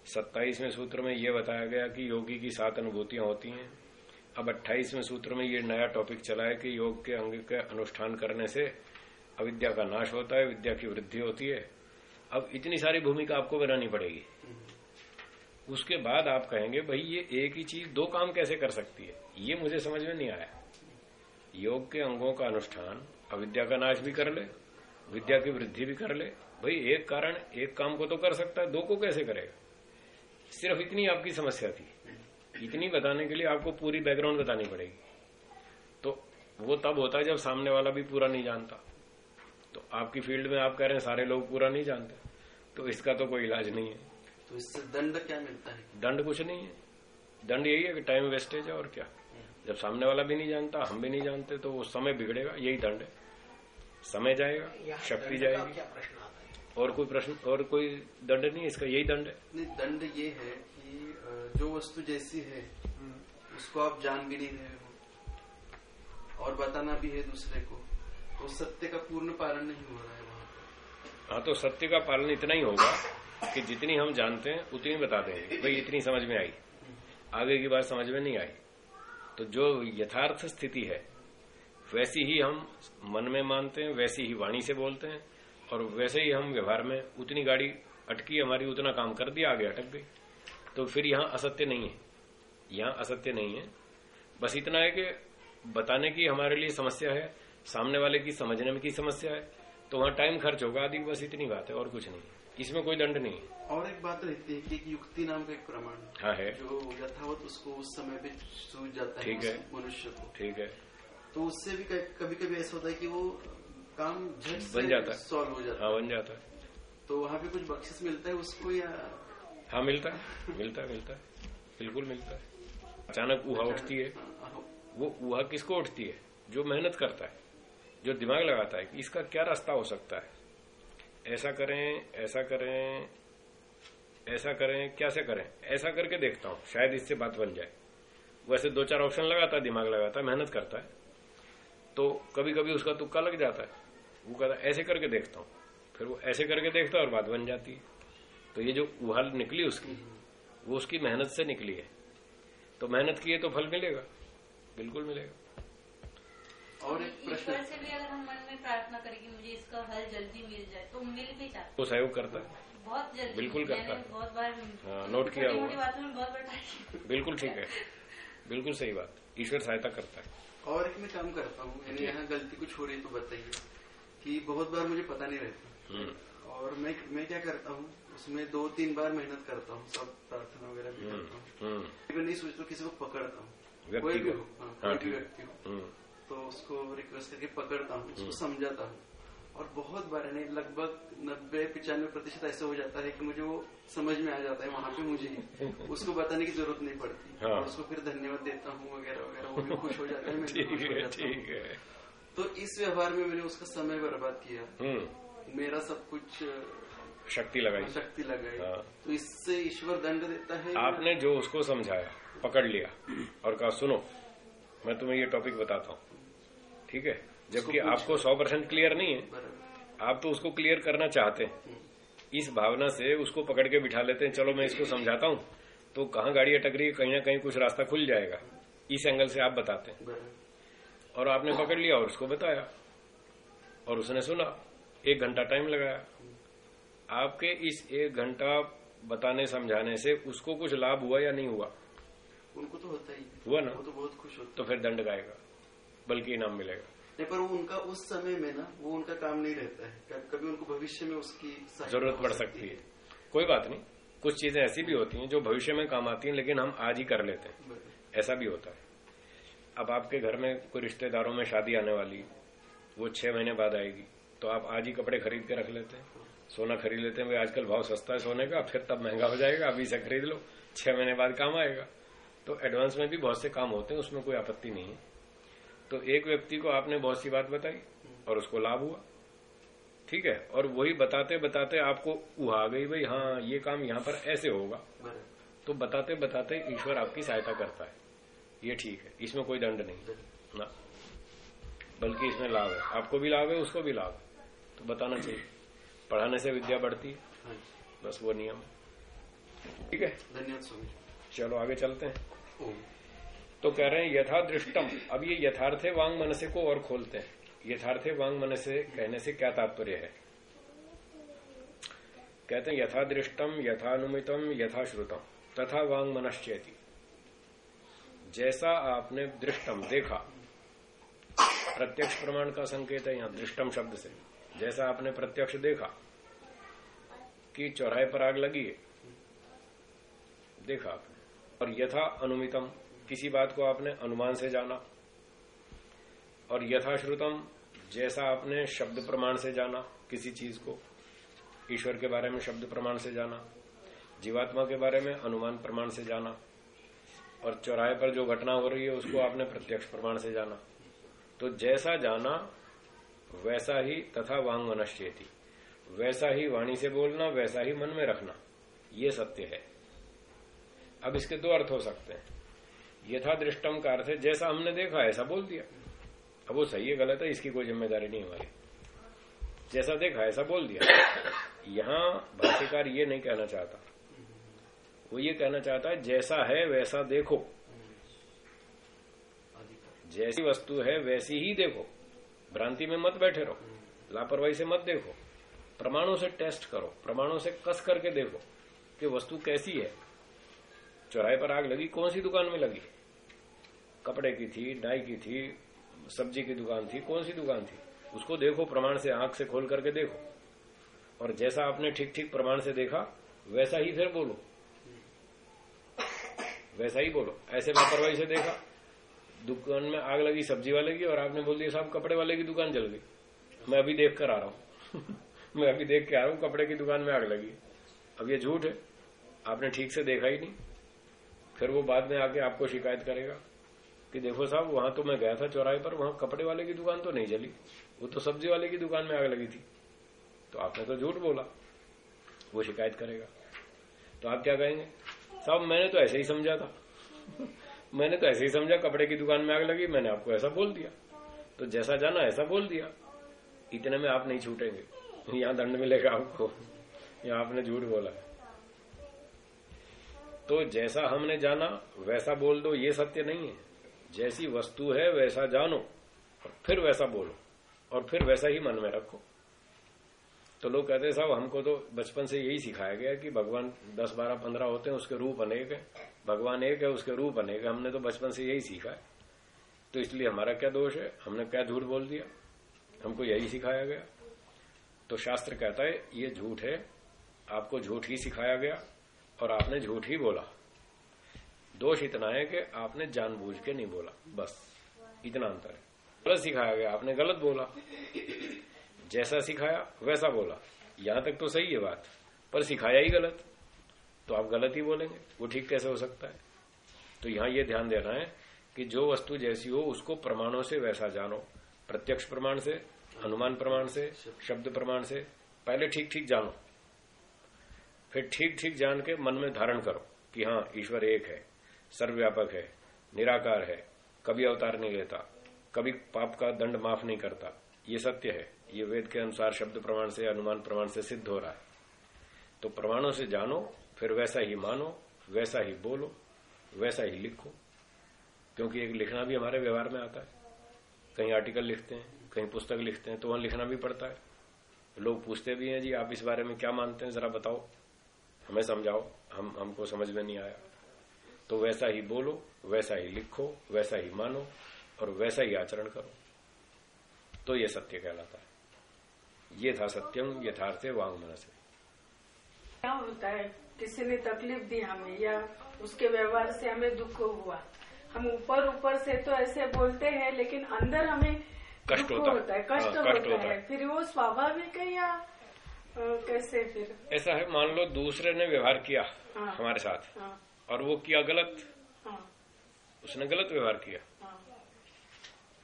S1: सत्ताईसवें सूत्र में यह बताया गया कि योगी की सात अनुभूतियाँ होती हैं। अब अट्ठाईसवें सूत्र में ये नया टॉपिक चला है कि योग के अंग के अनुष्ठान करने से अविद्या का नाश होता है, विद्या की वृद्धि होती है। अब इतनी सारी भूमिका आपको बनानी पड़ेगी। उसके बाद आप कहेंगे, भाई, ये एक ही चीज़ दो काम कैसे कर सकती है? ये मुझे समझ में नहीं आया। योग के अंगों का अनुष्ठान अविद्या का नाश भी कर ले, विद्या की वृद्धि भी कर ले। भाई, एक कारण एक काम को तो कर सकता है, दो को कैसे करेगा? सिर्फ़ इतनी आपकी समस्या थी। इतनी बताने के लिए आपको पूरी बैकग्राउंड बतानी पड़ेगी। तो वो तब होता है जब सामने वाला भी पूरा नहीं जानता। तो आपकी फ़ील्ड में आप कह रहे हैं सारे लोग पूरा नहीं जानते। तो इसका तो कोई इलाज नहीं है।
S2: तो इससे दंड क्या मिलता है?
S1: दंड कुछ नहीं है। दंड यही है कि टाइम वेस्टेज है और क्या। जब सामने वाला भी नहीं जानता हम भी नहीं जानते तो वो समय बिगड़ेगा यही दंड है। समय जाएगा शक्ति जाएगी। और कोई प्रश्न और कोई दंड नहीं है इसका यही दंड है।
S2: दंड ये है जो वस्तु जैसी है उसको आप जान भी नहीं रहे हो। और बताना भी है दूसरे को तो सत्य का पूर्ण पालन नहीं हो रहा है वहाँ
S1: हाँ तो सत्य का पालन इतना ही होगा कि जितनी हम जानते हैं, उतनी बता देंगे भाई, इतनी समझ में आई। आगे की बात समझ में नहीं आई। तो जो यथार्थ स्थिति है, वैसी ही हम मन में मानते हैं, वैसी ही वाणी से बोलते हैं, और वैसे ही हम व्यवहार में उतनी गाड़ी अटकी, हमारी उतना काम कर दिया, आगे अटक गई। तो फिर यहाँ असत्य नहीं है। यहाँ असत्य नहीं है। बस इतना है कि बताने की हमारे लिए समस्या है सामने वाले की समझने में की समस्या है तो वहाँ टाइम खर्च होगा आदि बस इतनी बात है और कुछ नहीं। इसमें कोई दंड नहीं है।
S2: और एक बात रहती है कि युक्ति नाम का एक प्रमाण
S1: हाँ है।
S2: जो यथावत उसको उस समय पे सूझ जाता है
S1: ठीक है।
S2: मनुष्य को।
S1: ठीक है।
S2: तो उससे भी कभी कभी ऐसा होता है कि वो काम
S1: बन जाता है।
S2: सॉल्व हो जाता
S1: है
S2: हाँ है।
S1: बन जाता है।
S2: तो वहाँ पे कुछ बख्शिश मिलता है उसको या
S1: हाँ मिलता है मिलता है मिलता है, बिल्कुल मिलता है। अचानक ऊहा उठती है। वो ऊहा किसको उठती है? जो मेहनत करता है, जो दिमाग लगाता है कि इसका क्या रास्ता हो सकता है? ऐसा करें ऐसा करें ऐसा करें कैसे करें? ऐसा करके देखता हूँ, शायद इससे बात बन जाए। वैसे दो चार ऑप्शन लगाता है, दिमाग लगाता है, मेहनत करता है। तो कभी कभी उसका तुक्का लग जाता है। वो कहता है, ऐसे करके देखता हूँ। फिर वो ऐसे करके देखता है और बात बन जाती है। तो ये जो उहल निकली उसकी वो उसकी मेहनत से निकली है। तो मेहनत की है तो फल मिलेगा बिल्कुल मिलेगा।
S2: और एक प्रश्न।
S4: ईश्वर से भी अगर हम मन में प्रार्थना करें कि मुझे इसका हल जल्दी मिल जाए तो मिल भी जाता
S1: वो सहयोग करता है।
S4: है। बहुत जल्दी।
S1: बिल्कुल करता है।
S4: बहुत बार
S1: हाँ, नोट किया हुआ।
S4: बहुत बता
S1: बिल्कुल ठीक है। बिल्कुल सही बात। ईश्वर सहायता करता है।
S2: और एक मैं काम करता हूँ यानी यहाँ गलती कुछ हो रही है तो बताइए कि बहुत बार मुझे पता नहीं रहता।
S1: हम्म,
S2: और मैं मैं क्या करता हूँ उसमें दो तीन बार मेहनत करता हूँ सब प्रार्थना वगैरह भी
S1: हम्म,
S2: करता हूँ।
S1: हम्म,
S2: मैं नहीं सोचता किसी को पकड़ता हूँ। कोई भी हो हाँ,
S1: हाँ,
S2: कोई भी व्यक्ति हो
S1: हम्म,
S2: तो उसको रिक्वेस्ट करके पकड़ता हूँ
S1: हम्म।
S2: उसको समझाता हूँ। और बहुत बार यानी लगभग नब्बे पिचानवे प्रतिशत ऐसा हो जाता है कि मुझे वो समझ में आ जाता है वहाँ पे मुझे ही। (laughs) उसको बताने की ज़रूरत नहीं पड़ती।
S1: हाँ।
S2: और उसको फिर धन्यवाद देता हूँ वगैरह वगैरह वो भी खुश हो जाता है मैं (laughs)
S1: ठीक
S2: खुश हो जाता
S1: ठीक है।
S2: तो इस व्यवहार में मैंने उसका समय बर्बाद किया।
S1: हम्म।
S2: मेरा सब कुछ
S1: शक्ति लगाई।
S2: शक्ति लगाई।
S1: हाँ।
S2: तो इससे ईश्वर दंड देता है
S1: आपने जो उसको समझाया पकड़ लिया और कहा सुनो मैं तुम्हें ये टॉपिक बताता हूँ। ठीक है? जबकि आपको सौ परसेंट क्लियर नहीं है। आप तो उसको क्लियर करना चाहते हैं। इस भावना से उसको पकड़ के बिठा लेते हैं चलो मैं इसको समझाता हूँ। तो कहाँ गाड़ी अटक रही है कहीं ना कहीं कुछ रास्ता खुल जाएगा। इस एंगल से आप बताते हैं। और आपने पकड़ लिया और उसको बताया। और उसने सुना एक घंटा टाइम लगाया। आपके इस एक घंटा बताने समझाने से उसको कुछ लाभ हुआ या नहीं हुआ?
S2: उनको तो होता ही।
S1: हुआ ना?
S2: वो तो बहुत खुश होते
S1: तो फिर दंड गाएगा बल्कि इनाम मिलेगा।
S2: नहीं पर वो उनका उस समय में ना वो उनका काम नहीं रहता है। कभी- कभी उनको भविष्य में उसकी
S1: ज़रूरत पड़ सकती है। कोई बात नहीं। कुछ चीज़ें ऐसी भी होती हैं जो भविष्य में काम आती हैं लेकिन हम आज ही कर लेते हैं। ऐसा भी होता है। अब आपके घर में कोई रिश्तेदारों में शादी आने वाली वो छह महीने बाद आएगी तो आप आज ही कपड़े खरीद के रख लेते हैं। सोना खरीद लेते हैं, भाई आजकल भाव सस्ता है सोने का, फिर तब महँगा हो जाएगा, अभी से खरीद लो, छह महीने बाद काम आएगा। तो एडवांस में भी बहुत से काम होते हैं, उसमें कोई आपत्ति नहीं है। तो एक व्यक्ति को आपने बहुत सी बात बताई, और उसको लाभ हुआ। ठीक है, और वही बताते बताते आपको उहा गई, भाई हाँ ये काम यहाँ पर ऐसे होगा। तो बताते बताते ईश्वर आपकी सहायता करता है। ये ठीक है, इसमें कोई दंड नहीं, ना। बल्कि इसमें लाभ है। आपको भी लाभ है, उसको भी लाभ तो बताना चाहिए। पढ़ाने से विद्या बढ़ती है।
S2: हाँ
S1: बस वो नियम। है ठीक है?
S2: धन्यवाद स्वामी
S1: चलो आगे चलते हैं। तो कह रहे हैं यथा दृष्टम अब ये यथार्थे वांग मनसे को और खोलते हैं। यथार्थे वांग मनसे कहने से क्या तात्पर्य है? कहते हैं यथा दृष्टम यथानुमितम यथाश्रुतम तथा वांग मनश्चेति। जैसा आपने दृष्टम देखा प्रत्यक्ष प्रमाण का संकेत है यहाँ दृष्टम शब्द से। जैसा आपने प्रत्यक्ष देखा कि चौराहे पर आग लगी है। देखा आपने। और यथा अनुमितम, किसी बात को आपने अनुमान से जाना। और यथाश्रुतम, जैसा आपने शब्द प्रमाण से जाना, किसी चीज़ को, ईश्वर के बारे में शब्द प्रमाण से जाना, जीवात्मा के बारे में अनुमान प्रमाण से जाना, और चौराहे पर जो घटना हो रही है, उसको आपने प्रत्यक्ष प्रमाण से जाना। तो जैसा जाना वैसा ही तथा वांग मनश्चेती वैसा ही वाणी से बोलना, वैसा ही मन में रखना, ये सत्य है। अब इसके दो अर्थ हो सकते हैं। यथा दृष्टम का अर्थ है, जैसा हमने देखा, ऐसा बोल दिया। अब वो सही है, गलत है, इसकी कोई ज़िम्मेदारी नहीं हमारी। जैसा देखा, ऐसा बोल दिया। यहाँ भाष्यकार ये नहीं कहना चाहता। वो ये कहना चाहता है, जैसा है, वैसा देखो। जैसी वस्तु है, वैसी ही देखो। भ्रांति में मत बैठे रहो। लापरवाही से मत देखो। प्रमाणों से टेस्ट करो। प्रमाणों से कस करके देखो कि वस्तु कैसी है। चौराहे पर आग लगी, कौन सी दुकान में लगी? कपड़े की थी, डाई की थी, सब्ज़ी की दुकान थी, कौन सी दुकान थी? उसको देखो, प्रमाण से आँख से खोल करके देखो। और जैसा आपने ठीक ठीक प्रमाण से देखा, वैसा ही फिर बोलो। वैसा ही बोलो। ऐसे लापरवाही से देखा। दुकान में आग लगी सब्ज़ी वाले की और आपने बोल दिया, साहब, कपड़े वाले की दुकान जल गई। मैं अभी देख कर आ रहा हूँ। (laughs) मैं अभी देख के आ रहा हूँ, कपड़े की दुकान में आग लगी अब ये झूठ है। आपने ठीक से देखा ही नहीं। फिर वो बाद में आके आपको शिकायत करेगा कि देखो साहब, वहाँ तो मैं गया था चौराहे पर, वहाँ कपड़े वाले की दुकान तो नहीं जली वो तो सब्ज़ी वाले की दुकान में आग लगी थी। तो आपने तो झूठ बोला। वो शिकायत करेगा। तो आप क्या कहेंगे? साहब, मैंने तो ऐसे ही समझा था। मैंने तो ऐसे ही समझा, कपड़े की दुकान में आग लगी, मैंने आपको ऐसा बोल दिया। तो जैसा जाना, ऐसा बोल दिया। इतने में आप नहीं छूटेंगे। यहाँ दंड मिलेगा आपको। यहाँ आपने झूठ बोला। तो जैसा हमने जाना, वैसा बोल दो, ये सत्य नहीं है। जैसी वस्तु है, वैसा जानो, और फिर वैसा बोलो, और फिर वैसा ही मन में रखो। तो लोग कहते हैं, साहब, हमको तो बचपन से यही सिखाया गया कि भगवान दस बारह पंद्रह होते हैं, उसके रूप अनेक है। भगवान एक है, उसके रूप अनेक हमने तो बचपन से यही सीखा है। तो इसलिए हमारा क्या दोष है? हमने क्या झूठ बोल दिया? हमको यही सिखाया गया। तो शास्त्र कहता है, ये झूठ है, आपको झूठ ही सिखाया गया और आपने झूठ ही बोला। दोष इतना है कि आपने जानबूझ के नहीं बोला। बस, इतना अंतर है। गलत सिखाया गया, आपने गलत बोला। जैसा सिखाया, वैसा बोला। यहाँ तक तो सही है बात, पर सिखाया ही गलत। तो आप गलत ही बोलेंगे। वो ठीक कैसे हो सकता है? तो यहाँ ये ध्यान देना है कि जो वस्तु जैसी हो, उसको प्रमाणों से वैसा जानो। प्रत्यक्ष प्रमाण से, अनुमान प्रमाण से, शब्द प्रमाण से, पहले ठीक ठीक जानो। फिर ठीक ठीक जान के मन में धारण करो कि हाँ ईश्वर एक है, सर्वव्यापक है, निराकार है, कभी अवतार नहीं लेता, कभी पाप का दंड माफ़ नहीं करता। ये सत्य है। ये वेद के अनुसार शब्द प्रमाण से, अनुमान प्रमाण से सिद्ध हो रहा है। तो प्रमाणों से जानो फिर वैसा ही मानो, वैसा ही बोलो, वैसा ही लिखो, क्योंकि एक लिखना भी हमारे व्यवहार में आता है। कहीं आर्टिकल लिखते हैं, कहीं पुस्तक लिखते हैं तो वहाँ लिखना भी पड़ता है। लोग पूछते भी हैं, जी, आप इस बारे में क्या मानते हैं? जरा बताओ। हमें समझाओ। हम, हमको समझ में नहीं आया। तो वैसा ही बोलो, वैसा ही लिखो, वैसा ही मानो और वैसा ही आचरण करो। तो ये सत्य कहलाता है। ये था सत्यम यथार्थ वांग मन से
S3: क्या होता है? किसी ने तकलीफ़ दी हमें या उसके व्यवहार से हमें दुख हुआ। हम ऊपर ऊपर से तो ऐसे बोलते हैं लेकिन अंदर हमें
S1: कष्ट
S3: दुख
S1: होता है।
S3: होता है कष्ट
S1: हाँ,
S3: होता,
S1: होता
S3: है।
S1: है।
S3: फिर वो स्वाभाविक है या कैसे फिर?
S1: ऐसा है मान लो दूसरे ने व्यवहार किया
S3: हाँ।
S1: हमारे साथ
S3: हाँ।
S1: और वो किया गलत
S3: हाँ।
S1: उसने गलत व्यवहार किया।
S3: हाँ।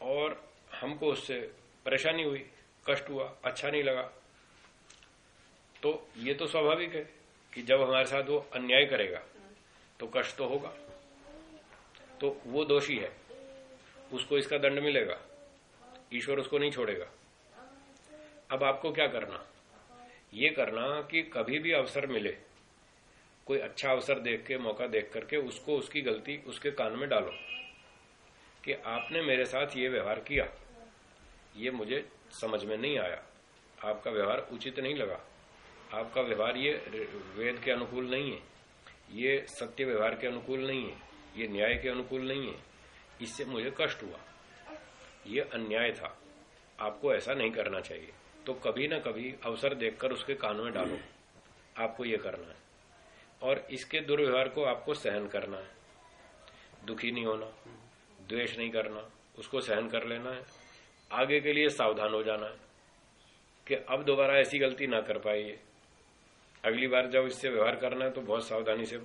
S1: और हमको उससे परेशानी हुई कष्ट हुआ अच्छा नहीं लगा तो ये तो स्वाभाविक है। कि जब हमारे साथ वो अन्याय करेगा तो कष्ट तो होगा। तो वो दोषी है। उसको इसका दंड मिलेगा। ईश्वर उसको नहीं छोड़ेगा। अब आपको क्या करना? ये करना कि कभी भी अवसर मिले, कोई अच्छा अवसर देख के, मौका देख करके उसको उसकी गलती उसके कान में डालो कि आपने मेरे साथ ये व्यवहार किया। ये मुझे समझ में नहीं आया। आपका व्यवहार उचित नहीं लगा। आपका व्यवहार ये वेद के अनुकूल नहीं है। ये सत्य व्यवहार के अनुकूल नहीं है। ये न्याय के अनुकूल नहीं है। इससे मुझे कष्ट हुआ। ये अन्याय था। आपको ऐसा नहीं करना चाहिए। तो कभी ना कभी अवसर देखकर उसके कान में डालो। आपको ये करना है। और इसके दुर्व्यवहार को आपको सहन करना है। दुखी नहीं होना, द्वेष नहीं करना, उसको सहन कर लेना है। आगे के लिए सावधान हो जाना है कि अब दोबारा ऐसी गलती ना कर पाइए। अगली बार जब इससे व्यवहार करना है तो बहुत सावधानी से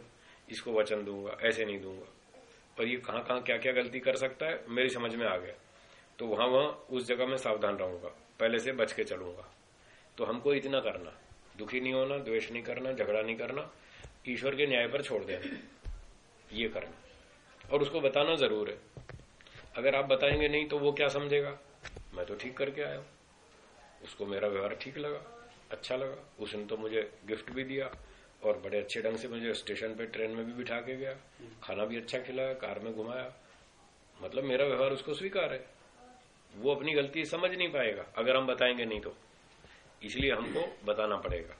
S1: इसको वचन दूँगा, ऐसे नहीं दूँगा। और ये कहाँ कहाँ क्या क्या गलती कर सकता है, मेरी समझ में आ गया। तो वहाँ वहाँ उस जगह में सावधान रहूँगा, पहले से बच के चलूँगा। तो हमको इतना करना, दुखी नहीं होना, द्वेष नहीं करना, झगड़ा नहीं करना, ईश्वर के न्याय पर छोड़ देना, ये करना। और उसको बताना ज़रूर है। अगर आप बताएँगे नहीं तो वो क्या समझेगा? मैं तो ठीक करके आया उसको मेरा व्यवहार ठीक लगा। अच्छा लगा। उसने तो मुझे गिफ्ट भी दिया और बड़े अच्छे ढंग से मुझे स्टेशन पे ट्रेन में भी बिठा के गया। खाना भी अच्छा खिलाया कार में घुमाया। मतलब मेरा व्यवहार उसको स्वीकार है। वो अपनी गलती समझ नहीं पाएगा। अगर हम बताएँगे नहीं तो। इसलिए हमको बताना पड़ेगा।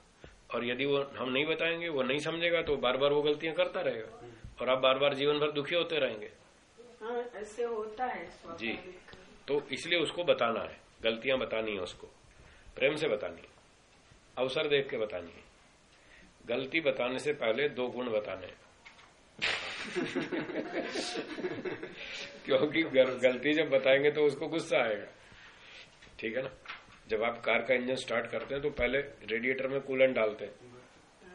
S1: और यदि वो हम नहीं बताएँगे वो नहीं समझेगा तो बार बार वो गलतियाँ करता रहेगा। और आप बार बार जीवन भर दुखी होते रहेंगे।
S3: हाँ ऐसे होता है
S1: जी। तो इसलिए उसको बताना है। गलतियाँ बतानी है उसको। प्रेम से बतानी है। अवसर देख के बतानी है गलती बताने से पहले दो गुण बताने। क्योंकि गलती जब बताएँगे तो उसको गुस्सा आएगा। ठीक है ना? जब आप कार का इंजन स्टार्ट करते हैं तो पहले रेडिएटर में कूलेंट डालते हैं।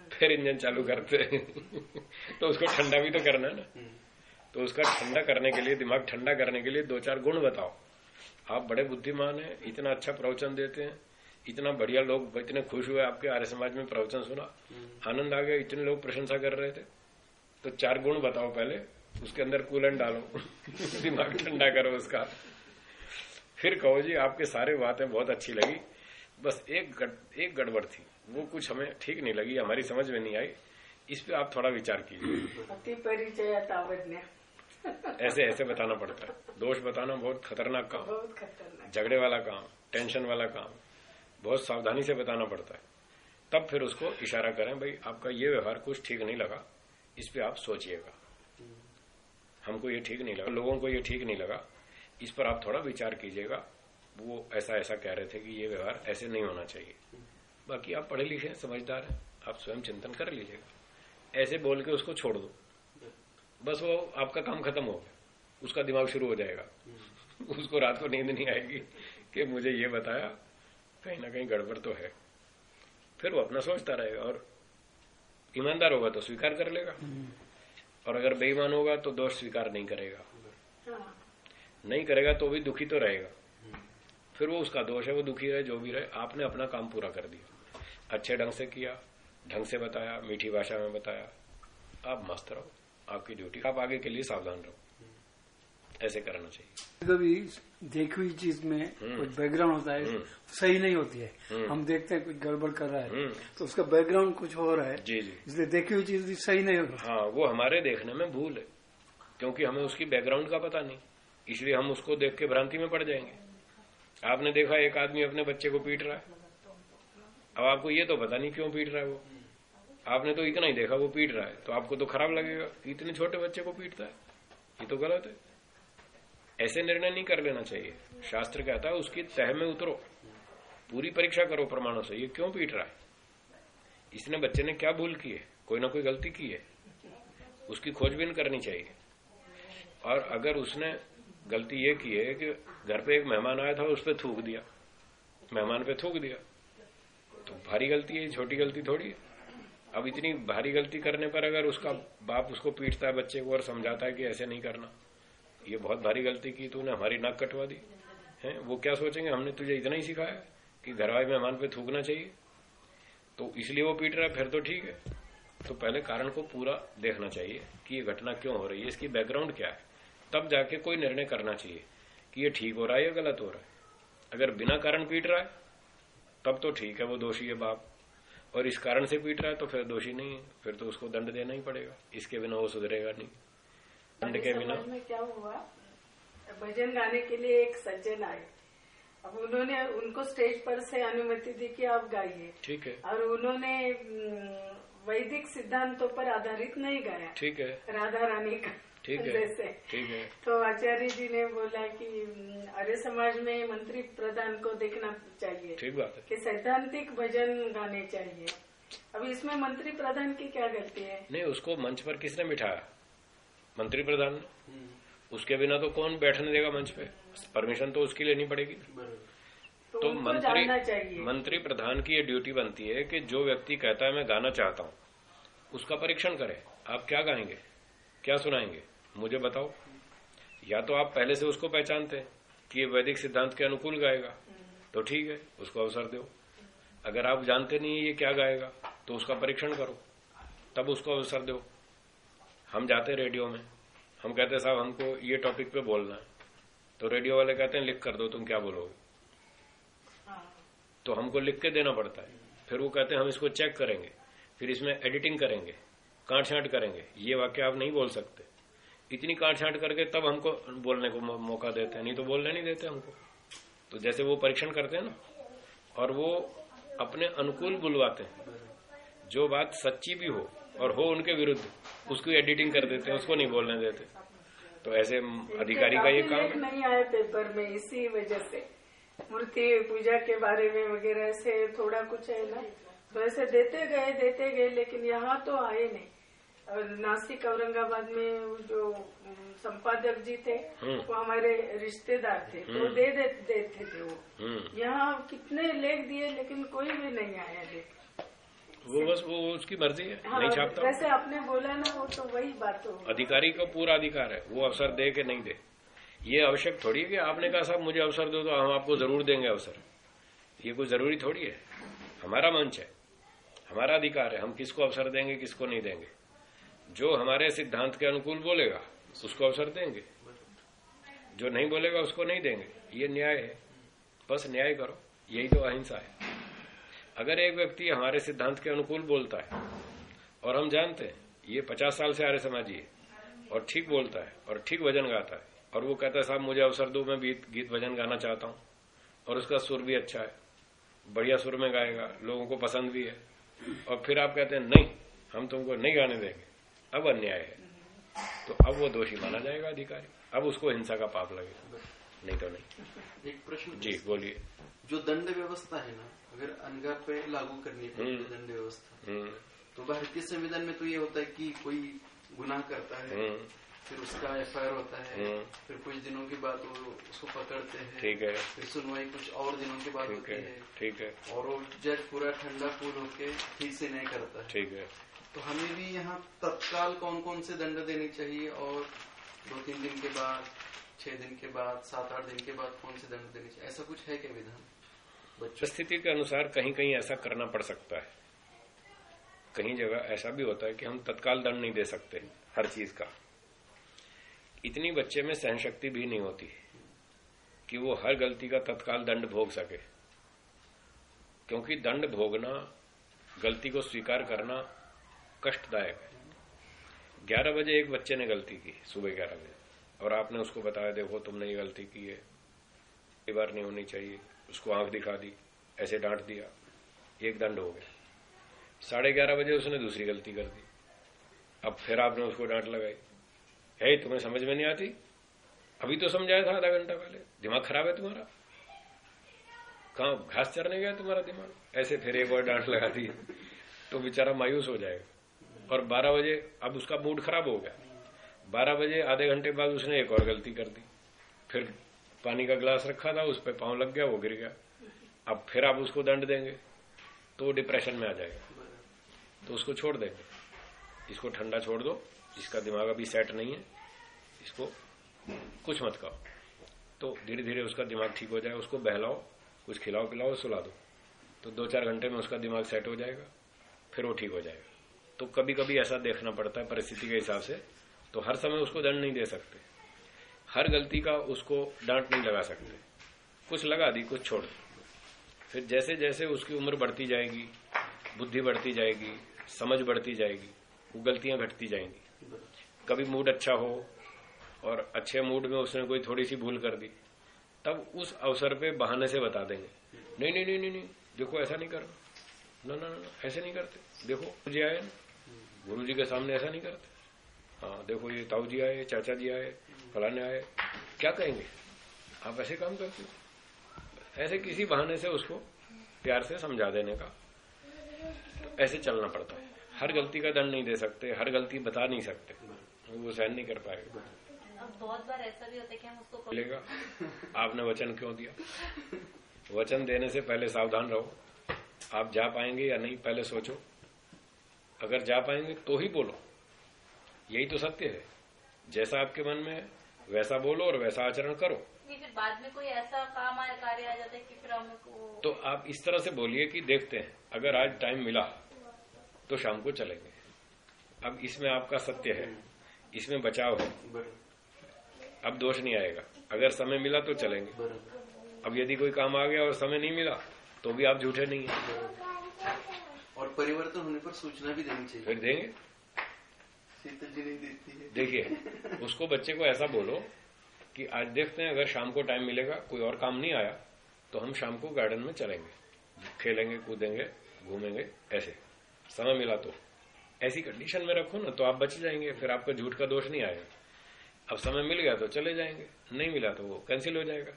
S1: फिर इंजन चालू करते हैं। तो उसको ठंडा भी तो करना है ना। तो उसका ठंडा करने के लिए, दिमाग ठंडा करने के लिए दो चार गुण बताओ। आप बड़े बुद्धिमान हैं, इतना अच्छा प्रवचन देते हैं। इतना बढ़िया लोग इतने खुश हुए आपके आर्य समाज में प्रवचन सुना। आनंद आ गया इतने लोग प्रशंसा कर रहे थे। तो चार गुण बताओ पहले उसके अंदर कूलन डालो। (laughs) दिमाग ठंडा करो उसका। फिर कहो जी आपके सारे बातें बहुत अच्छी लगी। बस एक गड़, एक गड़बड़ थी। वो कुछ हमें ठीक नहीं लगी हमारी समझ में नहीं आई। इस पे आप थोड़ा विचार कीजिए।
S3: परिचय
S1: ऐसे ऐसे बताना पड़ता है। दोष बताना बहुत खतरनाक काम।
S3: बहुत खतरनाक।
S1: झगड़े वाला काम टेंशन वाला काम। बहुत सावधानी से बताना पड़ता है। तब फिर उसको इशारा करें भाई आपका ये व्यवहार कुछ ठीक नहीं लगा इस पर आप सोचिएगा। हमको ये ठीक नहीं लगा लोगों को ये ठीक नहीं लगा इस पर आप थोड़ा विचार कीजिएगा। वो ऐसा ऐसा कह रहे थे कि ये व्यवहार ऐसे नहीं होना चाहिए। बाकी आप पढ़े लिखे समझदार हैं आप स्वयं चिंतन कर लीजिएगा। ऐसे बोल के उसको छोड़ दो। बस वो आपका काम खत्म हो गया। उसका दिमाग शुरू हो जाएगा। उसको रात को नींद नहीं आएगी कि मुझे ये बताया कहीं ना कहीं गड़बड़ तो है। फिर वो अपना सोचता रहेगा और ईमानदार होगा तो स्वीकार कर लेगा। और अगर बेईमान होगा तो दोष स्वीकार नहीं करेगा।
S3: हाँ।
S1: नहीं करेगा तो भी दुखी तो रहेगा। फिर वो उसका दोष है वो दुखी रहे जो भी रहे आपने अपना काम पूरा कर दिया। अच्छे ढंग से किया ढंग से बताया मीठी भाषा में बताया। आप मस्त रहो आपकी ड्यूटी आप आगे के लिए सावधान रहो। ऐसे करना चाहिए।
S5: कभी देखी हुई चीज़ में कुछ बैकग्राउंड होता है सही नहीं होती है। हम देखते हैं कुछ गड़बड़ कर रहा है।
S1: हम्म।
S5: तो उसका बैकग्राउंड कुछ हो रहा है
S1: जी जी।
S5: इसलिए देखी हुई चीज़ भी सही नहीं होती।
S1: हाँ वो हमारे देखने में भूल है क्योंकि हमें उसकी बैकग्राउंड का पता नहीं। इसलिए हम उसको देख के भ्रांति में पड़ जाएँगे। आपने देखा एक आदमी अपने बच्चे को पीट रहा है? अब आपको ये तो पता नहीं क्यों पीट रहा है वो। आपने तो इतना ही देखा वो पीट रहा है। तो आपको तो खराब लगेगा इतने छोटे बच्चे को पीटता है? ये तो गलत है। ऐसे निर्णय नहीं कर लेना चाहिए। शास्त्र कहता है, उसकी तह में उतरो। पूरी परीक्षा करो प्रमाणों से। ये क्यों पीट रहा है? इसने बच्चे ने क्या भूल की है? कोई ना कोई गलती की है। उसकी खोजबीन करनी चाहिए। और अगर उसने गलती ये की है कि घर पे एक मेहमान आया था, उस पर थूक दिया। मेहमान पे थूक दिया। तो भारी गलती है छोटी गलती थोड़ी है। अब इतनी भारी गलती करने पर अगर उसका बाप उसको पीटता है बच्चे को और समझाता है कि ऐसे नहीं करना। ये बहुत भारी गलती की तूने, हमारी नाक कटवा दी। है? वो क्या सोचेंगे? हमने तुझे इतना ही सिखाया कि घर वाले मेहमान पे थूकना चाहिए। तो इसलिए वो पीट रहा है, फिर तो ठीक है। तो पहले कारण को पूरा देखना चाहिए कि ये घटना क्यों हो रही है, इसकी बैकग्राउंड क्या है। तब जाके कोई निर्णय करना चाहिए कि ये ठीक हो रहा है या गलत हो रहा है। अगर बिना कारण पीट रहा है, तब तो ठीक है, वो दोषी है बाप। और इस कारण से पीट रहा है तो फिर दोषी नहीं है, फिर तो उसको दंड देना ही पड़ेगा। इसके बिना वो सुधरेगा नहीं। दंड के बिना।
S3: में क्या हुआ? भजन गाने के लिए एक सज्जन आए। अब उन्होंने उनको स्टेज पर से अनुमति दी कि आप गाइए।
S1: ठीक है।
S3: और उन्होंने वैदिक सिद्धांतों पर आधारित नहीं गाया।
S1: ठीक है।
S3: राधा रानी का
S1: ठीक है।
S3: जैसे।
S1: ठीक है।
S3: तो आचार्य जी ने बोला कि आर्य समाज में मंत्री प्रधान को देखना चाहिए
S1: ठीक बात है।
S3: कि सैद्धांतिक भजन गाने चाहिए। अब इसमें मंत्री प्रधान की क्या गलती है?
S1: नहीं उसको मंच पर किसने बिठाया? मंत्री प्रधान ने उसके बिना तो कौन बैठने देगा मंच पे? परमिशन तो उसकी लेनी पड़ेगी।
S3: तो,
S1: तो मंत्री मंत्री प्रधान की ये ड्यूटी बनती है कि जो व्यक्ति कहता है मैं गाना चाहता हूँ उसका परीक्षण करें। आप क्या गाएँगे? क्या सुनाएँगे? मुझे बताओ। या तो आप पहले से उसको पहचानते हैं कि ये वैदिक सिद्धांत के अनुकूल गाएगा। तो ठीक है उसको अवसर दो। अगर आप जानते नहीं ये क्या गाएगा तो उसका परीक्षण करो। तब उसको अवसर दो। हम जाते रेडियो में। हम कहते साहब हमको ये टॉपिक पे बोलना है। तो रेडियो वाले कहते हैं लिख कर दो तुम क्या बोलोगे? तो हमको लिख के देना पड़ता है। फिर वो कहते हैं हम इसको चेक करेंगे फिर इसमें एडिटिंग करेंगे काट छांट करेंगे। ये वाक्य आप नहीं बोल सकते। इतनी काट छाट करके तब हमको बोलने को मौका देते हैं। नहीं तो बोलने नहीं देते हमको। तो जैसे वो परीक्षण करते हैं ना और वो अपने अनुकूल बुलवाते हैं। जो बात सच्ची भी हो और हो उनके विरुद्ध। उसकी एडिटिंग कर देते हैं उसको नहीं बोलने देते। तो ऐसे अधिकारी का ये काम
S3: नहीं आया पेपर में इसी वजह से। मूर्ति पूजा के बारे में वगैरह से थोड़ा कुछ है ना। तो ऐसे देते गए देते गए लेकिन यहाँ तो आए नहीं। और नासिक औरंगाबाद में जो संपादक जी थे
S1: हम्म।
S3: वो हमारे रिश्तेदार थे तो दे देते दे थे थे वो।
S1: हम्म।
S3: यहाँ कितने लेख दिए लेकिन कोई भी नहीं आया लेख
S1: वो बस वो उसकी मर्ज़ी है
S3: हाँ,
S1: नहीं छापता।
S3: वैसे आपने बोला ना वो तो वही बात हो
S1: अधिकारी को पूरा अधिकार है वो अवसर दे के नहीं दे। ये आवश्यक थोड़ी है कि आपने कहा साहब मुझे अवसर दो तो हम आपको ज़रूर देंगे अवसर। ये कोई ज़रूरी थोड़ी है। हमारा मंच है हमारा अधिकार है हम किसको अवसर देंगे किसको नहीं देंगे। जो हमारे सिद्धांत के अनुकूल बोलेगा उसको अवसर देंगे। जो नहीं बोलेगा उसको नहीं देंगे। ये न्याय है। बस न्याय करो यही तो अहिंसा है। अगर एक व्यक्ति हमारे सिद्धांत के अनुकूल बोलता है, और हम जानते हैं, ये पचास साल से आर्य समाजी है और ठीक बोलता है, और ठीक भजन गाता है, और वो कहता है, साहब, मुझे अवसर दो, मैं गीत गीत भजन गाना चाहता हूँ। और उसका सुर भी अच्छा है, बढ़िया सुर में गाएगा, लोगों को पसंद भी है। और फिर आप कहते हैं, नहीं, हम तुमको नहीं गाने देंगे, अब अन्याय है। तो अब वो दोषी माना जाएगा अधिकारी, अब उसको हिंसा का पाप लगेगा। नहीं तो नहीं।
S2: एक प्रश्न
S1: जी बोलिए।
S2: जो दंड व्यवस्था है ना अगर अनगा पे लागू करनी पड़े
S1: हम्म।
S2: दंड व्यवस्था
S1: हम्म,
S2: तो भारतीय संविधान में तो ये होता है कि कोई गुनाह करता है
S1: हम्म,
S2: फिर उसका एफआईआर होता है। फिर कुछ दिनों के बाद वो उसको पकड़ते हैं
S1: ठीक है।
S2: फिर सुनवाई कुछ और दिनों के बाद होती
S1: है
S2: है।
S1: ठीक है।
S2: और वो जज पूरा ठंडा फूल होके ठीक से नहीं करता है।
S1: ठीक है।
S2: तो हमें भी यहाँ तत्काल कौन कौन से दंड देने चाहिए और दो तीन दिन के बाद छह दिन के बाद, सात आठ दिन के बाद कौन से दंड देने चाहिए? ऐसा कुछ है क्या विधान? बच्चों।
S1: स्थिति के अनुसार कहीं कहीं ऐसा करना पड़ सकता है। कहीं जगह ऐसा भी होता है कि हम तत्काल दंड नहीं दे सकते हर चीज़ का। इतनी बच्चे में सहन शक्ति भी नहीं होती कि वो हर गलती का तत्काल दंड भोग सके। क्योंकि दंड भोगना, गलती को स्वीकार करना कष्टदायक है। ग्यारह बजे एक बच्चे ने गलती की, सुबह ग्यारह बजे। और आपने उसको बताया, देखो तुमने ये गलती की है। ये बार नहीं होनी चाहिए। उसको आँख दिखा दी, ऐसे डांट दिया। एक दंड हो गया। साढ़े ग्यारह बजे उसने दूसरी गलती कर दी। अब फिर आपने उसको डांट लगाई। है, तुम्हें समझ में नहीं आती? अभी तो समझाया था आधा घंटा पहले। दिमाग खराब है तुम्हारा? कहा, घास चरने गया तुम्हारा दिमाग? ऐसे फिर एक बार डांट लगा दी। तो बेचारा मायूस हो जाएगा। और बारह बजे अब उसका मूड खराब हो गया। बारह बजे, आधे घंटे बाद उसने एक और गलती कर दी। फिर पानी का गिलास रखा था, उस पर पाँव लग गया, वो गिर गया। अब फिर आप उसको दंड देंगे तो वो डिप्रेशन में आ जाएगा। तो उसको छोड़ देंगे। इसको ठंडा छोड़ दो, इसका दिमाग अभी सेट नहीं है। इसको कुछ मत कहो तो धीरे धीरे उसका दिमाग ठीक हो जाएगा, उसको बहलाओ, कुछ खिलाओ, पिलाओ, सुला दो। तो दो चार घंटे में उसका दिमाग सेट हो जाएगा, फिर वो ठीक हो जाएगा। तो कभी कभी ऐसा देखना पड़ता है परिस्थिति के हिसाब से तो हर समय उसको दंड नहीं दे सकते। हर गलती का उसको डांट नहीं लगा सकते। कुछ लगा दी कुछ छोड़ दी। फिर जैसे जैसे उसकी उम्र बढ़ती जाएगी बुद्धि बढ़ती जाएगी समझ बढ़ती जाएगी वो गलतियाँ घटती जाएँगी। कभी मूड अच्छा हो और अच्छे मूड में उसने कोई थोड़ी सी भूल कर दी तब उस अवसर पे बहाने से बता देंगे। नहीं नहीं नहीं नहीं, नहीं देखो ऐसा नहीं करना ना ना ना ऐसे नहीं करते। देखो गुरु जी आए गुरु जी के सामने ऐसा नहीं करते। हाँ देखो ये ताऊ जी आए चाचा जी आए फलाने आए क्या कहेंगे? आप ऐसे काम करते हो? ऐसे किसी बहाने से उसको प्यार से समझा देने का। तो ऐसे चलना पड़ता है। हर गलती का दंड नहीं दे सकते हर गलती बता नहीं सकते। वो सहन नहीं कर पाएगा।
S4: अब बहुत बार ऐसा भी होता है कि हम उसको
S1: बोलेगा आपने वचन क्यों दिया? वचन देने से पहले सावधान रहो। आप जा पाएँगे या नहीं पहले सोचो। अगर जा पाएँगे तो ही बोलो। यही तो सत्य है। जैसा आपके मन में है वैसा बोलो और वैसा आचरण करो।
S4: फिर बाद में कोई ऐसा काम आया कार्य आ जाता है कि फिर हमको
S1: तो आप इस तरह से बोलिए कि देखते हैं अगर आज टाइम मिला तो शाम को चलेंगे। अब इसमें आपका सत्य है इसमें बचाव है। अब दोष नहीं आएगा। अगर समय मिला तो चलेंगे। अब यदि कोई काम आ गया और समय नहीं मिला तो भी आप झूठे नहीं है।
S2: और परिवर्तन होने पर सूचना भी देनी चाहिए।
S1: फिर देंगे
S2: शीतल जी नहीं देती है
S1: देखिए, उसको बच्चे को ऐसा बोलो कि आज देखते हैं, अगर शाम को टाइम मिलेगा, कोई और काम नहीं आया तो हम शाम को गार्डन में चलेंगे। खेलेंगे, कूदेंगे, घूमेंगे, ऐसे। समय मिला तो। ऐसी कंडीशन में रखो ना तो आप बच जाएँगे, फिर आपका झूठ का दोष नहीं आएगा। अब समय मिल गया तो चले जाएँगे, नहीं मिला तो वो कैंसिल हो जाएगा।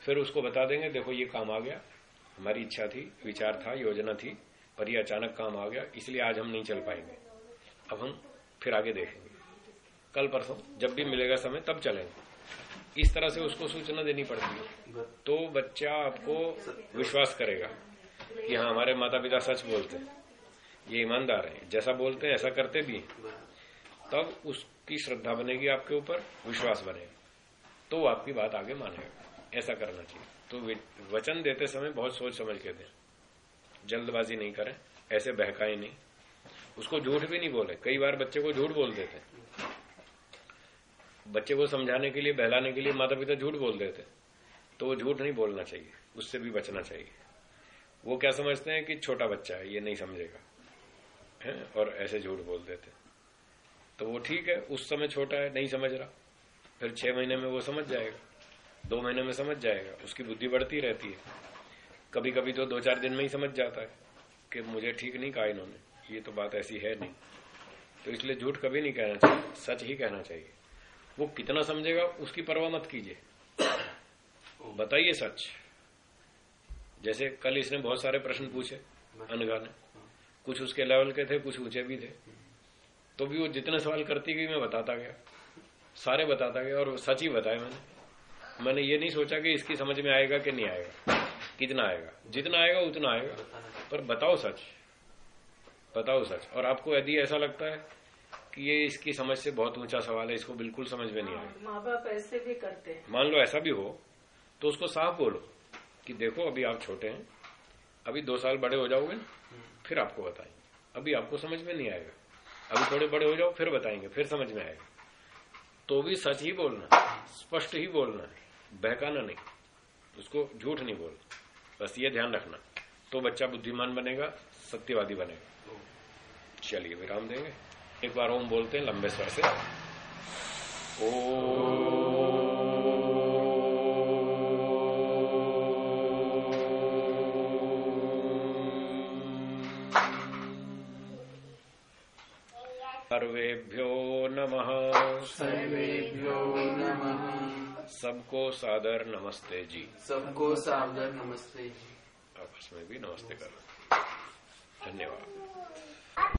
S1: फिर उसको बता देंगे, देखो ये काम आ गया, हमारी इच्छा थी, विचार था, योजना थी, पर ये अचानक काम आ गया, इसलिए आज हम नहीं चल पाएँगे। अब हम फिर आगे देखेंगे। कल परसों, जब भी मिलेगा समय, तब चलेंगे। इस तरह से उसको सूचना देनी पड़ती है। तो बच्चा आपको विश्वास करेगा कि हाँ हमारे माता पिता सच बोलते हैं। ये ईमानदार है। जैसा बोलते हैं, ऐसा करते भी तब उसकी श्रद्धा बनेगी आपके ऊपर, विश्वास बनेगा। तो आपकी बात आगे मानेगा। ऐसा करना चाहिए। तो वचन देते समय बहुत सोच समझ के दें। जल्दबाजी नहीं करें। ऐसे बहकाए नहीं। उसको झूठ भी नहीं बोले। कई बार बच्चे को झूठ बोल देते बच्चे को समझाने के लिए, बहलाने के लिए माता पिता झूठ बोल देते तो वो झूठ नहीं बोलना चाहिए, उससे भी बचना चाहिए। वो क्या समझते हैं कि छोटा बच्चा है, ये नहीं समझेगा। है? और ऐसे झूठ बोल देते तो वो ठीक है, उस समय छोटा है, नहीं समझ रहा। फिर छह महीने में वो समझ जाएगा, दो महीने में समझ जाएगा। उसकी बुद्धि बढ़ती रहती है। कभी कभी तो दो चार दिन में ही समझ जाता है कि मुझे ठीक नहीं कहा इन्होंने। ये तो बात ऐसी है नहीं। तो इसलिए झूठ कभी नहीं कहना चाहिए, सच ही कहना चाहिए। वो कितना समझेगा, उसकी परवाह मत कीजिए। बताइए सच। जैसे कल इसने बहुत सारे प्रश्न पूछे, अनगा ने। कुछ उसके लेवल के थे, कुछ ऊँचे भी थे। तो भी वो जितने सवाल करती गई, मैं बताता गया। सारे बताता गया और सच ही बताया मैंने। मैंने ये नहीं सोचा कि इसकी समझ में आएगा कि नहीं आएगा। कितना आएगा। जितना आएगा, उतना आएगा। पर बताओ सच। बताओ सच। और आपको यदि ऐसा लगता है कि ये इसकी समझ से बहुत ऊँचा सवाल है इसको बिल्कुल समझ में नहीं आएगा
S3: माँ बाप ऐसे भी करते हैं।
S1: मान लो ऐसा भी हो तो उसको साफ़ बोलो कि देखो अभी आप छोटे हैं अभी दो साल बड़े हो जाओगे ना फिर आपको बताएँगे। अभी आपको समझ में नहीं आएगा। अभी थोड़े बड़े हो जाओ फिर बताएँगे फिर समझ में आएगा। तो भी सच ही बोलना स्पष्ट ही बोलना है बहकाना नहीं। उसको झूठ नहीं बोलना बस ये ध्यान रखना। तो बच्चा बुद्धिमान बनेगा सत्यवादी बनेगा। चलिए विराम देंगे। एक बार ओम बोलते हैं लंबे स्वर से। ओ सर्वेभ्यो नमः।
S2: सर्वेभ्यो नमः।
S1: सबको सादर नमस्ते जी।
S2: सबको सादर नमस्ते जी।
S1: आपस में भी नमस्ते करो धन्यवाद।